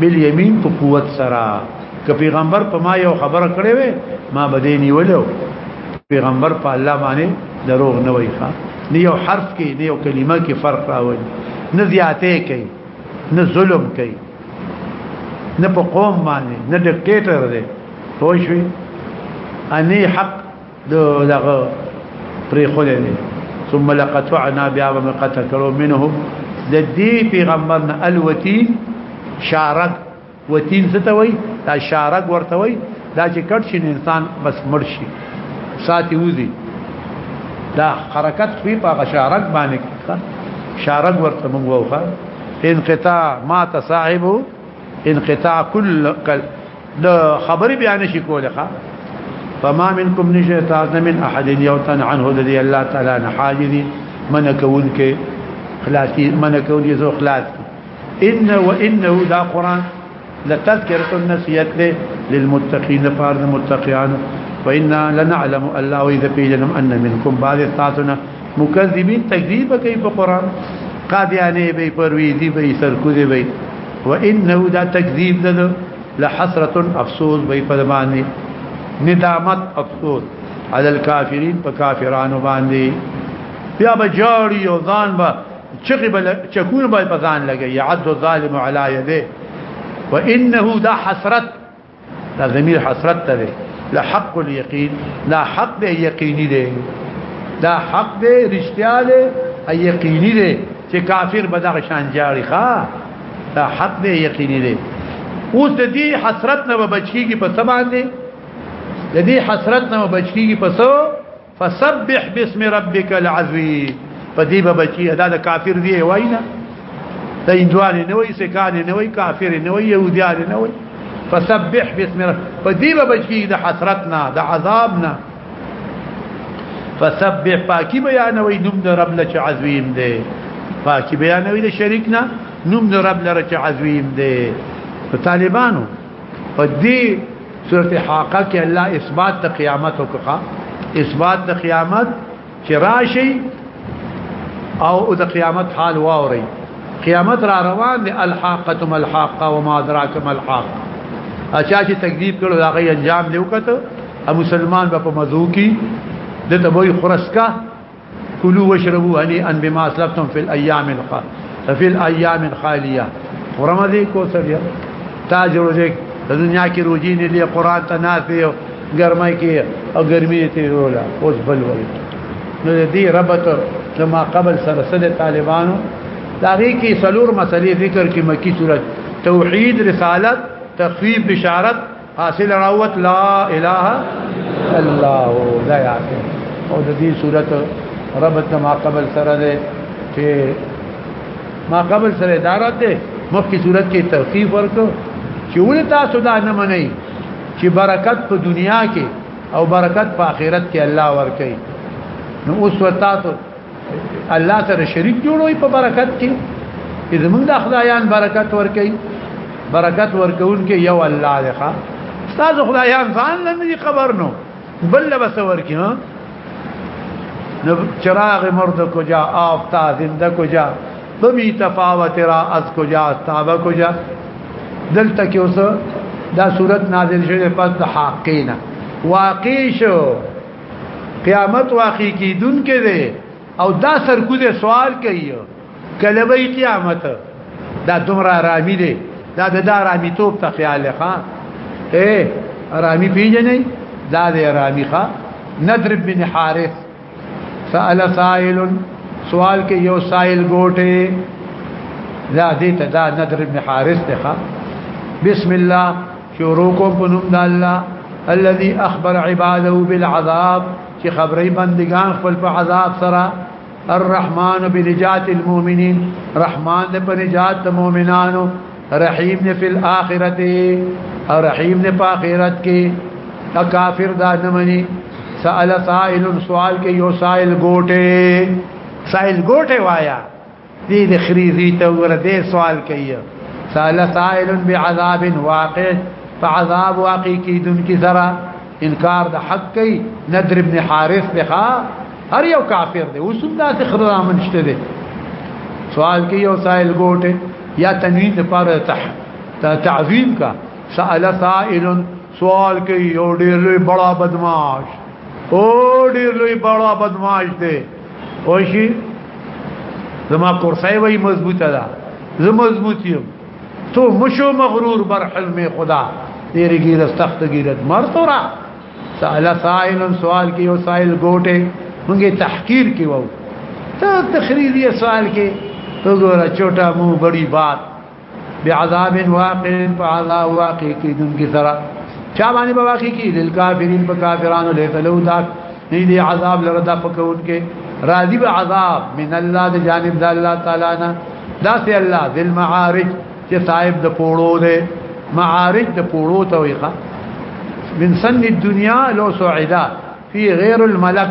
بل یمین په قوت سره که پیغمبر په ما یو خبره کړې وې ما بده نیولو پیغمبر په الله باندې دروغ نه وایي ښا نه یو حرف کې نه یو کلمه کې فرق راوړي نه زیاتې کوي نه ظلم کوي نه په قوم باندې نه ډیکټیټر دی پوه شئ اني حق دو لغو پری خلې دي ثم لقطعنا بیا به قطع کړو منه د دې پیغمبرنا الوتی شارق وتین ستوي دا شارق ورته وي دا چې کټ شي انسان بس مرشي ساتي وزي دا حرکت خو په غشارک باندې شارک ورته موږ ووخه انقطاع ما تصاحبه انقطاع کل کل د خبرې بیان شي کوله ښا فما منکم نشه تاسو من احد یوتن عنه د الله تعالی نه حاجدي من کول کې خلاصي من کول یو خلاص ان وانه دا قران لتذكره النسيت للمتقين فرد متقيان وإنا لنعلم الله إذا بيجنم أن منكم بعض الثاتنا مکذبین تکذیب کوي په قران قادیانه به پرویزی به سرکوزی به وانه دا تکذیب ده لحسره افسوس به په باندې ندامت افسوس على الكافرين په کافرانو باندې بیا به جاری او ځان به چقي بل چکونه به په ځان لګي يعد الظالم على يده وانه دا حسرت دا ضمیر حسرت ته دی لا حق اليقين لا حق دی یقینی دی دا حق دی رښتیا دی یقینی دی چې کافر به دغه شان جاړي ښا دا حق دی یقینی دی اوس د دې حسرت نه بچیږي په سبا باندې د دې حسرت نه بچیږي په سبا فسبح باسم ربك العظيم فدی به بچی دا د کافر دی وای نه د انځوان نه وای سکان نه وای کافر نه وای يهوديان نه وای فسبح باسم ربك فدی به بچی د حسرت نه د عذاب نه فسبح پاکی بیان وای نوم د رب لچ عظیم دی پاکی بیان وای د شریک نه نوم د رب لچ عظیم دی طالبانو په دې سورته حاقه کې الله اثبات د قیامت وکړه اثبات د قیامت چې راشي او د قیامت حال واوري قیامت را روان دي الحاقه ما الحاقه وما ادراك ما الحاقه اچھا چې تکذیب کړو دا غي انجام دی وکړه مسلمان په مزو کې د تبوي خرسکا کلو وشربو هنیئا بما اسلفتم فی الايام الخال فی الايام الخالیه ورمدی کو سریا تاج روزه د دنیا کې روزي نه لري قران ته ناس دی ګرمای کې او ګرمي ته رولا اوس بل وایي نو دې ربط لما قبل سره سره طالبانو داغي کې سلور مسلې ذکر کې مکی صورت توحید رسالت تخفیف بشارت حاصل راوت لا اله الا الله دا یاد او د دې صورت ربط ما قبل سره ده چې ما قبل سره ادارت ده مخکې صورت کې تخفیف ورکو چې ول تاسو دا نه منئ چې برکت په دنیا کې او برکت په آخرت کې الله ورکړي نو اوس ورته الله سره شریک جوړوي په برکت کې اذا موږ د خدایان برکت ورکي برکت ورکون کې یو الله دی ښا استاد خدایان ځان نه دي خبر نو بل بس ورکي ها نو چراغ مرد کجا آفتا زنده کجا بمی تفاوت را از کجا استابه کجا دلته کې اوس دا صورت نازل شوه پس د حقینا واقع شو قیامت واقع کیدون کې دی او دا سرکوزه سوال کوي کله به قیامت دا دومره آرامي دی دا د آرامي توپ ته خیال ښه اے آرامي پیژنې دا د آرامي ښه ندر بن حارث سأل سائل سوال کې یو سائل ګوټه دا دې ته دا ندر بن حارث ته بسم الله شروع کو په نوم د الله الذي اخبر عباده بالعذاب چې خبرې بندگان خپل په عذاب سره الرحمن بنجات المؤمنين رحمان دې په نجات د مؤمنانو رحیم دې په الاخرت او رحیم دې په اخرت کې دا کافر دا نه مني سائل سائل سوال کې یو سائل ګوټه سائل ګوټه وایا دې د خريزي ته ور دې سوال کوي سال سائل بعذاب واقع فعذاب واقع کی دن کی ذرا انکار د حق کی ندر ابن حارث لخوا هر یو کافر دی اوس دا څه خدای منشته دی سوال کوي او سائل ګوټه یا تنوین د پاره تح تعظیم کا سال سائل سوال کوي او ډیر لوی بڑا بدمعاش او ډیر لوی بڑا بدمعاش دی خوشي زما کورسای وای مضبوطه ده زه مضبوط یم تو مشو مغرور بر حلم خدا تیری گیر سخت گیرت مر تو را سائل سائل سوال کی او سائل ګوټه مونږه تحقیر کی وو ته تخریری سوال کی تو ګورا چوټا مو بڑی بات بعذاب واقع فعذاب واقع کی دن کی سرا چا باندې بواقع کی للکافرین په کافرانو له تلو دا نه دی عذاب لره دا پکون کې راضی به عذاب من الله د جانب د الله تعالی نه دا سي الله ذل معارج چې صاحب د پوړو دی معارج د پوړو ته ویخه من سن الدنيا لو سعدا في غير الملك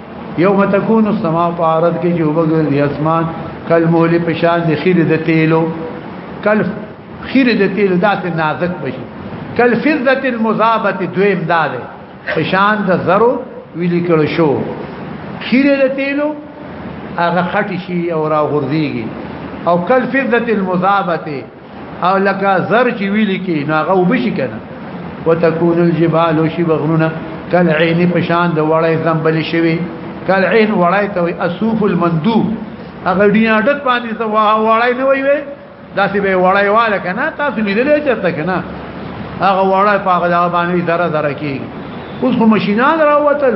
یوم تکون السماء فارد کې چې وبګر دی اسمان کل مولی پشان دی خیر د تیلو کل خیر د تیلو داسې نازک بشي کل فزت المذابه دویم داده پشان د زرو ویلی کړو شو خیر د تیلو هغه خټی شي او را غورځيږي او کل فزت المذابه او لکه زر چې ویل کی نو هغه وبشي کنه وتكون الجبال شبغرنا كالعين پشان د وړای زمبل شوی كالعين وړای ته وي اسوف المندوب هغه ډینا ډک باندې ته وړای نه وي وي داسې به وړای واله کنه تاسو لیدلې چرته کنه هغه وړای په هغه باندې ذره ذره کی اوس خو ماشينان راوتل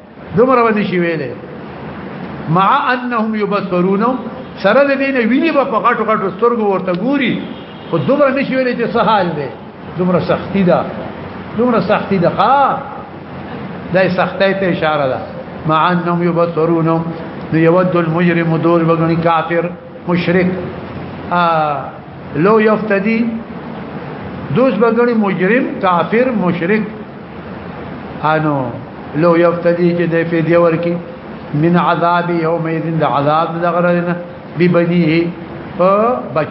دومره ودی شي ویلې مع انهم يبصرونهم سره د دین ویني په غټو غټو سترګو ورته ګوري او دومره نشي ویلې چې سهال دی دومره سختی ده دومره سختی ده ها دا سختۍ ته اشاره ده مع انهم يبصرونهم يود المجرم دول وغني کافر مشرک لو يفتدي دوس بغني مجرم کافر مشرک انو لو یفتدی چې د فدیه ورکی من عذاب یوم اذن د عذاب دغرنه ببنیه په بچ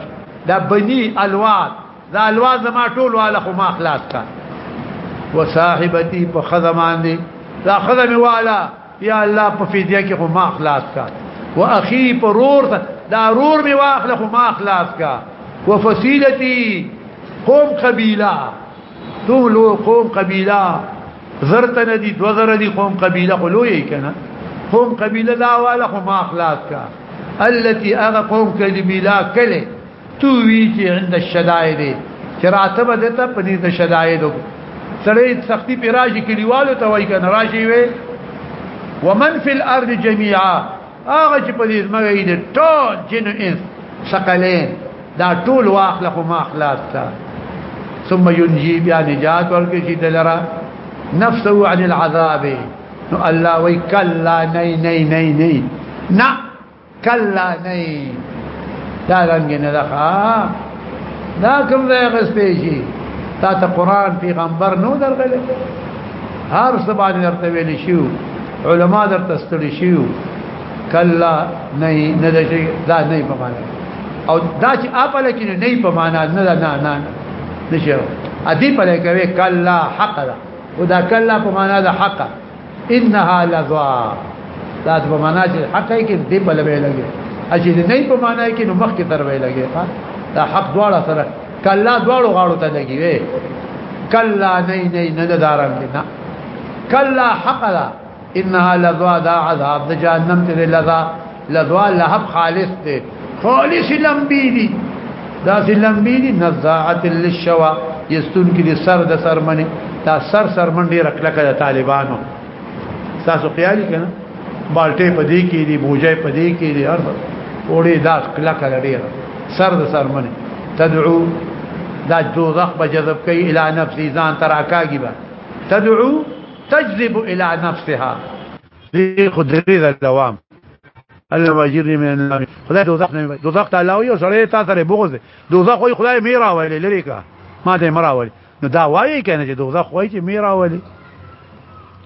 دا بنی الواد دا الواد ما ټول والا خو ما خلاص کا وصاحبتی په خدمان دی دا خدمه والا یا الله په فدیه کې خو ما خلاص کا واخی په رور دا رور می واخله خو ما خلاص کا وفصیلتی قوم قبیله ټول قوم قبيله زرته ندي دو زر دي قوم قبيله خلوي کنه قوم قبيله دا والا خو ما اخلاص کا التي اغا قوم قبيله کله تو وی چې عند الشدائد چرته بده ته پني د شدائد سړی سختی پیراجی کلیوالو ته وای کنه راشي وي ومن في الارض جميعا هغه چې په دې زمګه یې ټول جن انس ثقلین دا ټول واخله خو ما خلاص تا ثم ينجي بیا نجات ورکړي چې دلرا نفسه عن العذاب نو الله وی کلا نه نه نه نه نه کلا نه دا رنګ نه ده دا کوم ځای غستې شي تا ته قران پیغمبر نو درغله هر څه باندې درته ویل شو علما درته ستړي شو کلا نه نه دا شي دا نه په معنا او دا چې اپل کې نه په معنا نه نه نه نشو ادي په لکه کلا حق دا ودا کلا په معنا دا حق انها لغوا دا په معنا چې حق کې دې په لوي لګي اجي نه په معنا کې نو مخ کې تر وي لګي دا حق دواړه سره کلا دواړو غاړو ته لګي وي کلا نه نه نه دارم نه کلا حق دا انها لغوا دا عذاب د جهنم ته لغوا لدوا لهب خالص ته خالص لمبی دي دا سي لمبی دي نزاعت للشوا یستون کې دي سر د سر منی تا سر سر من ډیر کلک د طالبانو تاسو خیالي کنه بالټه پدې کې دي بوجای پدې کې دي هر وړي دا کلک ډیر سر د سر منی تدعو دا دوزخ به جذب کوي الی نفسي ځان تراکاږي به تدعو تجذب الى نفسها دي خدري الدوام الله واجرني من النار خدای دوزخ نه دوزخ تعالی یو سره تا سره بغض دوزخ خو خدای میرا ویلې لري کا ما دې مرا ویلې نو دا وایي کنه چې دوزخ خو چې میرا ویلې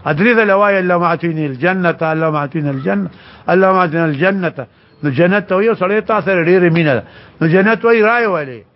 ادري ذا لواي الله معتيني الجنه الله معتيني الجنه الله معتيني الجنه نو جنت یو سره تا سره ډېر مینه نو جنت وای راي ویلې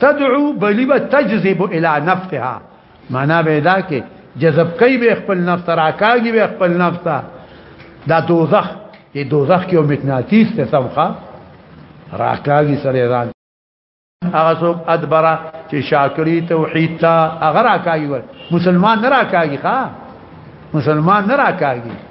تدعو بلی به تجذب الى نفسها معنا به دا کې جذب کوي به خپل نفس راکاږي به خپل نفس دا دوزخ دې دوزخ کې مقناطیس ته سمخه راکاږي سره ځان هغه څوک ادبره چې شاکری توحید ته هغه راکاږي مسلمان نه راکاږي ښا مسلمان نه راکاږي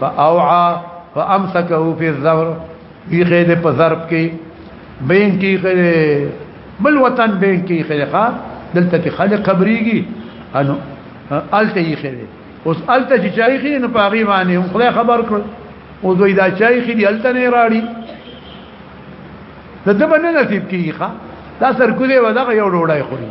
فاوعا فامسكه في الزور في خيده په ضرب کې بین کې خيره بل وطن بین کې خيره ښا دلته کې خلک قبريږي انو الته یې خيره اوس الته چې چای خي نه پاغي باندې هم خدای خبر کړ او دوی دا چای خي دی الته نه راړي د دې باندې نصیب کیږي ښا دا سرکوزه ودغه یو ډوړای خوري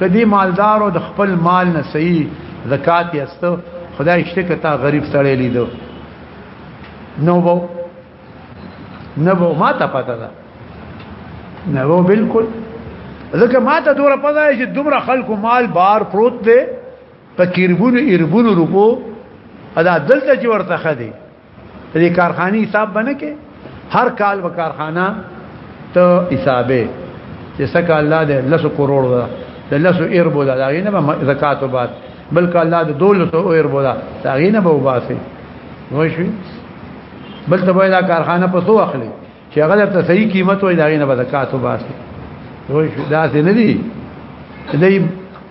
کدی مالدارو د خپل مال نه صحیح زکات یست خدای شته کتا غریب سره لیدو نو وو نو وو ما ته پته ده نو وو بالکل ځکه ما ته دوره پته چې دومره خلکو مال بار پروت دی په کیربونو ایربونو روپو ادا دلته چې ورته خدي دې کارخاني حساب باندې کې هر کال و کارخانه ته حسابه چې څکه الله دې لسو کروڑ ده د لسو اربو ده دا نه زکات او بعد بلکې الله دې دولسو اربو ده دا نه به وباسي وښوي بل ته وای دا کارخانه په سو اخلي چې هغه درته صحیح قیمت وای دا نه به زکات او بعد وښوي دا څه نه دي دې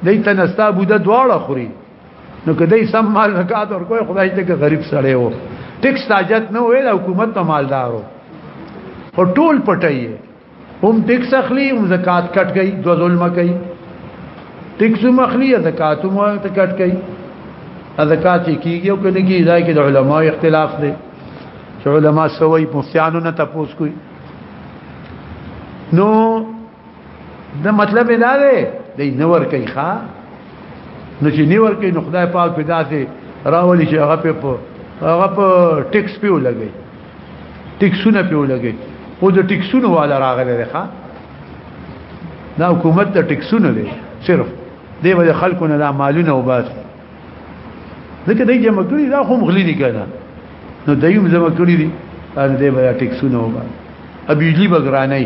دې تنستا بوده دواړه خوري نو کدی سم مال زکات ورکوي خدای ته کې غریب سړی وو ټیکس تاجت نه ویل حکومت ته مالدارو او ټول پټي هم ټیکس اخلي هم زکات کټ گئی دو ظلم کوي ټیکس هم اخلي زکات هم کټ گئی زکات کیږي او کنه کیږي ځای کې د علما اختلاف دی چې علما سوي مفتیانو نه تاسو کوي نو دا مطلب دا دی دی نور کوي ښا نو چې نور کوي نو خدای پاک په داسې راولي چې هغه په هغه په ټیکس پیو لګي ټیکسونه پیو لګي خو د ټیکسونو والا راغلی دی ښا دا حکومت د ټیکسونو دی صرف دی به خلکو نه دا مالونه وباسي ځکه دای جمع کړی دا هم غلی دي کنه نو دایم جمع کړی دي ان دې به ټیکسونه وباسي ابيجلی بګرانای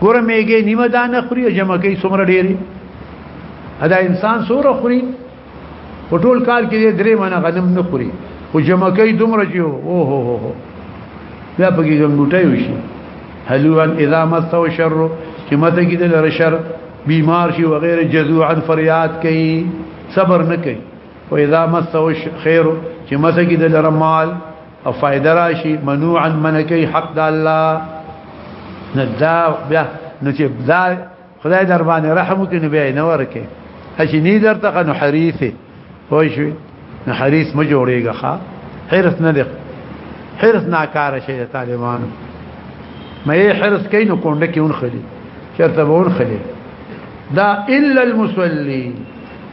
ګور میګه نیمه دانه خوري جمع کوي څومره ډېری ادا انسان سوره خوري په ټول کال کې درې منه غنم نه خوري او جمع کوي دومره چې او هو هو هو بیا پکې ګنګټای وشي هلوان اذا مسو شر چې مته کې د شر بیمار شي وغیرہ جزوعا فریاد کوي صبر نه کوي واذا مسو خیر چې مته کې د مال او فائدہ راشي منوعا منکی حق د الله ندا بیا نو چې دا خدای در باندې رحم وکړي نو بیا نه ورکه هشي ني درته نو حریثه خو شي نو حریث ما جوړيږي ښا حرس نه دی حرس ناکاره شي طالبانو مې حرس کین نو کونډه کې ونخلي چرته به ونخلي دا الا المصلين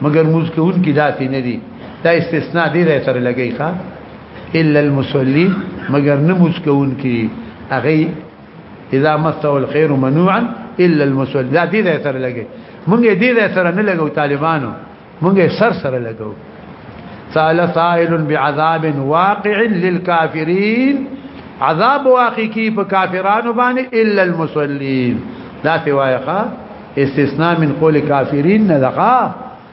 مگر موږ کې اون کې داسې نه دي دا استثناء دی سره لګي ښا الا المصلي مگر نموز کون کی اغي اذا مسه الخير منوعا الا المصلي دا دې ځای سره لګي مونږه دې ځای سره نه لګو طالبانو مونږه سر سره لګو سال سائل بعذاب واقع للكافرين عذاب واقع کی په کافرانو باندې الا المصلين دا سوایا استثناء من قول کافرین نه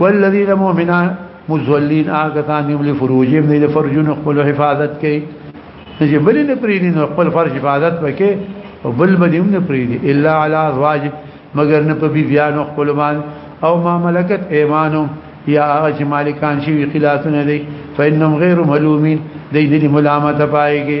والذین مؤمنان مزولین آګتان هم لفروجهم دی لفرجون خپل حفاظت کوي چې بل نه پریدي نو خپل فرج حفاظت وکي او بل به هم نه پریدي الا علی ازواج مگر نه په بی بیانو خپل باندې او ما ملکت ایمانو یا هغه چې مالکان شي خلاصونه دي فإنهم غیر ملومین دی دې ملامت پایږي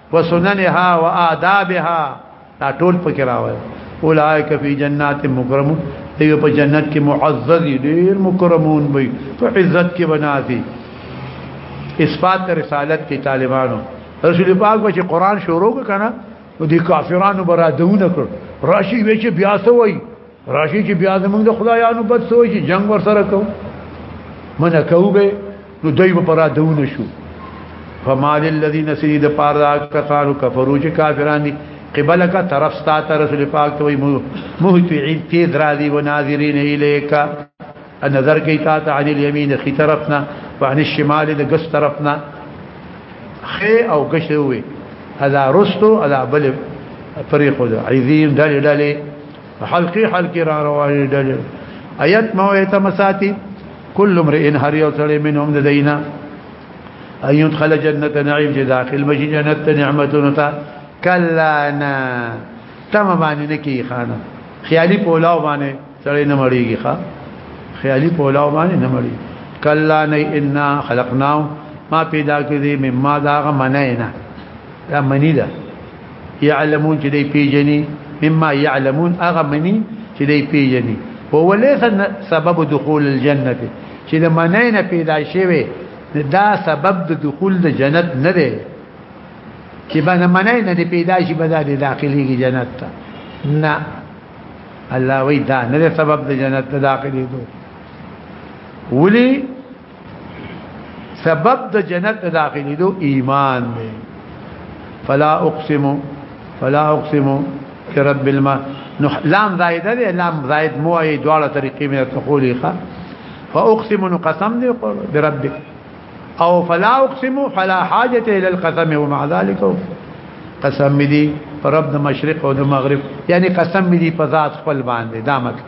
وسننها وآدابها دا ټول پکې راوړل اولائک فی جنات مکرمون ایو په جنت کې معزز ډیر مکرمون وي په عزت کې بناسي اثبات رسالت کې طالبانو رسول پاک به چې قران شروع کنه نو دي کافرانو برادونه کړ راشي وچ بیا سوی راشي چې بیا زمونږ د خدایانو بد سوچ جنگ ور سره کو منه کو به نو دوی په را دونه شو فمال الذين سيد پارا کفارو کفرو چې کافران دي قبلك طرف ستا ته رسول پاک ته مهتعين تیز را دي وناظرين اليك النظر کوي تا ته عن اليمين خي طرفنا وعن الشمال د ګس طرفنا خي او ګش وي هذا رستو هذا بل فريق عظيم دالي دالي حلقي حلقي را روانې ډلې آیت مو ایت مساتی کل امرئ هر یو سره منهم د دینا ان يدخل جنته نعيم چې داخل بشي جنت نعمتونو ته کلا نا تم باندې نه کی خانه خیالي پولاو باندې سره نه مړیږي ښا خیالي پولاو باندې نه مړي کلا نه ان خلقناه ما پیدا کړی مما داغه منینا دا منی ده يعلمون چې دی پیجني مما يعلمون اغه منی چې دی پیجني هو ليس سبب دخول الجنه چې د منی نه پیدا شوی دا سبب د دخول د جنت نه دی چې باندې منی نه پیدا شي به د داخلي جنت ته نه الله وی دا نه سبب د جنت ته داخلي دوه ولي سبب د جنت داخلي دو ایمان دی فلا اقسم فلا اقسم برب الماء نو لام زائد دی لام زائد مو ای دواړه طریقې مې تقولي ښه فاقسم نو قسم دی برب او فلا اقسم فلا حاجه الى القسم ومع ذلك قسم دی رب د مشرق او د مغرب یعنی قسم دی په ذات خپل باندې دا مطلب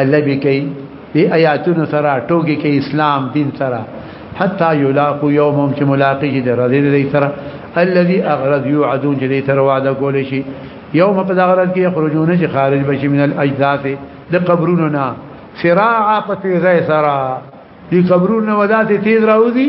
الله به کوي دی آیاتونو سره ټوګي کې اسلام دین سره حتا یلاقو یومهم چې ملاقات دې راځي دې سره الذي اغرض يوعدون چې دې سره وعده کول شي یوم په دغه ورځ کې خرجون چې خارج بشي من الاجداث د قبرونو نه سراع په تیزه سره دې قبرونو وداتې تیز راوځي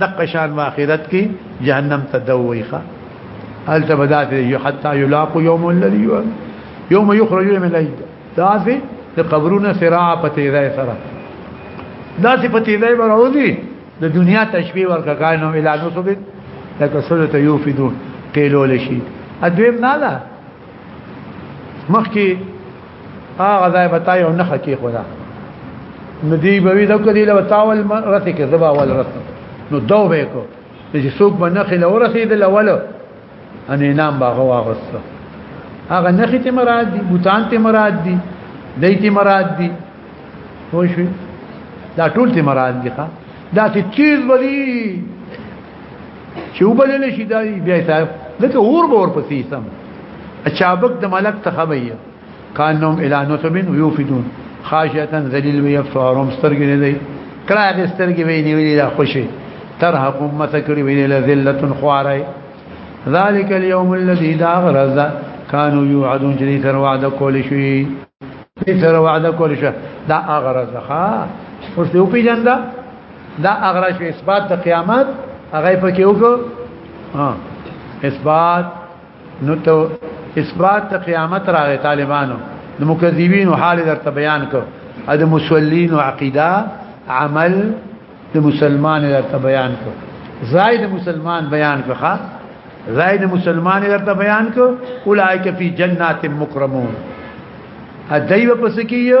دقه شان واخرت کی جهنم ته دوی ښه هل تبدات یو حتا یلاق یوم الذی یوم یخرجون من الاجد دافی د قبرونه سراع پتی ځای سره داسې پتی ځای وروزی د دنیا تشبیه ورکا کانو الا نصب لکه سورته یوفدون قیلول شي ادویم نه مخکې هغه ځای به تا یو نخه کې خدا نو دی به وی دا کدی له تاول رته کې زبا ول رته نو دو به کو چې څوک به نخه له ورسېد له ول ان انعام به هوا غوسته هغه نخه ته مراد دي بوتان ته مراد دي دای ته مراد دي خو شي دا ټول ته مراد دي ښا دا چې چیز ولي چې وبلل شي دا بیا صاحب لکه اور به ورپسې سم اچابک د ملک تخبیه کانهم الى نصب يوفدون خاشعه ذلیل وی افسارهم سترګې نه دی کله هغه سترګې وی نیولې دا خوشي ترهقهم مسکړي وی له ذلت خوارای ذالک اليوم الذي دا غرز كانوا يوعدون جدي تر وعده کول شي تر وعده کول شي دا غرز ښا اوس یو پیجنده دا اغرا شو اثبات د قیامت هغه په کې وګو ها اثبات نو ته اثبات د قیامت راغی طالبانو د مکذبین حال درته بیان کو ا د مسلمانین عقیده عمل د مسلمان درته بیان کو زائد مسلمان بیان کو ها زائد مسلمان درته بیان کو اولائک فی جنات مکرمون ا دایو پس کیو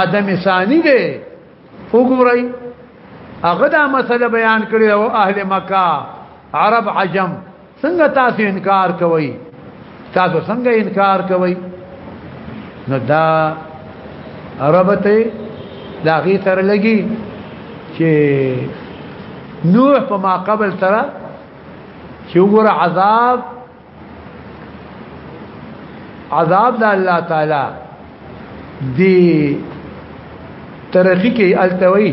آدم ثانی دی وګورئ هغه دا مسله بیان کړی او اهل مکه عرب عجم څنګه تاسو انکار کوئ تاسو څنګه انکار کوئ نو دا عربته دا غي تر لګي چې نوح په ما قبل ترى چې وګوره عذاب عذاب د الله تعالی دی ترقی کې التوي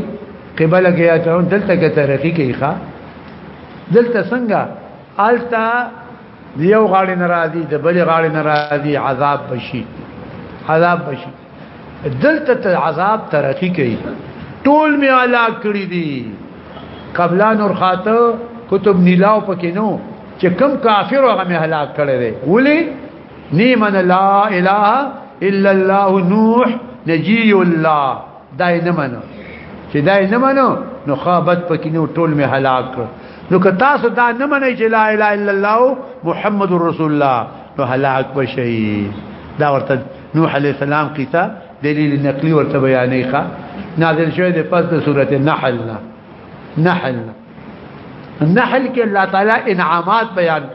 قبل کې یا چون دلته کې ترقی کې ښا دلته څنګه التا دیو غاړي ناراضي د بل غاړي ناراضي عذاب بشي عذاب بشي دلته ته عذاب ترقی کوي ټول می علا کړی دي قبلا نور خاطه کتب نیلاو پکې نو چې کم کافر هغه می هلاک کړی دی ولی نیمن لا اله الا الله نوح نجی الله دای نه منو چې دای نه منو نو خابت پکې نو ټول می هلاک کړ نو که تاسو دا نه منئ چې لا اله الا الله محمد رسول الله نو هلاک بشئ دا ورته نوح علیہ السلام قصه دلیل نقلی ورته بیانې ښه نازل شوی د پس د سورته نحل نه نحل نحل کې الله تعالی انعامات بیان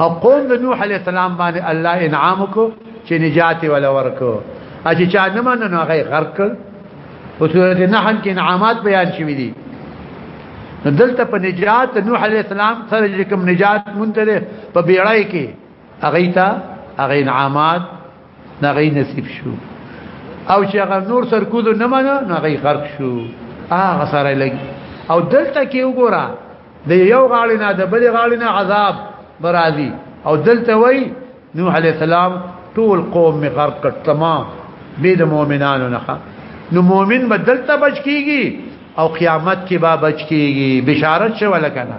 او قوم د نوح علیہ السلام باندې الله انعام کو چې نجات ولا ورکو اجي چا نه مننه هغه غرق او سورته نحل کې انعامات بیان شوی دي دلته په نجات نوح علیہ السلام سره کوم نجات مونږ ته په بیړای کې هغه ته هغه انعامات هغه نصیب شو او چې هغه نور سر کودو نه منه هغه غرق شو هغه سره لګي او دلته کې وګوره د یو غاړې نه د بل غاړې نه عذاب برازي او دلته وای نوح عليه السلام ټول قوم می غرق کړ تمام به د مؤمنانو نه نو مؤمن بدلته بچ کیږي او قیامت کې با بچ کیږي بشارت شو لکنه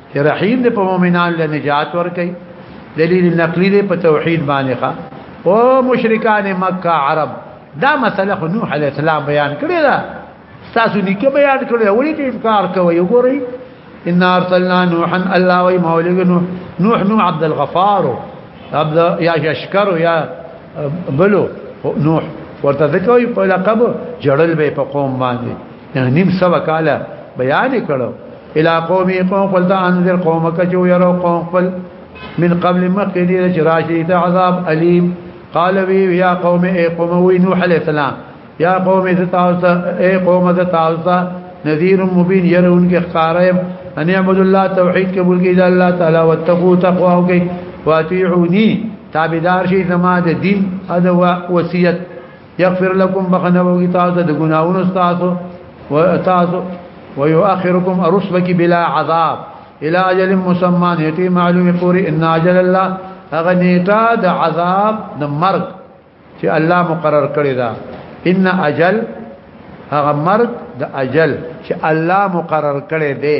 چې رحیم دې په مؤمنان له نجات ورکړي دلیل نقلی دې په توحید باندې ښه او مشرکان مکه عرب دا مسله خو نوح علی السلام بیان کړی دا تاسو نیکه بیان کړی ولې دې انکار کوي وګورئ ان ارسلنا نوحا الله وی مولګ نوح نوح نو عبد الغفار عبد یا یشکر یا بلو نوح ورته ځکه په لقب جړل به په قوم باندې یعنی نیم سو کال بیان کړو الى قومي قوم قلت انذر قومك جو يرو قوم قل من قبل ما قدير جراشي عذاب اليم قال وی يا قوم اي قوم وي نوح عليه السلام يا قوم ذتاوسا اي قوم ذتاوسا نذير مبين يرون کې خارم ان يعبد الله توحيد قبول کې الله تعالى واتقوا تقوا وكي واتيعوني تابعدار شي زما د دين هذا وصيت یغفر لكم بخنوږي تاسو د ګناونو تاسو و تاسو ويؤخركم ارسلك بلا عذاب الى اجل مسمى يتي معلوم پوری ان اجل الله هغه نیټه د عذاب د مرګ چې الله مقرر کړی دا ان اجل هغه مرګ د اجل چې الله مقرر کړی دی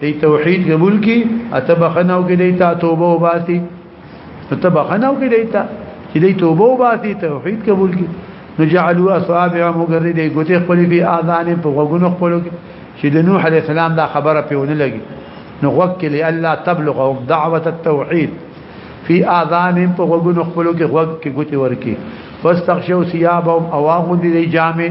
دی توحید قبول کی اته بخناو کې دیتا توبه و باسی ته بخناو کې دیتا چې دی توبه و باسی توحید قبول کی نو جعلوا اصابع مغرد ګوتې خپل په اذان په غوګونو خپل کې چې د نوح علی السلام دا خبره پیونه لګي نو وکي لالا تبلغ دعوه التوحید فی اذان په غوګونو خپل کې غوګ کې ګوتې ورکی فاستغشوا ثيابهم اواغون دي جامه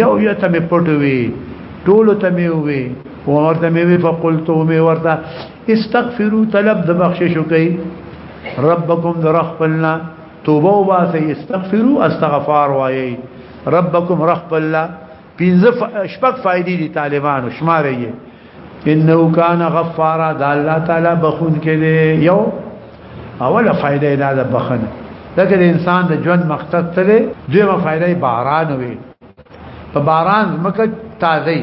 یو یو ته مې پټوي ټولو ته مې وي ورته مې وي فقلت مې ورته استغفروا طلب د بخشش کوي ربکم درخبلنا توبه واسي استغفروا استغفار وایي ربکم رخبلنا پنځه شپږ فائدې دي طالبانو شمارې انه کان غفارا دا الله تعالی بخون کې دی یو اوله فائدې دا د بخنه دغه انسان د ژوند مقصد ته دی دیمه فائدې باران وي په باران مکه تازه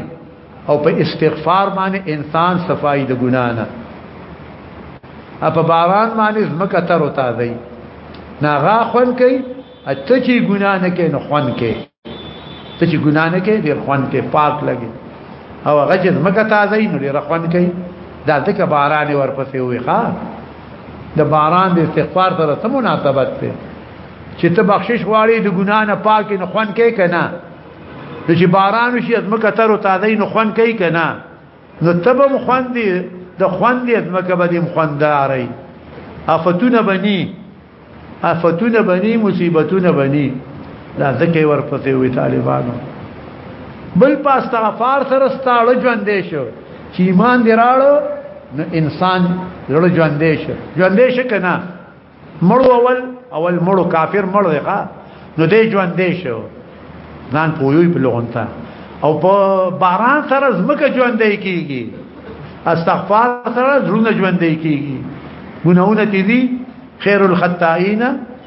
او په استغفار باندې انسان صفای د ګنا نه په باران باندې مکه تر او تازه ناغه خون کوي اته چې ګنا نه کوي نو خون کوي ته چې ګناه نه کوي ډېر خوند کې پاک لګي او هغه چې مکه تازه نو ډېر خوند کوي دا ځکه باران ورپسې وي ښا د باران د استغفار سره څه مناسبت ده چې ته بخشش غواړې د ګناه نه پاک نه خوان کې کنه نو چې باران شي ازمکه تر او تازه نه خوان کې کنه نو تبه مخوان دي د خوان دي ازمکه به دې مخوان داري افتونه بني افتونه بني مصیبتونه بني دا ځکه ورپسې وي طالبانو بل پاس تغفار سره ستاړه ژوند دی شو چې ایمان دی راړو نو انسان لړ ژوند دی شو ژوند دی شو کنه مړو اول اول مړو کافر مړو ښا نو دی ژوند دی شو ځان پویوي په لغونتا او په باران سره زمکه ژوندې کیږي استغفار سره زړونه ژوندې کیږي ګناونه تیری خیر الخطائین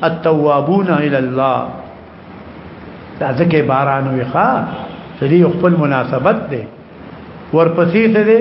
التوابون الى الله دا ځکه باران ویخه چې خپل مناسبت دی ورپسې ته دی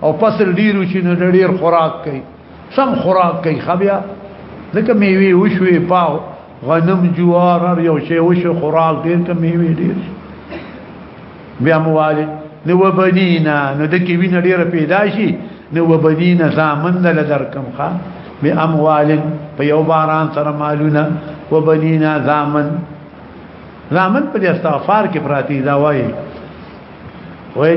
او فصل ډیرو شي نو ډیر خوراک کوي سم خوراک کوي خبیا لکه میوه وشوي پاو غنم جوار هر یو شی وشو خوراک ډیر کم میوه ډیر بیا مواله نو وبدینا نو د کی وینه ډیره پیدا شي نو وبدینا زامن دل درکم خا می اموال په یو باران سره مالونه وبدینا زامن زامن په استغفار کې پراتی دا وایي وایي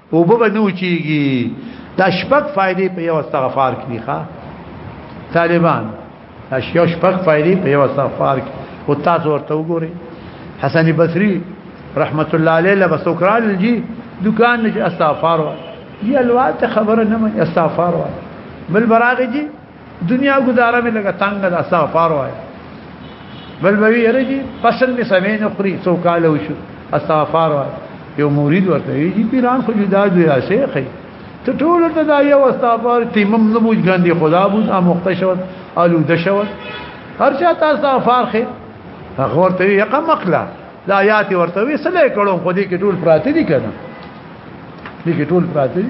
او به نو چیږي دا شپږ فائدې په یو استغفار کې ښا طالبان دا یو شپږ فائدې په یو استغفار کې او تاسو ورته وګورئ حسن بصري رحمت الله علیه لبسوکرال جی دکان نش استغفار وا یا الوات خبر نه استغفار وا بل براغ جی دنیا گزاره مې لګه تنگ ده استغفار وای بل بوي یره جی فصل می سمې نه خوري څو کال وشو استغفار وای یو مرید ورته یی پیران خو جدا دی یا شیخ ته ټول ته دا یو استغفار تیمم نه بوج غندي خدا بوج ا مختشوت الو دشوت هر چا تاسو استغفار خې هغه ورته یې قمقلا دا آیات ورته وی سلې کړو خو دې کې ټول پراته دي کنه دې کې ټول پراته دي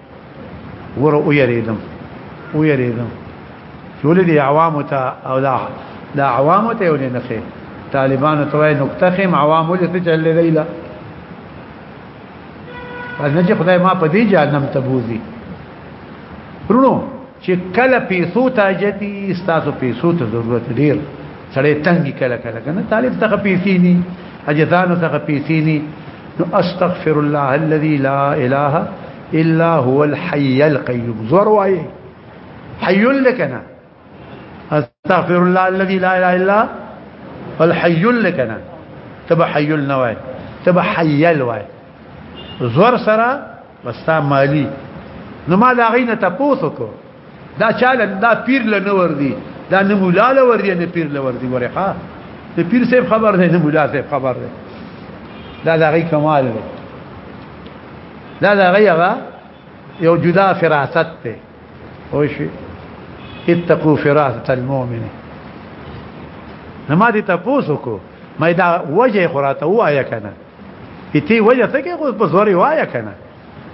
ور او یریدم او یریدم ټول دي عوام ته او دا دا عوام ته ولې نه خې طالبان ته وای نقطه خې عوام ولې څه چل دی لا پس نه چې خدای ما په دې جهنم ته بوزي ورونو چې کله پیسو تاجتی ستاسو پیسو ته ضرورت ډیر سړی تنګي کله کله کنه طالب څخه پیسې ني اجزانو څخه پیسې ني نو استغفر الله الذي لا اله الا هو الحي القيوم زروي حي لكنا استغفر الله الذي لا اله الا هو الحي لكنا تبع حي لنا وای تبع حي لوای زور سره وستا مالی نو ما دا غینه تاسو کو دا چاله دا پیر له نه ور دي دا نه مولا له ور دي نه پیر له ور دي وره ها ته پیر صاحب خبر ده نه مولا صاحب خبر ده دا دا غي کمال ده دا دا غي هغه یو جدا فراست ده او شي اتقوا فراست المؤمن نما دي تاسو کو مې دا وجه خراته وایا کنه تی وجه ته کې په زوري وایا کنه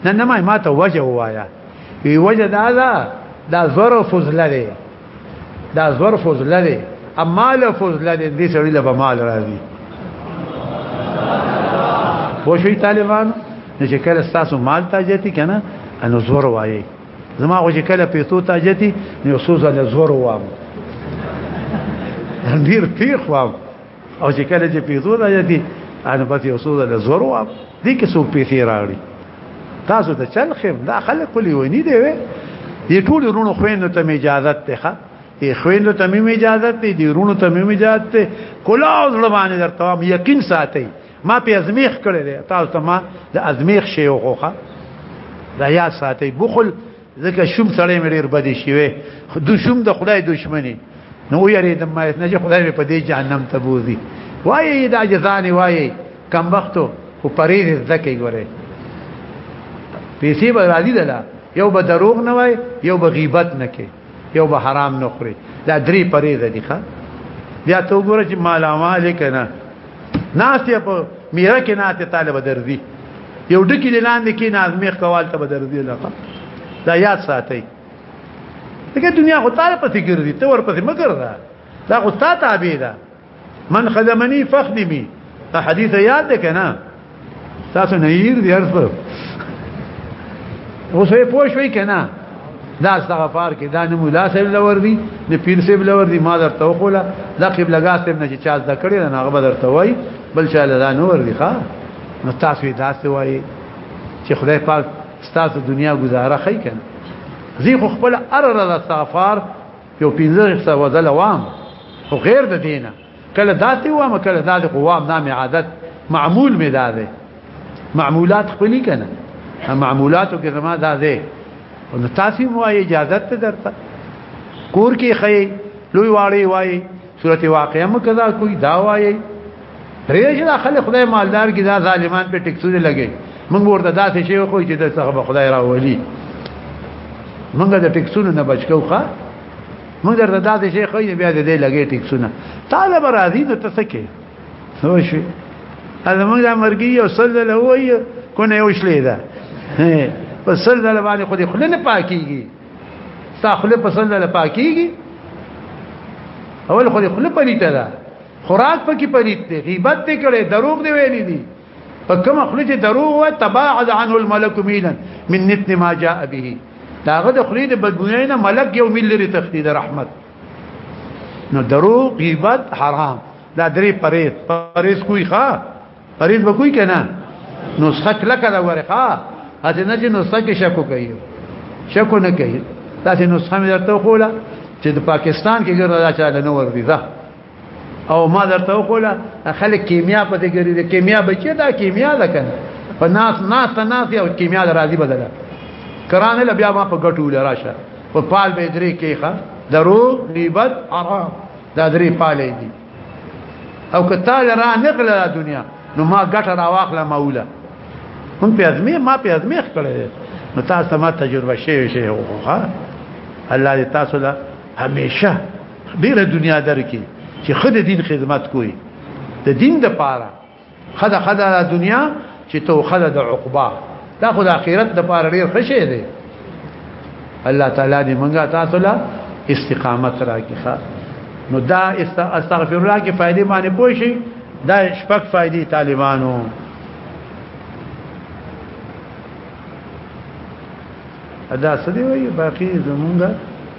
نه نه ما ما ته وجه وایا وی وجه دا دا دا ظرف زلره دا ظرف زلره اما لفظ لره دې سړي له مال راځي وشوي طالبان نو چې کله تاسو مال تاجتي کنه انو زور وایي زما خو چې کله پیسو تاجتي نو سوزه له زور وام ډیر تیخ وام او چې کله چې پیسو دا یتي ان پتی اوسو د زورو دي کې څو پیسې راغلي تاسو ته چل خیم دا خلک کلی ونی دی وي دي ټول رونو خوينو ته اجازه ته ښه دي خوينو ته مې اجازه ته دي رونو ته مې اجازه ته کلا ظلمانه در تمام یقین ساتي ما په ازمیخ کړی تاسو ته ما د ازمیخ شی وخوخه دا یا ساتي بخل ځکه شوم سړی مې ډیر بدی شوی د شوم د خدای دشمنی نو یری د ما نه چې خدای په دې جهنم ته بوزي وایي دا جزان وایي کم وختو خو پرېز زکه ګوره پیسې به راځي دلا یو به دروغ نه وای یو به غیبت نه کوي یو به حرام نه خوري دا درې پرېز دي ښا بیا ته وګوره چې مال مالک نه ناشته په میره کې ناشته طالب درځي یو ډکی لاندې کې نازمیخ کوال ته درځي لکه دا یاد ساتي دغه دنیا خو تعالی پسې ګرځي ته ورپسې مګر دا دا خو تا تابع ده من خدمني فخدمي دا حدیث یاد ده کنه تاسو نه یې دی ارز پر اوس یې پوه شوي کنه دا استغفار کې دا نه مولا صاحب لور دي نه پیر صاحب لور دي ما درته وقوله دا قبله غا صاحب نه چې چا د کړي نه هغه درته وای بل شاء الله دا نور دي ښا نو تاسو یې داسې وای چې خدای پاک ستاسو دنیا گزاره خی کنه زی خو خپل ارره د استغفار یو پینځه سو ځله وام خو غیر د دینه کله داسې وام کله داسې قوام نام عادت معمول می دا ده معمولات خپلی کنه معمولاتو کې زما دا ده نو تاسو مو اجازه ته درته کور کې خې لوی واړی وای صورت واقعه مکدا کوئی دا وای ریش دا خلک خدای مالدار کی دا ظالمان په ټکسونه لګي موږ ورته داسې شی خو چې د څخه خدای راولي موږ د ټکسونو نه بچو ښا موږ درته دا د شیخ یې بیا دې لګې ټیکسونه طالب راضی ته تسکه نو شي هغه موږ د مرګي او صلی الله وایي کو نه وشلې ده په صلی الله باندې خو دې خله نه پاکيږي تا خله په صلی الله پاکيږي اول خو دې خله پلیته ده خوراک پکې پلیت دی غیبت دې کړي دروغ دې ویلي دي فكما خلج دروه تباعد عنه الملك ميلا من نتن ما جاء به داغه د خلید بدګوینه ملک یو مل لري تخدید رحمت نو درو غیبت حرام دا درې پرېز پرېز کوی ښا پرېز به کوی کنه نو سخت لکه دا ورخه اته نه چې نو سکه شکو کوي شکو نه کوي تاسو نو سم درته خوله چې د پاکستان کې ګرځا چاله نو ورځي او ما درته وقوله خلک کیمیا په دې ګری د کیمیا بچی دا کیمیا ده کنه په ناس ناس ناس او کیمیا راضي بدله کرانه ل بیا ما په ګټو لراشه په پال به درې کېخه درو غیبت حرام دا درې پالې دي او که تعالی را نقل دنیا نو ما ګټه را واخله مولا هم په ازمه ما په ازمه خړې نو تاسو ما تجربه شي شي وخه الله دې تاسو له همیشه ډیره دنیا درکې چې خد دین خدمت کوي د دین د پاره خدا خدا د دنیا چې تو خدا د عقبا دا خو د اخرت د پاره ډیر خشه دی الله تعالی دې منګه تاسو لا استقامت راکړه نو دا استغفر الله کې فائدې باندې پوه شي دا شپږ فائدې طالبانو ادا سدی وی باقی زمونږه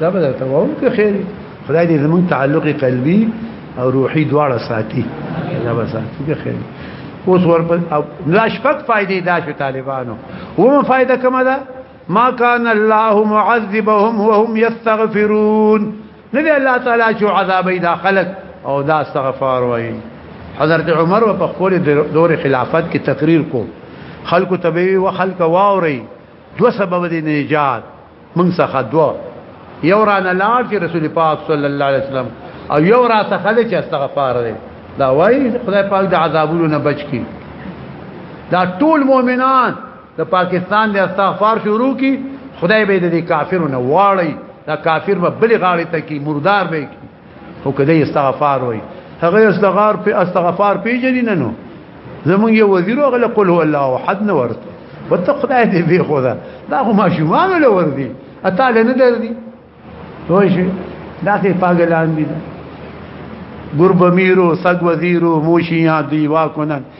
دا به درته وایم که خیر خدای دې زمون تعلق قلبي او روحي دواړه ساتي دا به ساتي که خیر اوس ورپد لا شپږ فائدې دا شو طالبانو ومه فائدہ کومه ده ما كان الله معذبهم وهم يستغفرون نبي الله تعالى شو عذابي دا خلق او دا استغفار وای حضرت عمر په خپل دور خلافت کې تقریر کو خلق تبوی و خلق واوري دو سبب دي نجات من څخه دوا یو را نه لاړ چې رسول پاک صلی الله علیه وسلم او یو را څخه دې چې استغفار دې دا وای خدای پاک د عذابونو نه بچ کی دا ټول مؤمنان د پاکستان د استغفار شروع کی خدای به دې کافرونو واړی دا کافر به بل غاړه ته کی مردار به کی خو کله استغفار وای هغه استغفار په استغفار پیژنې نه نو زمونږ یو وزیر هغه له قل هو الله احد نه ورته وته خدای دې به خدا دا خو ما شومان له ور دي اته له نه در دي وای شي دا کې پاګلان دي ګرب میرو سګ وزیرو موشیاں دیوا کنن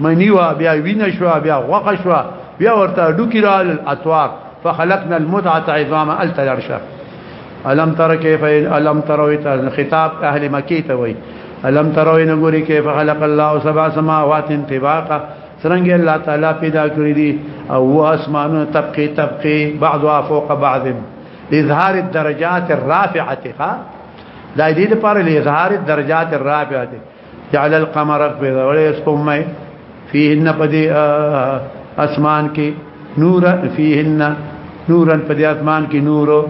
منی وا بیا وینه شو بیا غوخه شو بیا ورته ډوکی رال الاطوار فخلقنا المتعه عظام التلرشه الم تر کیف الم تروی تر خطاب اهل مکی ته وای الم تروی نګوری کیف خلق الله سبع سماوات طباقا سرنګ الله تعالی پیدا کړی دي او هو اسمان طبقه طبقه بعضها فوق بعض اظهار الدرجات الرافعه دا دې لپاره اظهار الدرجات الرافعه جعل القمر اقبض ولی اسپومه فیهن پدی اسمان کی نور فیهن نورا پدی اسمان کی نورو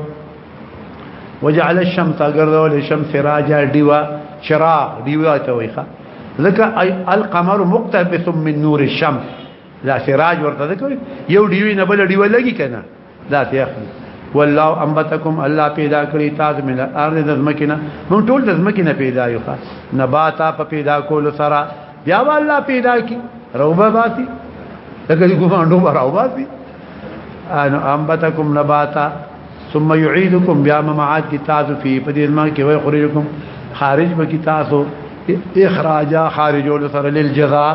وجعل الشمس اگردول الشمس راجا دیوا چراغ دیوا تویخا ذکا القمر مقتبس من نور الشمس لا سراج ورته ذکر یو دیوی نه بل دیوی لګی کنه دا ته اخلي والله انبتکم الله پیدا کړی تاسو من ارض دزمکینه مون ټول دزمکینه پیدا یو ښه نبات په پیدا کول سره بیا الله پیدا کی روبه باتی دغه ګوندو براو باتی ان انبتکم نباتا ثم يعيدكم بیا ممعات کی تاسو فی په دې ځما کې وای خورجکم خارج به کی تاسو اخراجا خارجول سره للجزاء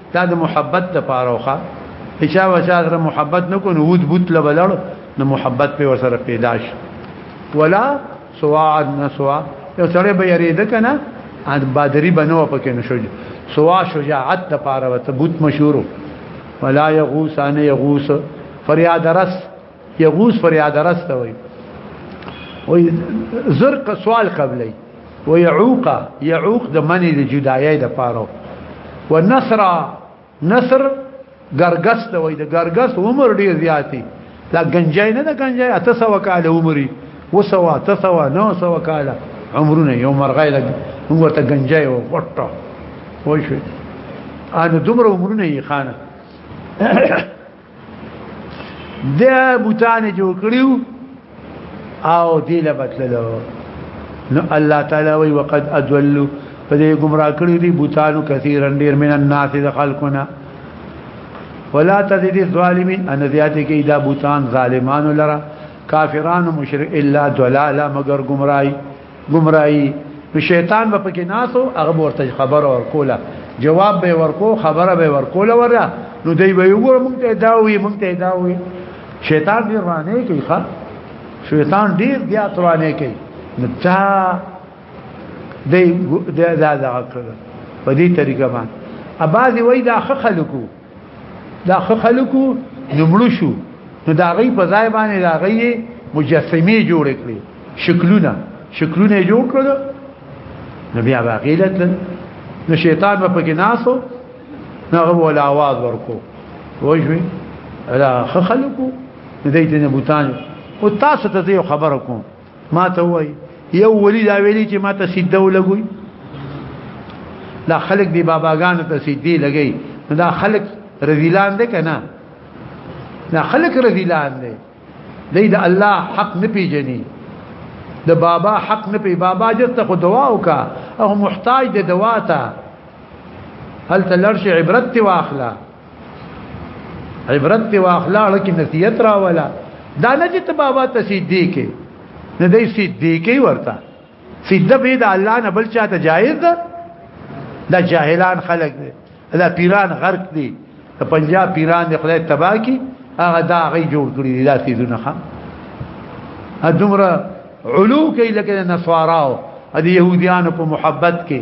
دا د محبت د پاره وخه هیڅا وشا سره محبت نکو نو ود بوت لبلړ نو محبت په وسره پیدا شي ولا سوا نسوا یو سره به یریده کنه ان بادری بنو پکې نشو سوا شجاعت د پاره وته بوت مشهور ولا یغوس ان یغوس فریاد رس یغوس پر یاد رسته وي وي زرق سوال قبلي ويعوق يعوق د منی د جدایي د پاره ونصر نصر ګرګس ته وای د ګرګس عمر ډیر زیاتی دا گنجای نه دا گنجای اته سو کاله عمرې وسو اته سو نو سو کاله عمرونه یو مرغای لګ موږ ته گنجای و وټو وای شو ان دومره عمرونه یې خانه د بوتان جوړ کړیو او دی لبتللو نو الله تعالی وی وقد ادلوا فدې گمراه کړی دی بوتانو کثیرا ډیر من الناس د خلقنا ولا تزيد الظالمين ان زیاته کې دا بوتان ظالمانو لره کافرانو مشرک الا ضلالا مگر گمراهي گمراهي نو شیطان به پکې ناسو هغه ورته خبر ورکوله جواب به ورکو خبره به ورکوله ورا نو دی به وګور مونږ ته دا وی مونږ ته دا وی شیطان دې رانه کوي ښا شیطان دې بیا ترانه کوي نو تا دې دا دا کړ په دې طریقه باندې اباځي وای دا خلکو دا خلکو نمړو شو نو دا غي په ځای باندې دا غي مجسمه جوړ کړې شکلونه شکلونه جوړ کړل نو بیا باقیلت نو شیطان په پکې ناسو نو هغه ولا आवाज ورکو وجوي دا خلکو دې دې نه بوتان او تاسو ته یو خبر کوم ما ته وای یو ولی دا ویلی چې ما ته سیده ولګوي دا خلک دی باباګانو ته سیده لګي دا خلک رذیلان دي کنه دا خلک رذیلان دي دی دا الله حق نه پیژني د بابا حق نه پی بابا جته خو دوا وکا او محتاج د دوا ته هل تلرش عبرت واخلا عبرت دی واخلا لکه نصیحت راولا دا نه چې ته بابا ته سیدی کې نه دی سیدی کې ورته سیده به د الله نه بل چاته جایز ده دا جاهلان خلق دي دا پیران غرق دي ته پنجاب پیران د خدای تبا کی هغه دا غي جوړ کړی دا سیدونه ښه ادمره علو کې لکه نصاراو د يهوديانو په محبت کې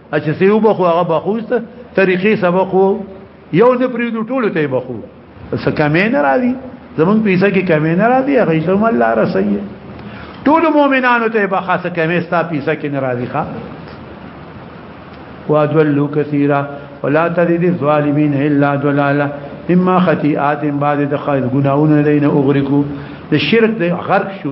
چې سیو بخو هغه بخوست طریقې سبق وو یو نه پریدو ټول ته بخو څه کمې نه راځي زمون پیسې کې کمې نه راځي هغه یې سم الله رسي ټول مؤمنانو ته به خاصه کمې ستا پیسې کې نه راځي ښا واجلوا كثيرا ولا تزيد الظالمين الا ضلالا اما خطيئات بعد دخل غناون لين اغرقوا الشرك غرق شو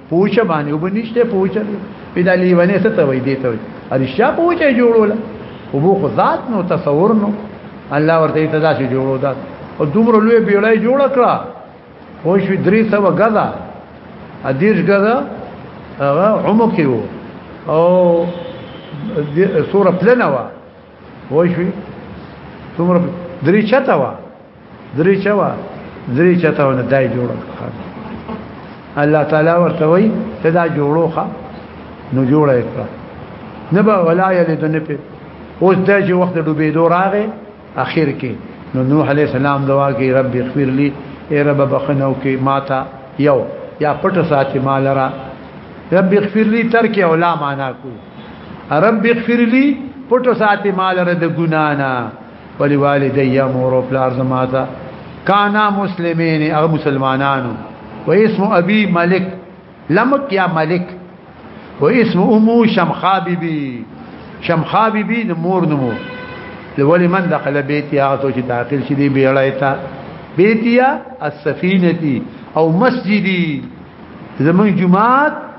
پوچه باندې وبنيشته پوچه دی پیدا لیوانه څه ته وای دی ته ارشا پوچه جوړول او بو خو ذات نو تصور نو الله ورته ته دا چې جوړو دا او دومره لوی بیړای جوړ کړه خو شو درې سو غزا ادیرش غزا هغه عمق یو او سوره پلنه وا وای شو څومره درې چته وا درې چوا درې چته ونه دای جوړ کړ الله تعالی ورته وی ته دا جوړوخه نو جوړه کړه نه به ولا یلد نه په اوس دا چې وخت ډوبې دو راغې اخر کې نو نوح علی السلام دوا کې رب اغفر لي اے رب بخنو کې ماتا یو یا پټ ساتي مال را رب اغفر لي تر کې اولا معنا کو رب اغفر لي پټ ساتي مال را د ګنا نه ولی والدی مور او پلار زماته کانا مسلمین او مسلمانانو و اسم ابي ملک لمک یا ملک و اسم امو شمخا بی شمخا بی د مور نمو لولی من دخل بیتیا تو چې داخل شې دی بیړای تا بیتیا السفینه او مسجدی زمون جمعات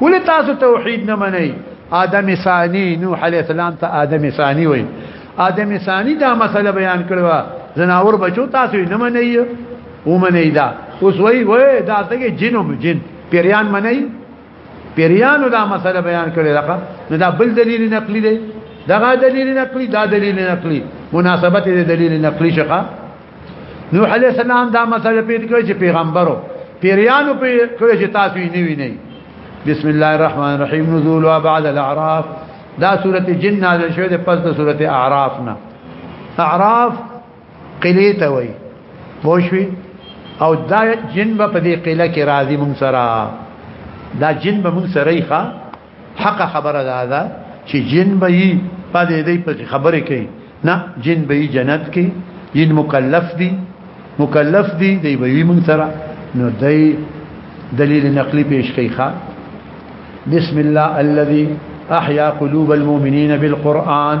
ولې تاسو توحید نه منئ آدم ثانی نوح علی السلام ته آدم ثانی وای آدم ثانی دا مسله بیان کړو زناور بچو تاسو نه منئ و منئ دا اوس وای وای دا څنګه جنوم جن پیریان منئ پیریانو دا مسله بیان کړی دا نو دا بل دلیل نقلی دی دا دلیل نقلی دا دلیل نقلی مناسبت دې دلیل نقلی شقه نوح علی السلام دا مسله پیدا کړې چې پیغمبرو پیریانو په کړې چې تاسو یې نه وینئ بسم الله الرحمن الرحیم نزول و بعد الاعراف دا سورته جن نازل شوه د پس د سورته اعراف نه اعراف قلی ته وای پوښوي او دا جن په دې قله کې راضي مون سره دا جن به مون سره ښه حق خبره ده دا چې جن به یې په دې دې په خبره کې نه جن به یې جنت کې جن مکلف دي مکلف دي دی به یې مونږ سره نو دای دلیل نقلی پیش کوي ښا بسم الله الذي احيا قلوب المؤمنين بالقران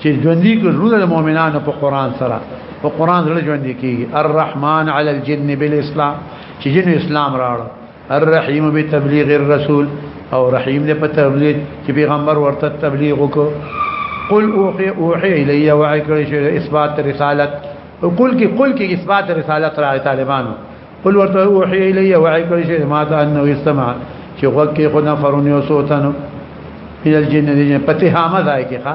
چې ژوندۍ کو زړه د مؤمنانو په قران سره په قران زړه ژوندۍ کیږي الرحمن على الجن بالاسلام چې جن اسلام راړو الرحیم بتبلیغ الرسول او رحیم دې په تبلیغ چې پیغمبر ورته تبلیغ وکړو قل اوحي اوحي الی وعی کړی شوی اثبات رسالت قل کې قل کې اثبات رسالت را طالبانو قل ورته اوحي الی وعی کړی شوی ما ته انه استمع چې وګ کې خو نفرون یو سوتنو الى الجن دې په تهامه ځای کې ښا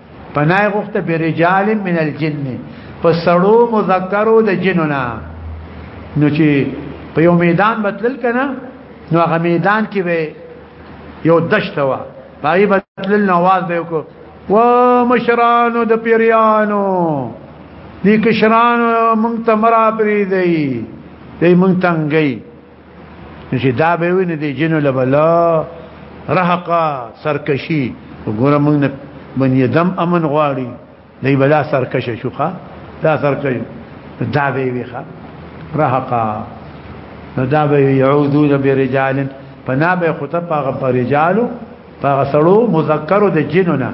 پناه غوښته برجال من الجن په سړو مذکرو د جنونه نو چې په یو میدان بتل کنه نو هغه میدان کې به یو دشت و پای بتل نو आवाज به وکړو و مشرانو د پیریانو دي کشرانو مونږ ته مرا پری دی دی مونږ تنګي چې دا به ویني د جنو لبلا رهقا سرکشي وګوره موږ بني دم امن غواړي دی بلا سرکش شوخه دا سرکش دا به ویخه رهقا دا به يعودون برجال پنا به خطب هغه رجالو هغه سړو مذکرو د جنونه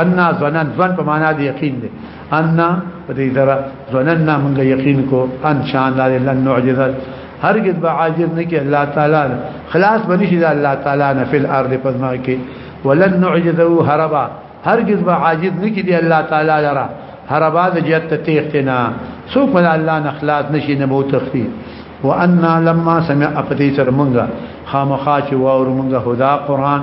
ان ظنن ظن په معنا دی یقین دی ان په دې سره ظننا موږ یقین کو ان شاء الله لن نعجز هرگز به عاجز نه کې الله تعالی خلاص بنی شي الله تعالی نه فل ارض پزما کې ولن نعجزه هربا هرگز به عاجز نه کې دی الله تعالی لرا هربا د جهت تیختنا سو په الله نه خلاص نشي نه بو تختی وان لما سمع اپتی سر منګه خامخا چې واور منګه هدا قران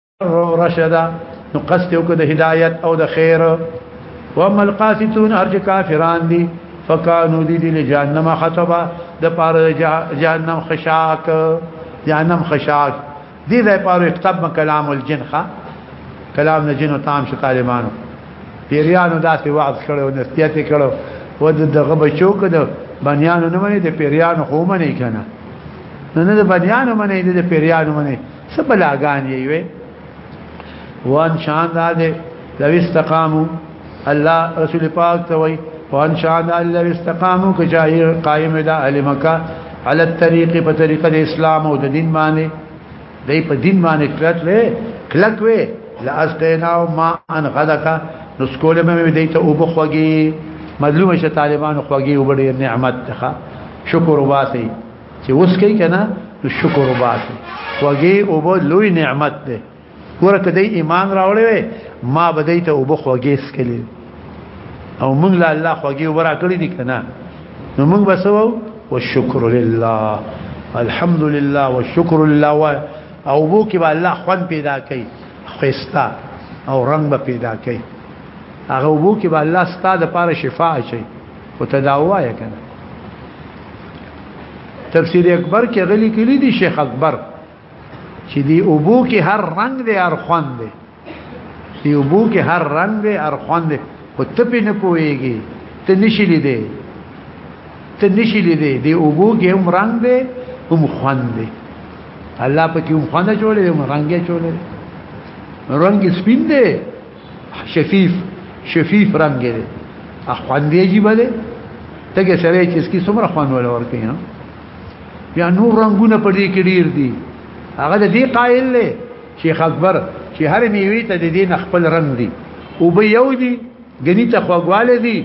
رشدا نو قصد وکړه د هدایت او د خیر وما القاسطون ارج کافران دي فكانوا دي دي لجهنم خطبا د پاره جهنم خشاک جهنم خشاک دي د پاره کتاب کلام الجن خا کلام الجن تام شو طالبانو پیریانو داسې وعظ کړو نصیحت کړو و د دغه بچو کده بنیانو نه مني د پیریانو خو مني کنه نه نه د بنیانو مني د پیریانو مني څه بلاګان یې وي وان شان ده لو استقامو الله رسول پاک ته وي وان شان ده لو استقامو کجای قائم ده اهل مکه على الطريق په طریقه د اسلام او د دین باندې دای په دین باندې کلک وي کلک وي لاسقینا ما ان غدکا نو سکول مې دې ته او بخوږي مظلوم شه طالبان خوږي وبډي نعمت ته شکر واسي چې اوس کوي کنه نو شکر وباسي وګي او به لوی نعمت ده ورته دې ایمان راوړې ما بدای ته او بخوږي سکلي او موږ له الله خوږي ورا کړی دي کنه نو موږ بسو والشکر لله الحمد لله والشکر لله او بو کې به الله خوان پیدا کوي خستا او رنگ به پیدا کوي هغه وو کې به الله ستاسو لپاره شفاعت شي خو ته دا وایې که نه تفسیر اکبر کې غلي کلی دی شیخ اکبر چې دی اوبو کې هر رنگ دی هر خوند دی دی اوبو کې هر رنگ دی هر خوند دی خو ته پې نه پوهېږي ته نشي لیدې ته نشي لیدې دی اوبو کې هم رنگ دی هم خوند دی الله په کې هم خوند جوړې هم رنگ جوړې رنگ سپین دی شفیف شفیف رنگ دی اخوند یې جیبه دی تګه سره چې سکی څومره خوان ولا ورکې نه بیا نور رنگونه په دې کې ډیر دي هغه د دې قائل دی شیخ اکبر چې هر میوي ته د دې خپل رنگ دی او به یو دی غنی ته خواګواله دی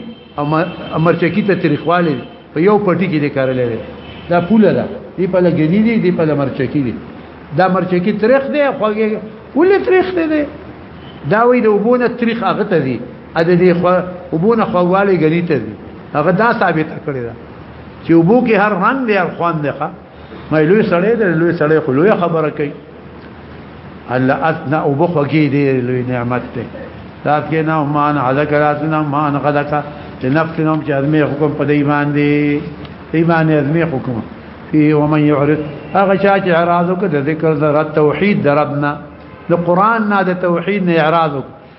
امر امر چکی ته تریخواله په یو پټی کې د کار لري دا پوله ده دی په لګنی دی دی په مرچکی دی دا مرچکی تریخ دی خوږه ولې تریخ دی دا وې د وبونه تریخ هغه ته دی ا د دې خو وبونه خواله غنی ته دی هغه دا ثابت کړی دا چې وبو کې هر رنگ دی هر خوان دی ښه مې لوی سړی دی لوی سړی خو لوی خبره کوي الله اتنا او بخوږي دي لوی نعمت ته رات کې نه مان علا کراتنا مان غلکا چې نفس نوم چې ازمه حکم په دی باندې دی باندې ازمه حکم فی ومن يعرض هغه چا چې اعراض وکړ د ذکر د توحید دربنا د قران نه د توحید نه اعراض وکړ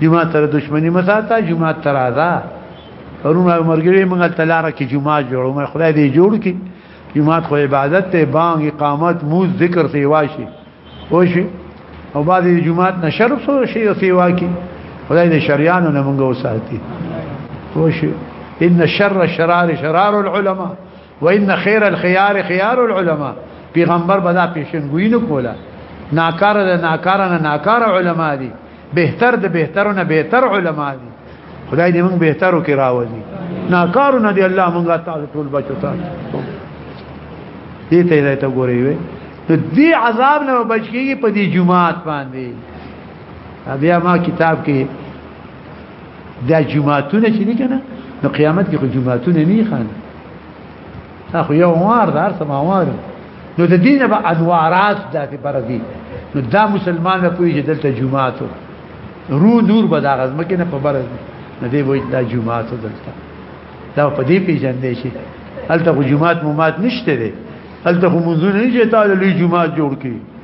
جمعه تر دشمنی مساته جمعه تر ازا پرون مرګري موږ تلاره کې جمعه جوړو مې خدای دې جوړ کې جمعه خو عبادت ته بانګ اقامت موز ذکر سی واشي وشي او بعد جمعه نشر سو شي سیوا کې خدای دې شریانو نه موږ وساتي وشي ان شر الشرار شرار العلماء وان خیر الخيار خيار العلماء پیغمبر بدا پیشنګوی نه کولا ناکار ده ناکار نه ناکار علما دي بهتر ده بهتر نه بهتر علما دي خدای دې موږ بهترو کې راوځي ناکار نه دي الله موږ تعالی ټول بچو تا دې ته ته ګورې وي دې عذاب نه بچ کیږي په دې جمعات باندې بیا ما کتاب کې دا جمعاتونه چې دي کنه نو قیامت کې خو جمعاتونه نه خان اخو یو وار دار سماوار نو د دینه به انوارات داتې پر دي نو دا مسلمان په یوه دلته جمعاتو رو نور به دا غزم کې نه په بر دي نه دی وای دا جمعاتو دلته دا په دې پیژندې شي هلته جمعات مو مات نشته دي هلته مونږ نه چې تعالی جمعات جوړ کړي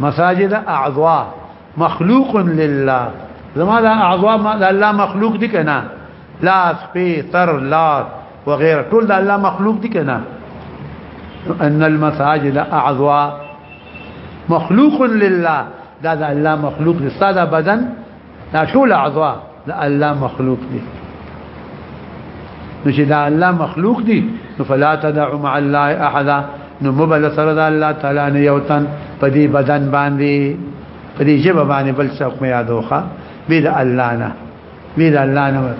مساجد أعضاء مخلوق لله لماذا أعضاء لله مخلوق دي كنا لا بي تر لات وغيره ټول د الله مخلوق دي کنه ان المساجد اعضوا مخلوق لله دا د الله مخلوق دي ساده بدن دا ټول اعضاء د الله مخلوق دي نو چې دا الله مخلوق دي نو فلا تدع مع الله احد نو مبل سره د الله تعالی نه یو تن په دې بدن باندې په دې جبه باندې بل څوک مې یادوخه بيد الله نه بيد الله نه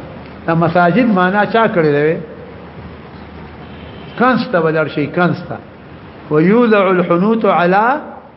دا مساجد معنا چا کړی دی کنسته ولر شي کنسته ويوضع الحنوت على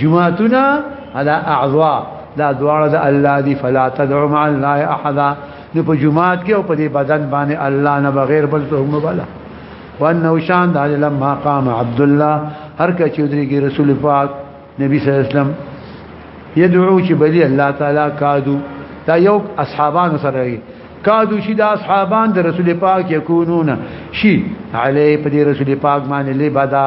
جمعتنا على اعضاء دا دواړه د الله دی فلا تدعو مع الله احد نو په جمعات کې او په دې بدن باندې الله نه بغیر بل څه هم بلا وانه شان د لما قام عبد الله هر کچې درې کې رسول پاک نبی صلی الله علیه وسلم يدعو چې بلی الله تعالی کادو دا یو اصحابان سره کادو شي دا اصحابان د رسول پاک یکونون شي علی په دې رسول پاک باندې لبدا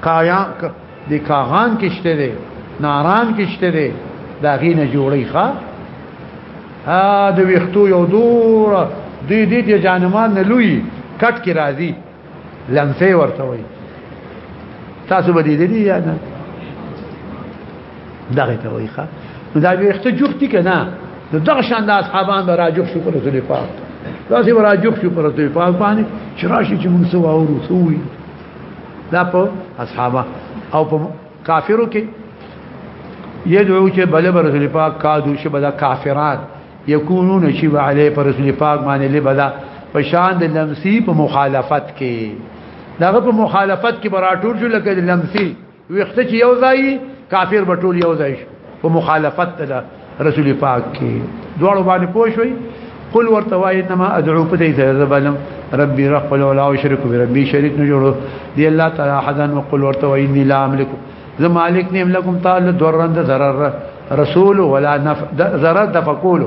کایا د کاغان کشته دی ناران کشته دی دا غینه جوړی ښا ها د ویختو یو دور دی دی د جانمان نه لوی کټ کی راځي لمسه ورته وي تاسو به دې دې یا نه دغه ته وای ښا نو دا ویخته جوختی کنه نو دغه شان د اصحابان به راجوخ شو پر رسول پاک دا سی راجوخ شو پر رسول پاک باندې چې راشي چې موږ سو او رسول دا په اصحابا او په کافرو کې یدعو چې بل رسول پاک کادو شي بل کافرات یکونون شي علی پر رسول پاک باندې لبدا په شان د لمسی په مخالفت کې دغه په مخالفت کې براټور شو لکه لمسی ویخته چې یو ځای کافر به ټول یو ځای په مخالفت ده رسول پاک کې دواړو باندې پوه شوي قل ورته وای انما ادعو په دې ته زبلم ربي رب ولا اشرك بربي شريك نه جوړو دی الله تعالی حدا وقل ورته وای اني لا املك زمالک نیم لكم تعالی درند ضرر رسول ولا نف ضرر دفقول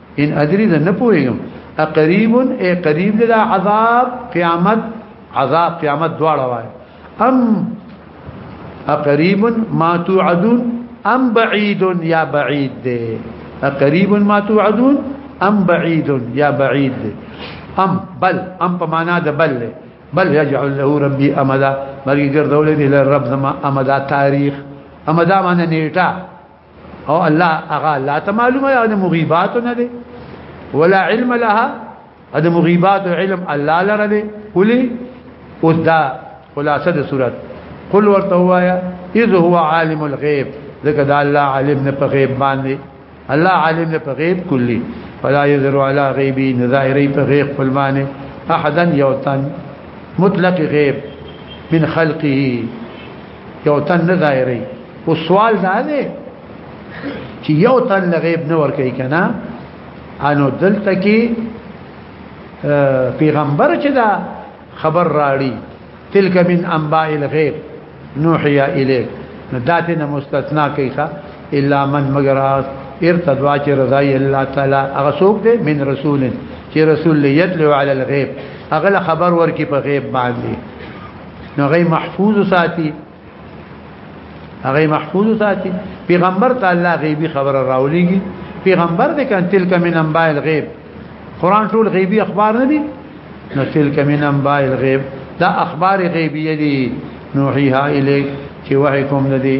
ان ادري ده نه پوهیږم اقریب ای قریب ده عذاب قیامت عذاب قیامت دواړه وای ام اقریب ما توعدون ام بعید یا بعید ده اقریب ما توعدون ام بعید یا بعید ده ام بل ام په معنا ده بل ده بل يجعل له ربي امدا مرګي ګرځولې دي له رب زما امدا تاریخ امدا معنی نیټه او الله هغه الله ته معلومه ده د مغيبات نه دي ولا علم لها د مغيبات علم الله لره دي ولي او دا خلاصه د صورت قل ورته وایا اذ هو عالم الغيب ذکر دا الله عالم نه په غیب باندې الله عالم نه په غیب کلی فلا يذر على غيبي نذائري په غیب خپل باندې احدا يوتن مطلق غیب من خلقه یو تن نه ظاهري او سوال دا دی چې یو تن لغیب نه ور کوي کنه انو دلته کې پیغمبر چې دا خبر راړي تلک من انباء الغیب نوحیا الیک نو داته نه مستثنا کوي الا من مگر ارتضوا چې رضای الله تعالی هغه څوک دی من رسول چې رسول یتلو علی الغیب هغه خبر ورکی په غیب باندې نو غي محفوظ ساتي هغه محفوظ ساتي پیغمبر ته الله غیبی خبر راولېږي پیغمبر دې کان تلک من انباء الغیب قران ټول غیبی اخبار نه دي نو تلک من انباء الغیب دا اخبار غیبیه دي نوحیها الیک چې وحی کوم نه دي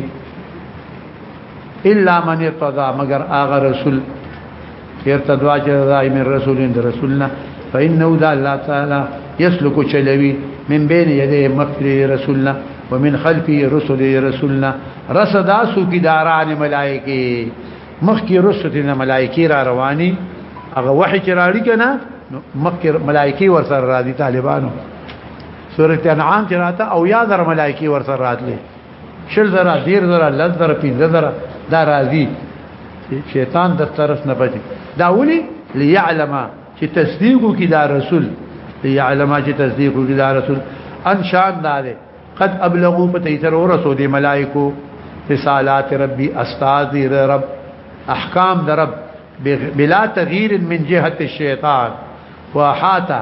الا من ارتضى مگر اغه رسول خیر تدوا چې راي من رسول د رسولنا فإنه دا الله تعالی يسلك چلوي من بين يديه مغفر رسولنا ومن خلفه رسل رسولنا رسدا سو کی داران ملائکه مخکی رسولنا ملائکه را رواني هغه وحي چې راړي کنه مخکی ملائکه ور سره را دي طالبانو سورته انعام چې راته او یا در ملائکه ور سره راتلي شل زره دیر زره لس زره پنځه زره دا راځي شیطان د طرف نه بچي دا ولي ليعلم چې تصدیقو کې دا رسول ليعلم چې تصدیقو کې دا رسول ان شان داله قد ابلغوا فتيتر ورسول ملائکو رسالات ربي استاذ رب احکام در رب بلا تغيير من جهه الشيطان وحاته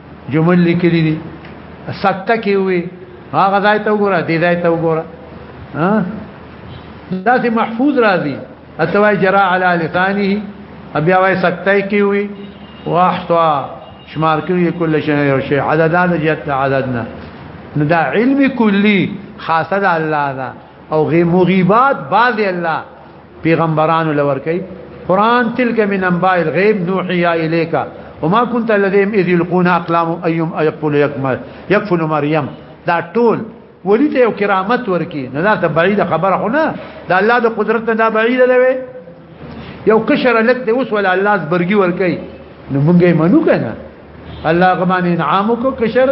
جمل لیکلی دي سکته کې وي هغه ځای ته وګوره دې ځای ته وګوره ها دا چې محفوظ راځي اتوای جرا علی لسانه بیا وای سکته کې وي واحتوا شمار کړی کل شی او شی عددات جت عددنا نو دا علم کلی خاصه الله دا او غیبات بعض الله پیغمبرانو لور کوي قران تلک من انباء الغیب نوحی الیک وما كنت لديهم اذ يلقون اقلامهم ايم يقفل يكمل يكفل مريم دا ټول ولی ته کرامت ورکی نه دا ته بعید خبره خو نه دا الله د قدرت نه دا بعید دی یو کشر لک دی اوس ول الله زبرګي ورکی نو مونږه منو کنه الله غمان انعام کو کشر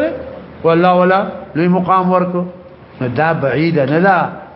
والله ولا لوی مقام ورکو دا بعید نه دا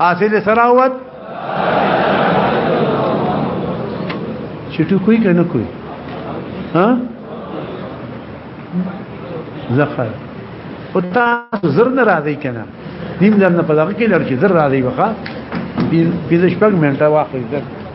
حاصل سراوت چټو کوي کنه کوي ها زخر او تاسو زر نه راځي کنه نیم ځان په دغه کې لړ کې زر راځي وخا پینځه شپږ منټه واخلې